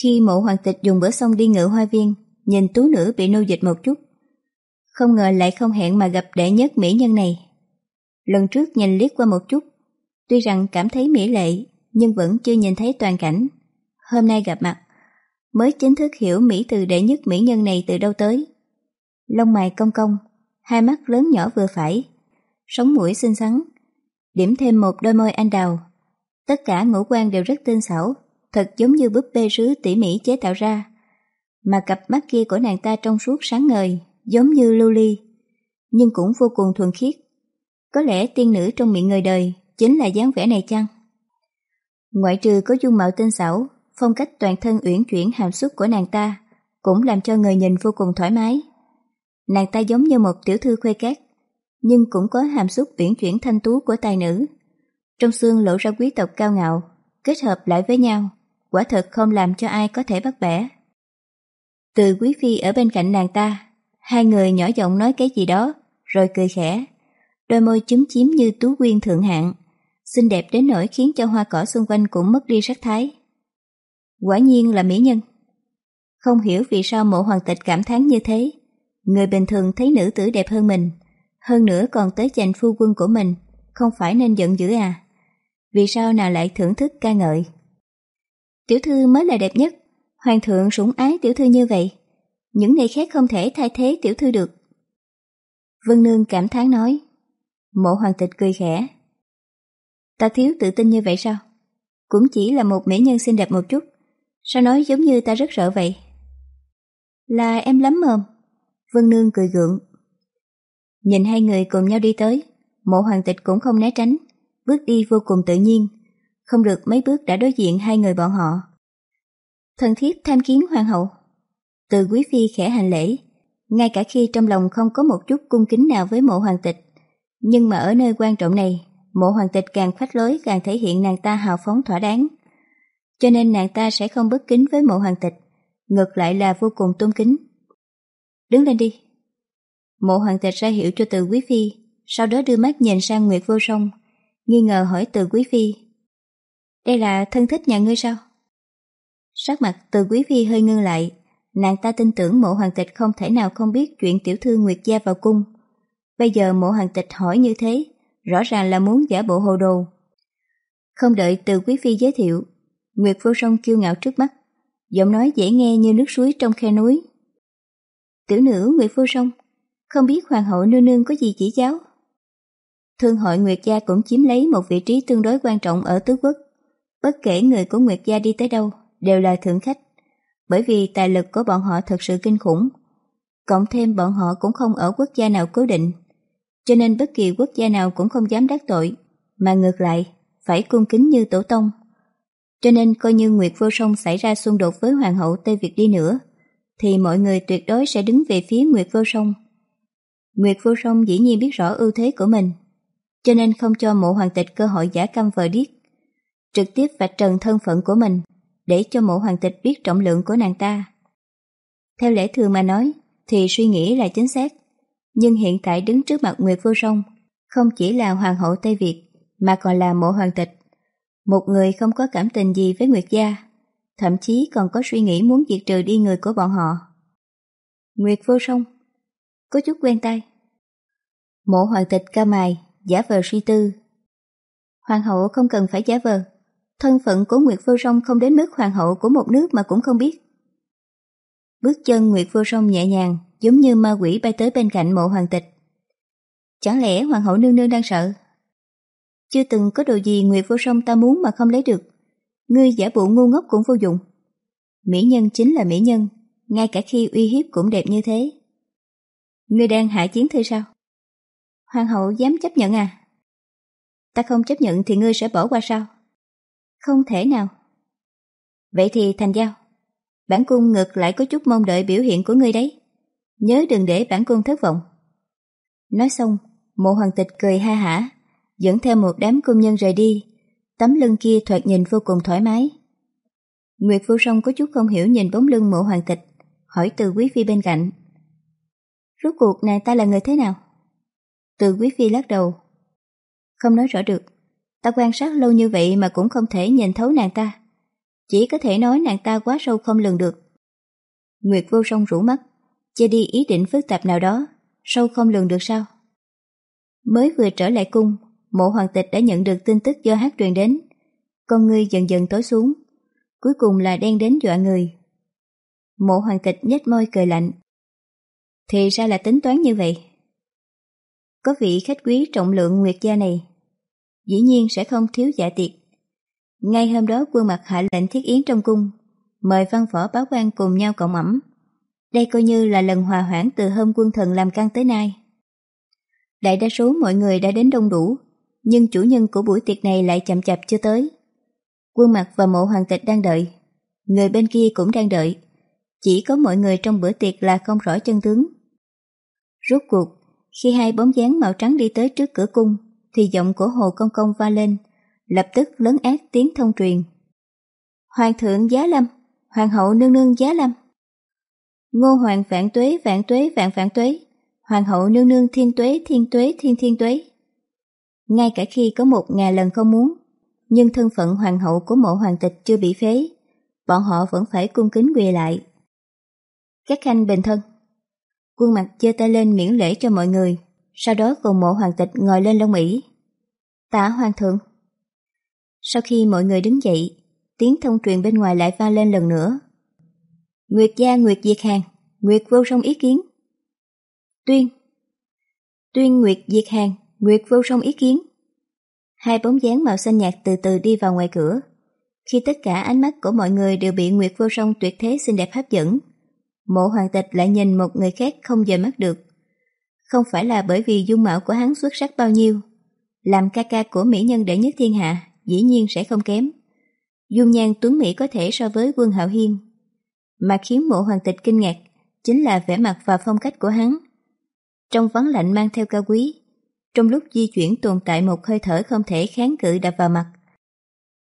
Khi mộ hoàng tịch dùng bữa xong đi ngự hoa viên, nhìn tú nữ bị nô dịch một chút. Không ngờ lại không hẹn mà gặp đệ nhất mỹ nhân này. Lần trước nhìn liếc qua một chút, tuy rằng cảm thấy mỹ lệ, nhưng vẫn chưa nhìn thấy toàn cảnh. Hôm nay gặp mặt, mới chính thức hiểu mỹ từ đệ nhất mỹ nhân này từ đâu tới. Lông mày cong cong, hai mắt lớn nhỏ vừa phải, sống mũi xinh xắn, điểm thêm một đôi môi anh đào. Tất cả ngũ quan đều rất tinh xảo, thật giống như búp bê sứ tỉ mỉ chế tạo ra. Mà cặp mắt kia của nàng ta trong suốt sáng ngời, giống như lưu ly, nhưng cũng vô cùng thuần khiết. Có lẽ tiên nữ trong miệng người đời chính là dáng vẻ này chăng? Ngoại trừ có dung mạo tinh xảo, phong cách toàn thân uyển chuyển hàm xúc của nàng ta cũng làm cho người nhìn vô cùng thoải mái. Nàng ta giống như một tiểu thư khuê cát, nhưng cũng có hàm xúc uyển chuyển thanh tú của tài nữ. Trong xương lộ ra quý tộc cao ngạo, kết hợp lại với nhau, quả thật không làm cho ai có thể bắt bẻ. Từ quý phi ở bên cạnh nàng ta, hai người nhỏ giọng nói cái gì đó, rồi cười khẽ. Đôi môi chúm chím như tú quyên thượng hạng, xinh đẹp đến nỗi khiến cho hoa cỏ xung quanh cũng mất đi sắc thái. Quả nhiên là mỹ nhân. Không hiểu vì sao mộ hoàng tịch cảm thán như thế. Người bình thường thấy nữ tử đẹp hơn mình, hơn nữa còn tới giành phu quân của mình, không phải nên giận dữ à? Vì sao nào lại thưởng thức ca ngợi? Tiểu thư mới là đẹp nhất, hoàng thượng sủng ái tiểu thư như vậy. Những người khác không thể thay thế tiểu thư được. Vân Nương cảm thán nói. Mộ hoàng tịch cười khẽ. Ta thiếu tự tin như vậy sao? Cũng chỉ là một mỹ nhân xinh đẹp một chút. Sao nói giống như ta rất sợ vậy? Là em lắm mồm. Vân Nương cười gượng. Nhìn hai người cùng nhau đi tới, mộ hoàng tịch cũng không né tránh, bước đi vô cùng tự nhiên, không được mấy bước đã đối diện hai người bọn họ. Thần thiếp tham kiến hoàng hậu. Từ quý phi khẽ hành lễ, ngay cả khi trong lòng không có một chút cung kính nào với mộ hoàng tịch, nhưng mà ở nơi quan trọng này, mộ hoàng tịch càng phách lối càng thể hiện nàng ta hào phóng thỏa đáng. Cho nên nàng ta sẽ không bất kính với mộ hoàng tịch, ngược lại là vô cùng tôn kính. Đứng lên đi. Mộ hoàng tịch ra hiệu cho từ quý phi, sau đó đưa mắt nhìn sang Nguyệt vô song, nghi ngờ hỏi từ quý phi. Đây là thân thích nhà ngươi sao? Sắc mặt từ quý phi hơi ngưng lại, nàng ta tin tưởng mộ hoàng tịch không thể nào không biết chuyện tiểu thư Nguyệt gia vào cung. Bây giờ mộ hoàng tịch hỏi như thế, rõ ràng là muốn giả bộ hồ đồ. Không đợi từ quý phi giới thiệu, Nguyệt vô song kiêu ngạo trước mắt, giọng nói dễ nghe như nước suối trong khe núi. Tiểu nữ Nguyệt vô song, không biết hoàng hậu nương nương có gì chỉ giáo. Thương hội Nguyệt gia cũng chiếm lấy một vị trí tương đối quan trọng ở tứ quốc. Bất kể người của Nguyệt gia đi tới đâu, đều là thượng khách, bởi vì tài lực của bọn họ thật sự kinh khủng. Cộng thêm bọn họ cũng không ở quốc gia nào cố định, cho nên bất kỳ quốc gia nào cũng không dám đắc tội, mà ngược lại, phải cung kính như tổ tông. Cho nên coi như Nguyệt Vô Song xảy ra xung đột với Hoàng hậu Tây Việt đi nữa, thì mọi người tuyệt đối sẽ đứng về phía Nguyệt Vô Song. Nguyệt Vô Song dĩ nhiên biết rõ ưu thế của mình, cho nên không cho mộ hoàng tịch cơ hội giả căm vợ điếc. trực tiếp vạch trần thân phận của mình để cho mộ hoàng tịch biết trọng lượng của nàng ta. Theo lẽ thường mà nói thì suy nghĩ là chính xác, nhưng hiện tại đứng trước mặt Nguyệt Vô Song không chỉ là hoàng hậu Tây Việt mà còn là mộ hoàng tịch. Một người không có cảm tình gì với Nguyệt gia, thậm chí còn có suy nghĩ muốn diệt trừ đi người của bọn họ. Nguyệt Vô Song có chút quen tay. Mộ hoàng tịch ca mài, giả vờ suy tư. Hoàng hậu không cần phải giả vờ. Thân phận của Nguyệt Vô Song không đến mức hoàng hậu của một nước mà cũng không biết. Bước chân Nguyệt Vô Song nhẹ nhàng, giống như ma quỷ bay tới bên cạnh mộ hoàng tịch. Chẳng lẽ hoàng hậu nương nương đang sợ? Chưa từng có đồ gì Nguyệt Vô Song ta muốn mà không lấy được. Ngươi giả bộ ngu ngốc cũng vô dụng. Mỹ nhân chính là mỹ nhân, ngay cả khi uy hiếp cũng đẹp như thế. Ngươi đang hại chiến thư sao? Hoàng hậu dám chấp nhận à? Ta không chấp nhận thì ngươi sẽ bỏ qua sao? Không thể nào. Vậy thì thành giao. Bản cung ngược lại có chút mong đợi biểu hiện của ngươi đấy. Nhớ đừng để bản cung thất vọng. Nói xong, mộ hoàng tịch cười ha hả, dẫn theo một đám công nhân rời đi. Tấm lưng kia thoạt nhìn vô cùng thoải mái. Nguyệt Vô Song có chút không hiểu nhìn bóng lưng mộ hoàng tịch, hỏi từ quý phi bên cạnh. Rốt cuộc này ta là người thế nào? Từ quý phi lắc đầu. Không nói rõ được, ta quan sát lâu như vậy mà cũng không thể nhìn thấu nàng ta. Chỉ có thể nói nàng ta quá sâu không lường được. Nguyệt vô song rủ mắt, che đi ý định phức tạp nào đó, sâu không lường được sao? Mới vừa trở lại cung, mộ hoàng tịch đã nhận được tin tức do hát truyền đến. Con ngươi dần dần tối xuống, cuối cùng là đen đến dọa người. Mộ hoàng tịch nhếch môi cười lạnh. Thì ra là tính toán như vậy. Có vị khách quý trọng lượng nguyệt gia này, dĩ nhiên sẽ không thiếu dạ tiệc. Ngay hôm đó quân mặt hạ lệnh thiết yến trong cung, mời văn võ báo quan cùng nhau cộng ẩm. Đây coi như là lần hòa hoãn từ hôm quân thần làm căn tới nay. Đại đa số mọi người đã đến đông đủ, nhưng chủ nhân của buổi tiệc này lại chậm chạp chưa tới. Quân mặt và mộ hoàng tịch đang đợi, người bên kia cũng đang đợi. Chỉ có mọi người trong bữa tiệc là không rõ chân tướng. Rốt cuộc, khi hai bóng dáng màu trắng đi tới trước cửa cung, thì giọng của Hồ Công Công va lên, lập tức lớn ác tiếng thông truyền. Hoàng thượng giá lâm, hoàng hậu nương nương giá lâm. Ngô hoàng vạn tuế vạn tuế vạn vạn tuế, hoàng hậu nương nương thiên tuế thiên tuế thiên thiên tuế. Ngay cả khi có một ngàn lần không muốn, nhưng thân phận hoàng hậu của mộ hoàng tịch chưa bị phế, bọn họ vẫn phải cung kính quỳ lại. Các khanh bình thân. Quân mặt giơ tay lên miễn lễ cho mọi người, sau đó cùng mộ hoàng tịch ngồi lên lông Mỹ. Tả hoàng thượng. Sau khi mọi người đứng dậy, tiếng thông truyền bên ngoài lại vang lên lần nữa. Nguyệt gia Nguyệt Diệt Hàng, Nguyệt vô song ý kiến. Tuyên. Tuyên Nguyệt Diệt Hàng, Nguyệt vô song ý kiến. Hai bóng dáng màu xanh nhạt từ từ đi vào ngoài cửa. Khi tất cả ánh mắt của mọi người đều bị Nguyệt vô song tuyệt thế xinh đẹp hấp dẫn, mộ hoàng tịch lại nhìn một người khác không rời mắt được. Không phải là bởi vì dung mạo của hắn xuất sắc bao nhiêu. Làm ca ca của mỹ nhân đệ nhất thiên hạ dĩ nhiên sẽ không kém. Dung nhan tuấn Mỹ có thể so với quân hạo hiên. Mà khiến mộ hoàng tịch kinh ngạc chính là vẻ mặt và phong cách của hắn. Trong vắng lạnh mang theo cao quý, trong lúc di chuyển tồn tại một hơi thở không thể kháng cự đập vào mặt.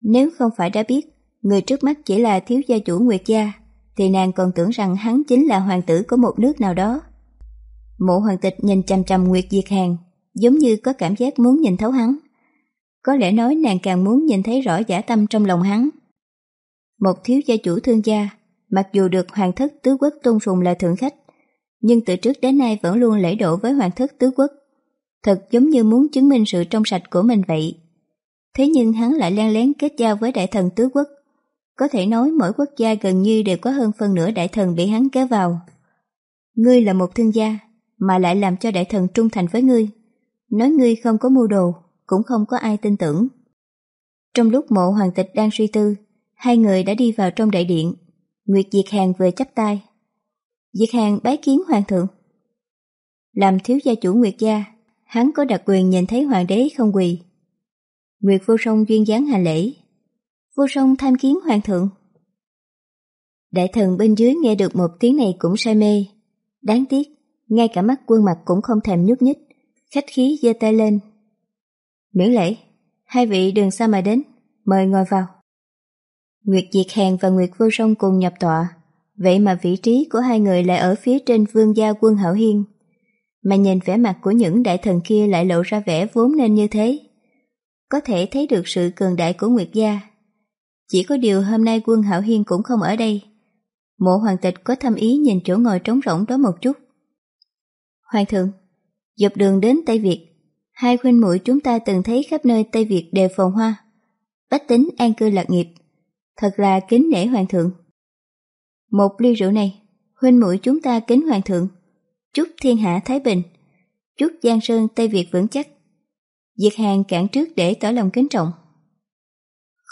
Nếu không phải đã biết người trước mắt chỉ là thiếu gia chủ Nguyệt Gia, thì nàng còn tưởng rằng hắn chính là hoàng tử của một nước nào đó. Mộ hoàng tịch nhìn chăm chăm Nguyệt Diệt Hàng, giống như có cảm giác muốn nhìn thấu hắn. Có lẽ nói nàng càng muốn nhìn thấy rõ giả tâm trong lòng hắn. Một thiếu gia chủ thương gia, mặc dù được hoàng thất tứ quốc tôn sùng là thượng khách, nhưng từ trước đến nay vẫn luôn lễ độ với hoàng thất tứ quốc. Thật giống như muốn chứng minh sự trong sạch của mình vậy. Thế nhưng hắn lại len lén kết giao với đại thần tứ quốc. Có thể nói mỗi quốc gia gần như đều có hơn phân nửa đại thần bị hắn kéo vào. Ngươi là một thương gia, mà lại làm cho đại thần trung thành với ngươi. Nói ngươi không có mua đồ, cũng không có ai tin tưởng. Trong lúc mộ hoàng tịch đang suy tư, hai người đã đi vào trong đại điện. Nguyệt Diệt Hàng vừa chắp tay. Diệt Hàng bái kiến hoàng thượng. Làm thiếu gia chủ Nguyệt gia, hắn có đặc quyền nhìn thấy hoàng đế không quỳ. Nguyệt vô song duyên dáng hành lễ. Vô song tham kiến hoàng thượng. Đại thần bên dưới nghe được một tiếng này cũng say mê. Đáng tiếc, ngay cả mắt quân mặt cũng không thèm nhúc nhích, khách khí giơ tay lên. Miễn lễ, hai vị đường xa mà đến, mời ngồi vào. Nguyệt Diệt Hèn và Nguyệt Vô Song cùng nhập tọa, vậy mà vị trí của hai người lại ở phía trên vương gia quân Hảo Hiên. Mà nhìn vẻ mặt của những đại thần kia lại lộ ra vẻ vốn nên như thế. Có thể thấy được sự cường đại của Nguyệt gia. Chỉ có điều hôm nay quân Hảo Hiên cũng không ở đây. Mộ hoàng tịch có thâm ý nhìn chỗ ngồi trống rỗng đó một chút. Hoàng thượng, dọc đường đến Tây Việt, hai huynh muội chúng ta từng thấy khắp nơi Tây Việt đều phồn hoa. Bách tính an cư lạc nghiệp, thật là kính nể hoàng thượng. Một ly rượu này, huynh muội chúng ta kính hoàng thượng, chúc thiên hạ thái bình, chúc Giang Sơn Tây Việt vững chắc. Diệt hàng cản trước để tỏ lòng kính trọng.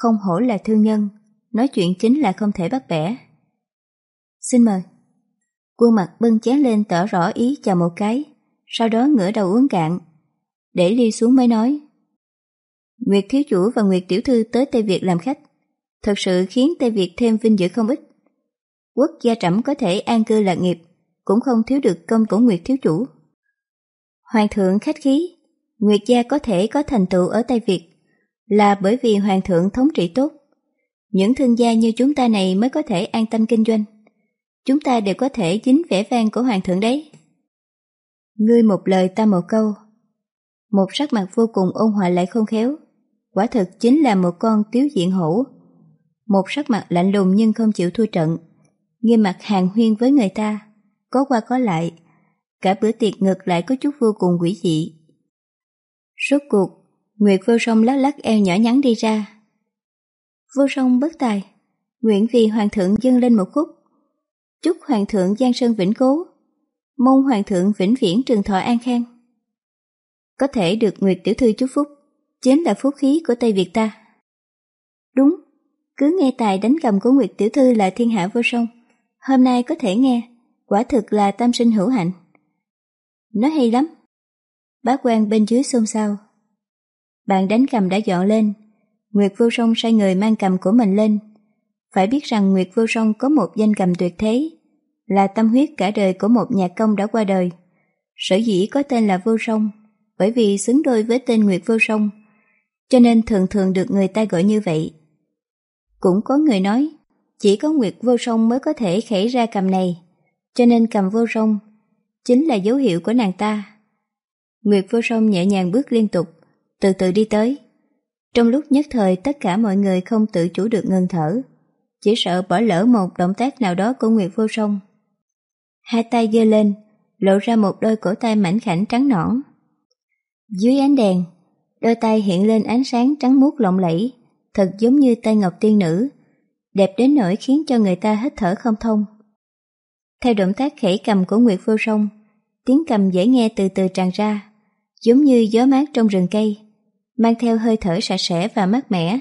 Không hổ là thương nhân, nói chuyện chính là không thể bắt bẻ. Xin mời. Quân mặt bưng chén lên tỏ rõ ý chào một cái, sau đó ngửa đầu uống cạn. Để ly xuống mới nói. Nguyệt thiếu chủ và Nguyệt tiểu thư tới Tây Việt làm khách, thật sự khiến Tây Việt thêm vinh dự không ít. Quốc gia trẫm có thể an cư lạc nghiệp, cũng không thiếu được công của Nguyệt thiếu chủ. Hoàng thượng khách khí, Nguyệt gia có thể có thành tựu ở Tây Việt là bởi vì Hoàng thượng thống trị tốt. Những thương gia như chúng ta này mới có thể an tâm kinh doanh. Chúng ta đều có thể dính vẻ vang của Hoàng thượng đấy. Ngươi một lời ta một câu. Một sắc mặt vô cùng ôn hòa lại không khéo. Quả thực chính là một con tiếu diện hổ. Một sắc mặt lạnh lùng nhưng không chịu thua trận. Nghiêm mặt hàng huyên với người ta. Có qua có lại. Cả bữa tiệc ngược lại có chút vô cùng quỷ dị. Rốt cuộc, Nguyệt vô song lắc lắc eo nhỏ nhắn đi ra. Vô song bất tài, nguyện vì hoàng thượng dâng lên một khúc. Chúc hoàng thượng Giang Sơn vĩnh cố, mong hoàng thượng vĩnh viễn trường thọ an khang. Có thể được Nguyệt tiểu thư chúc phúc, chính là phúc khí của Tây Việt ta. Đúng, cứ nghe tài đánh cầm của Nguyệt tiểu thư là thiên hạ vô song. Hôm nay có thể nghe, quả thực là tam sinh hữu hạnh. Nói hay lắm. Bá quan bên dưới xôn xao. Bạn đánh cầm đã dọn lên. Nguyệt vô song sai người mang cầm của mình lên. Phải biết rằng Nguyệt vô song có một danh cầm tuyệt thế, là tâm huyết cả đời của một nhà công đã qua đời. Sở dĩ có tên là vô song, bởi vì xứng đôi với tên Nguyệt vô song, cho nên thường thường được người ta gọi như vậy. Cũng có người nói, chỉ có Nguyệt vô song mới có thể khẩy ra cầm này, cho nên cầm vô song chính là dấu hiệu của nàng ta. Nguyệt vô song nhẹ nhàng bước liên tục, từ từ đi tới. Trong lúc nhất thời tất cả mọi người không tự chủ được ngừng thở, chỉ sợ bỏ lỡ một động tác nào đó của Nguyệt vô song. Hai tay giơ lên, lộ ra một đôi cổ tay mảnh khảnh trắng nõn. Dưới ánh đèn, đôi tay hiện lên ánh sáng trắng muốt lộng lẫy, thật giống như tay ngọc tiên nữ, đẹp đến nỗi khiến cho người ta hít thở không thông. Theo động tác khẽ cầm của Nguyệt Vô Song, tiếng cầm dễ nghe từ từ tràn ra, giống như gió mát trong rừng cây, mang theo hơi thở sạch sẽ và mát mẻ.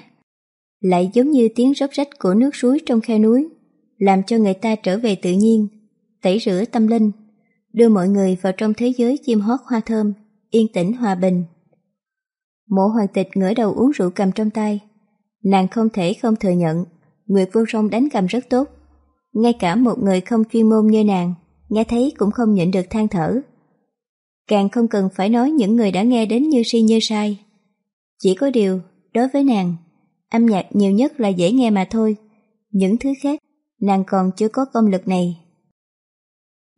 Lại giống như tiếng róc rách của nước suối trong khe núi, làm cho người ta trở về tự nhiên, tẩy rửa tâm linh, đưa mọi người vào trong thế giới chim hót hoa thơm, yên tĩnh hòa bình. Mộ hoàng tịch ngửa đầu uống rượu cầm trong tay, nàng không thể không thừa nhận, Nguyệt Vô Song đánh cầm rất tốt. Ngay cả một người không chuyên môn như nàng, nghe thấy cũng không nhịn được than thở. Càng không cần phải nói những người đã nghe đến như si như sai. Chỉ có điều, đối với nàng, âm nhạc nhiều nhất là dễ nghe mà thôi. Những thứ khác, nàng còn chưa có công lực này.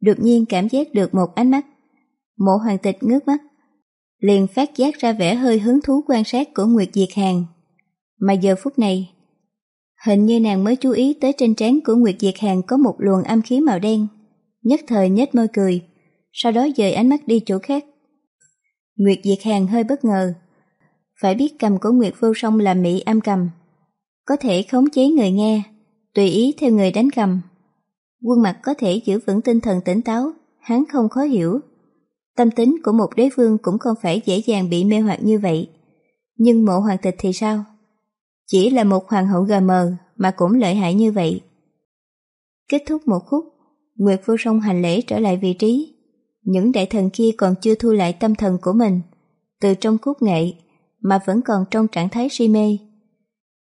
Đột nhiên cảm giác được một ánh mắt. Mộ hoàng tịch ngước mắt. Liền phát giác ra vẻ hơi hứng thú quan sát của Nguyệt Diệt Hàng. Mà giờ phút này, hình như nàng mới chú ý tới trên trán của Nguyệt Diệt Hàng có một luồng âm khí màu đen. Nhất thời nhếch môi cười, sau đó dời ánh mắt đi chỗ khác. Nguyệt Diệt Hàng hơi bất ngờ. Phải biết cầm của Nguyệt Vô Song là mỹ âm cầm. Có thể khống chế người nghe, tùy ý theo người đánh cầm. Quân mặt có thể giữ vững tinh thần tỉnh táo, hắn không khó hiểu. Tâm tính của một đế vương cũng không phải dễ dàng bị mê hoặc như vậy. Nhưng mộ hoàng tịch thì sao? Chỉ là một hoàng hậu gà mờ mà cũng lợi hại như vậy. Kết thúc một khúc, Nguyệt Vô Song hành lễ trở lại vị trí. Những đại thần kia còn chưa thu lại tâm thần của mình, từ trong khúc nghệ, mà vẫn còn trong trạng thái si mê.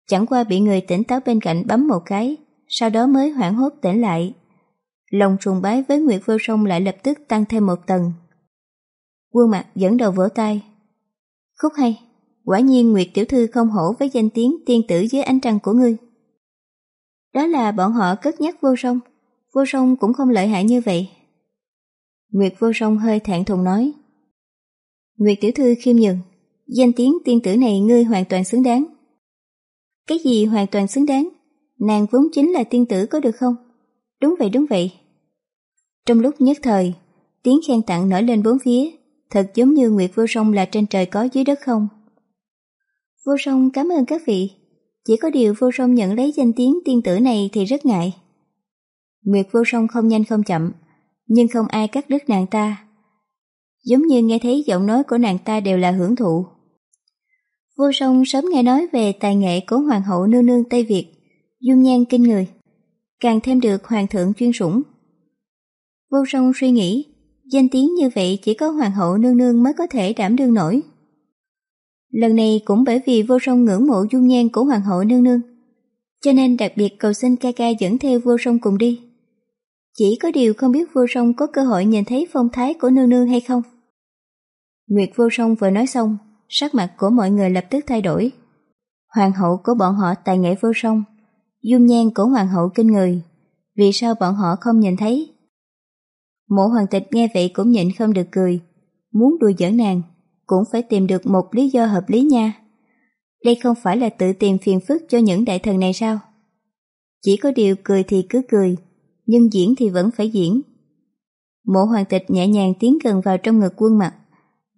Chẳng qua bị người tỉnh táo bên cạnh bấm một cái, sau đó mới hoảng hốt tỉnh lại. Lòng trùng bái với Nguyệt Vô Song lại lập tức tăng thêm một tầng. Quân mặt dẫn đầu vỗ tay. Khúc hay. quả nhiên Nguyệt Tiểu Thư không hổ với danh tiếng tiên tử dưới ánh trăng của ngươi. Đó là bọn họ cất nhắc vô song, vô song cũng không lợi hại như vậy. Nguyệt vô song hơi thẹn thùng nói. Nguyệt Tiểu Thư khiêm nhường, danh tiếng tiên tử này ngươi hoàn toàn xứng đáng. Cái gì hoàn toàn xứng đáng? Nàng vốn chính là tiên tử có được không? Đúng vậy đúng vậy. Trong lúc nhất thời, tiếng khen tặng nổi lên bốn phía, thật giống như Nguyệt Vô Song là trên trời có dưới đất không. Vô Song cảm ơn các vị, chỉ có điều Vô Song nhận lấy danh tiếng tiên tử này thì rất ngại. Nguyệt Vô Song không nhanh không chậm, nhưng không ai cắt đứt nàng ta. Giống như nghe thấy giọng nói của nàng ta đều là hưởng thụ. Vô Song sớm nghe nói về tài nghệ của Hoàng hậu nương nương Tây Việt, dung nhan kinh người, càng thêm được Hoàng thượng chuyên sủng. Vô Song suy nghĩ, danh tiếng như vậy chỉ có Hoàng hậu nương nương mới có thể đảm đương nổi. Lần này cũng bởi vì vô song ngưỡng mộ dung nhan của Hoàng hậu nương nương, cho nên đặc biệt cầu xin ca ca dẫn theo vô song cùng đi. Chỉ có điều không biết vô song có cơ hội nhìn thấy phong thái của nương nương hay không. Nguyệt vô song vừa nói xong, sắc mặt của mọi người lập tức thay đổi. Hoàng hậu của bọn họ tài nghệ vô song, dung nhan của hoàng hậu kinh người, vì sao bọn họ không nhìn thấy? Mộ hoàng tịch nghe vậy cũng nhịn không được cười, muốn đùa giỡn nàng, cũng phải tìm được một lý do hợp lý nha. Đây không phải là tự tìm phiền phức cho những đại thần này sao? Chỉ có điều cười thì cứ cười, nhưng diễn thì vẫn phải diễn. Mộ hoàng tịch nhẹ nhàng tiến gần vào trong ngực quân mặt,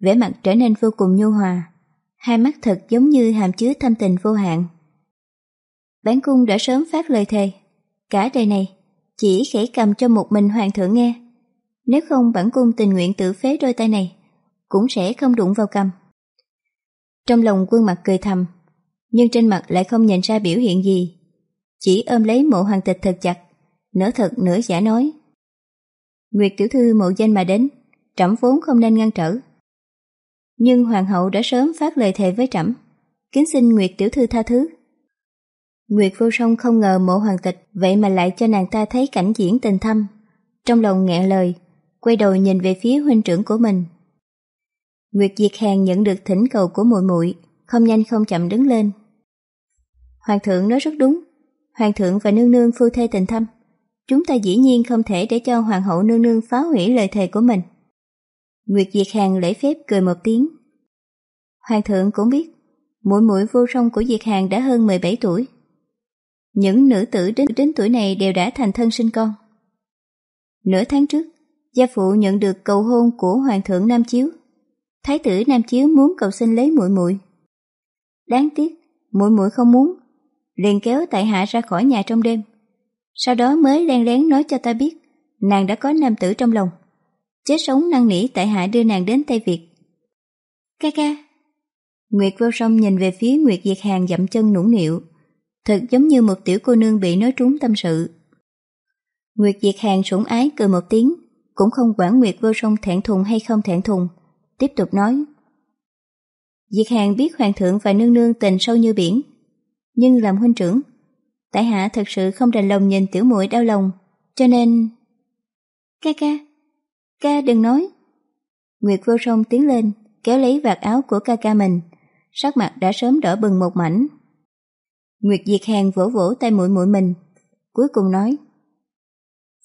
vẻ mặt trở nên vô cùng nhu hòa, hai mắt thật giống như hàm chứa thâm tình vô hạn. Bán cung đã sớm phát lời thề, cả đời này chỉ khẽ cầm cho một mình hoàng thượng nghe. Nếu không bản cung tình nguyện tự phế đôi tay này, cũng sẽ không đụng vào cầm. Trong lòng quân mặt cười thầm, nhưng trên mặt lại không nhìn ra biểu hiện gì. Chỉ ôm lấy mộ hoàng tịch thật chặt, nửa thật nửa giả nói. Nguyệt tiểu thư mộ danh mà đến, trẫm vốn không nên ngăn trở. Nhưng hoàng hậu đã sớm phát lời thề với trẫm, kính xin Nguyệt tiểu thư tha thứ. Nguyệt vô song không ngờ mộ hoàng tịch vậy mà lại cho nàng ta thấy cảnh diễn tình thâm. Trong lòng nghẹn lời, quay đầu nhìn về phía huynh trưởng của mình. Nguyệt Diệt hàn nhận được thỉnh cầu của muội muội, không nhanh không chậm đứng lên. Hoàng thượng nói rất đúng, hoàng thượng và nương nương phu thê tình thâm, chúng ta dĩ nhiên không thể để cho hoàng hậu nương nương phá hủy lời thề của mình. Nguyệt Diệt Hàng lễ phép cười một tiếng. Hoàng thượng cũng biết, Mũi Mũi vô song của Diệt Hàng đã hơn 17 tuổi. Những nữ tử đến đến tuổi này đều đã thành thân sinh con. Nửa tháng trước, gia phụ nhận được cầu hôn của hoàng thượng Nam Chiếu. Thái tử Nam Chiếu muốn cầu xin lấy muội muội. Đáng tiếc, muội muội không muốn, liền kéo tại hạ ra khỏi nhà trong đêm. Sau đó mới len lén nói cho ta biết, nàng đã có nam tử trong lòng. Chết sống năn nỉ tại hạ đưa nàng đến Tây Việt. Ca ca. Nguyệt vô song nhìn về phía Nguyệt Diệt Hàng dậm chân nũng nịu, thật giống như một tiểu cô nương bị nói trúng tâm sự. Nguyệt Diệt Hàng sủng ái cười một tiếng, cũng không quản Nguyệt vô song thẹn thùng hay không thẹn thùng, tiếp tục nói. Diệt Hàng biết Hoàng thượng và nương nương tình sâu như biển, nhưng làm huynh trưởng, tại hạ thật sự không đành lòng nhìn tiểu muội đau lòng, cho nên... Ca ca, ca đừng nói. Nguyệt vô song tiến lên, kéo lấy vạt áo của ca ca mình, sắc mặt đã sớm đỏ bừng một mảnh. Nguyệt Diệt Hàng vỗ vỗ tay mũi mũi mình, cuối cùng nói: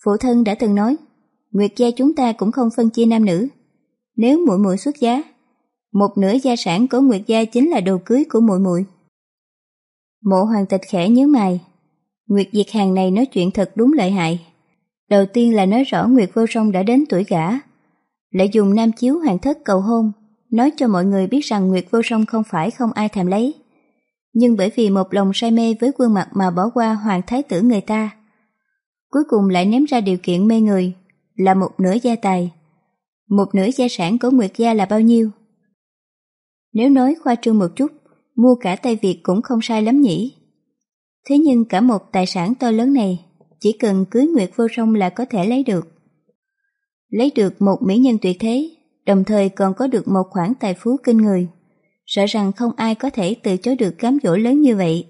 Phụ thân đã từng nói, Nguyệt gia chúng ta cũng không phân chia nam nữ. Nếu muội muội xuất giá, một nửa gia sản của Nguyệt gia chính là đồ cưới của muội muội. Mộ hoàng tịch khẽ nhớ mày, Nguyệt Diệt Hàng này nói chuyện thật đúng lợi hại. Đầu tiên là nói rõ Nguyệt Vô Song đã đến tuổi gả, lại dùng nam chiếu hoàng thất cầu hôn, nói cho mọi người biết rằng Nguyệt Vô Song không phải không ai thèm lấy nhưng bởi vì một lòng say mê với quân mặt mà bỏ qua hoàng thái tử người ta. Cuối cùng lại ném ra điều kiện mê người, là một nửa gia tài. Một nửa gia sản của Nguyệt Gia là bao nhiêu? Nếu nói khoa trương một chút, mua cả Tây Việt cũng không sai lắm nhỉ. Thế nhưng cả một tài sản to lớn này, chỉ cần cưới Nguyệt vô song là có thể lấy được. Lấy được một mỹ nhân tuyệt thế, đồng thời còn có được một khoản tài phú kinh người sợ rằng không ai có thể từ chối được cám dỗ lớn như vậy.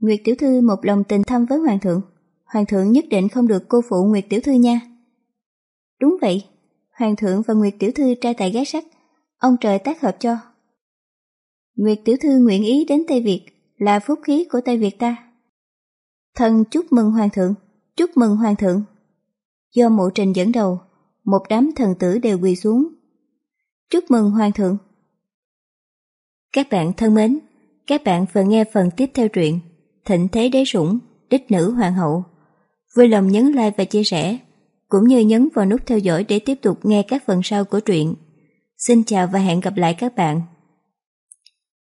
Nguyệt Tiểu Thư một lòng tình thâm với Hoàng thượng, Hoàng thượng nhất định không được cô phụ Nguyệt Tiểu Thư nha. Đúng vậy, Hoàng thượng và Nguyệt Tiểu Thư trai tài gái sắc, ông trời tác hợp cho. Nguyệt tiểu thư nguyện ý đến Tây Việt là phúc khí của Tây Việt ta. Thần chúc mừng hoàng thượng, chúc mừng hoàng thượng. Do mộ trình dẫn đầu, một đám thần tử đều quỳ xuống. Chúc mừng hoàng thượng. Các bạn thân mến, các bạn vừa nghe phần tiếp theo truyện Thịnh Thế Đế Sủng, Đích Nữ Hoàng Hậu. Vui lòng nhấn like và chia sẻ, cũng như nhấn vào nút theo dõi để tiếp tục nghe các phần sau của truyện. Xin chào và hẹn gặp lại các bạn.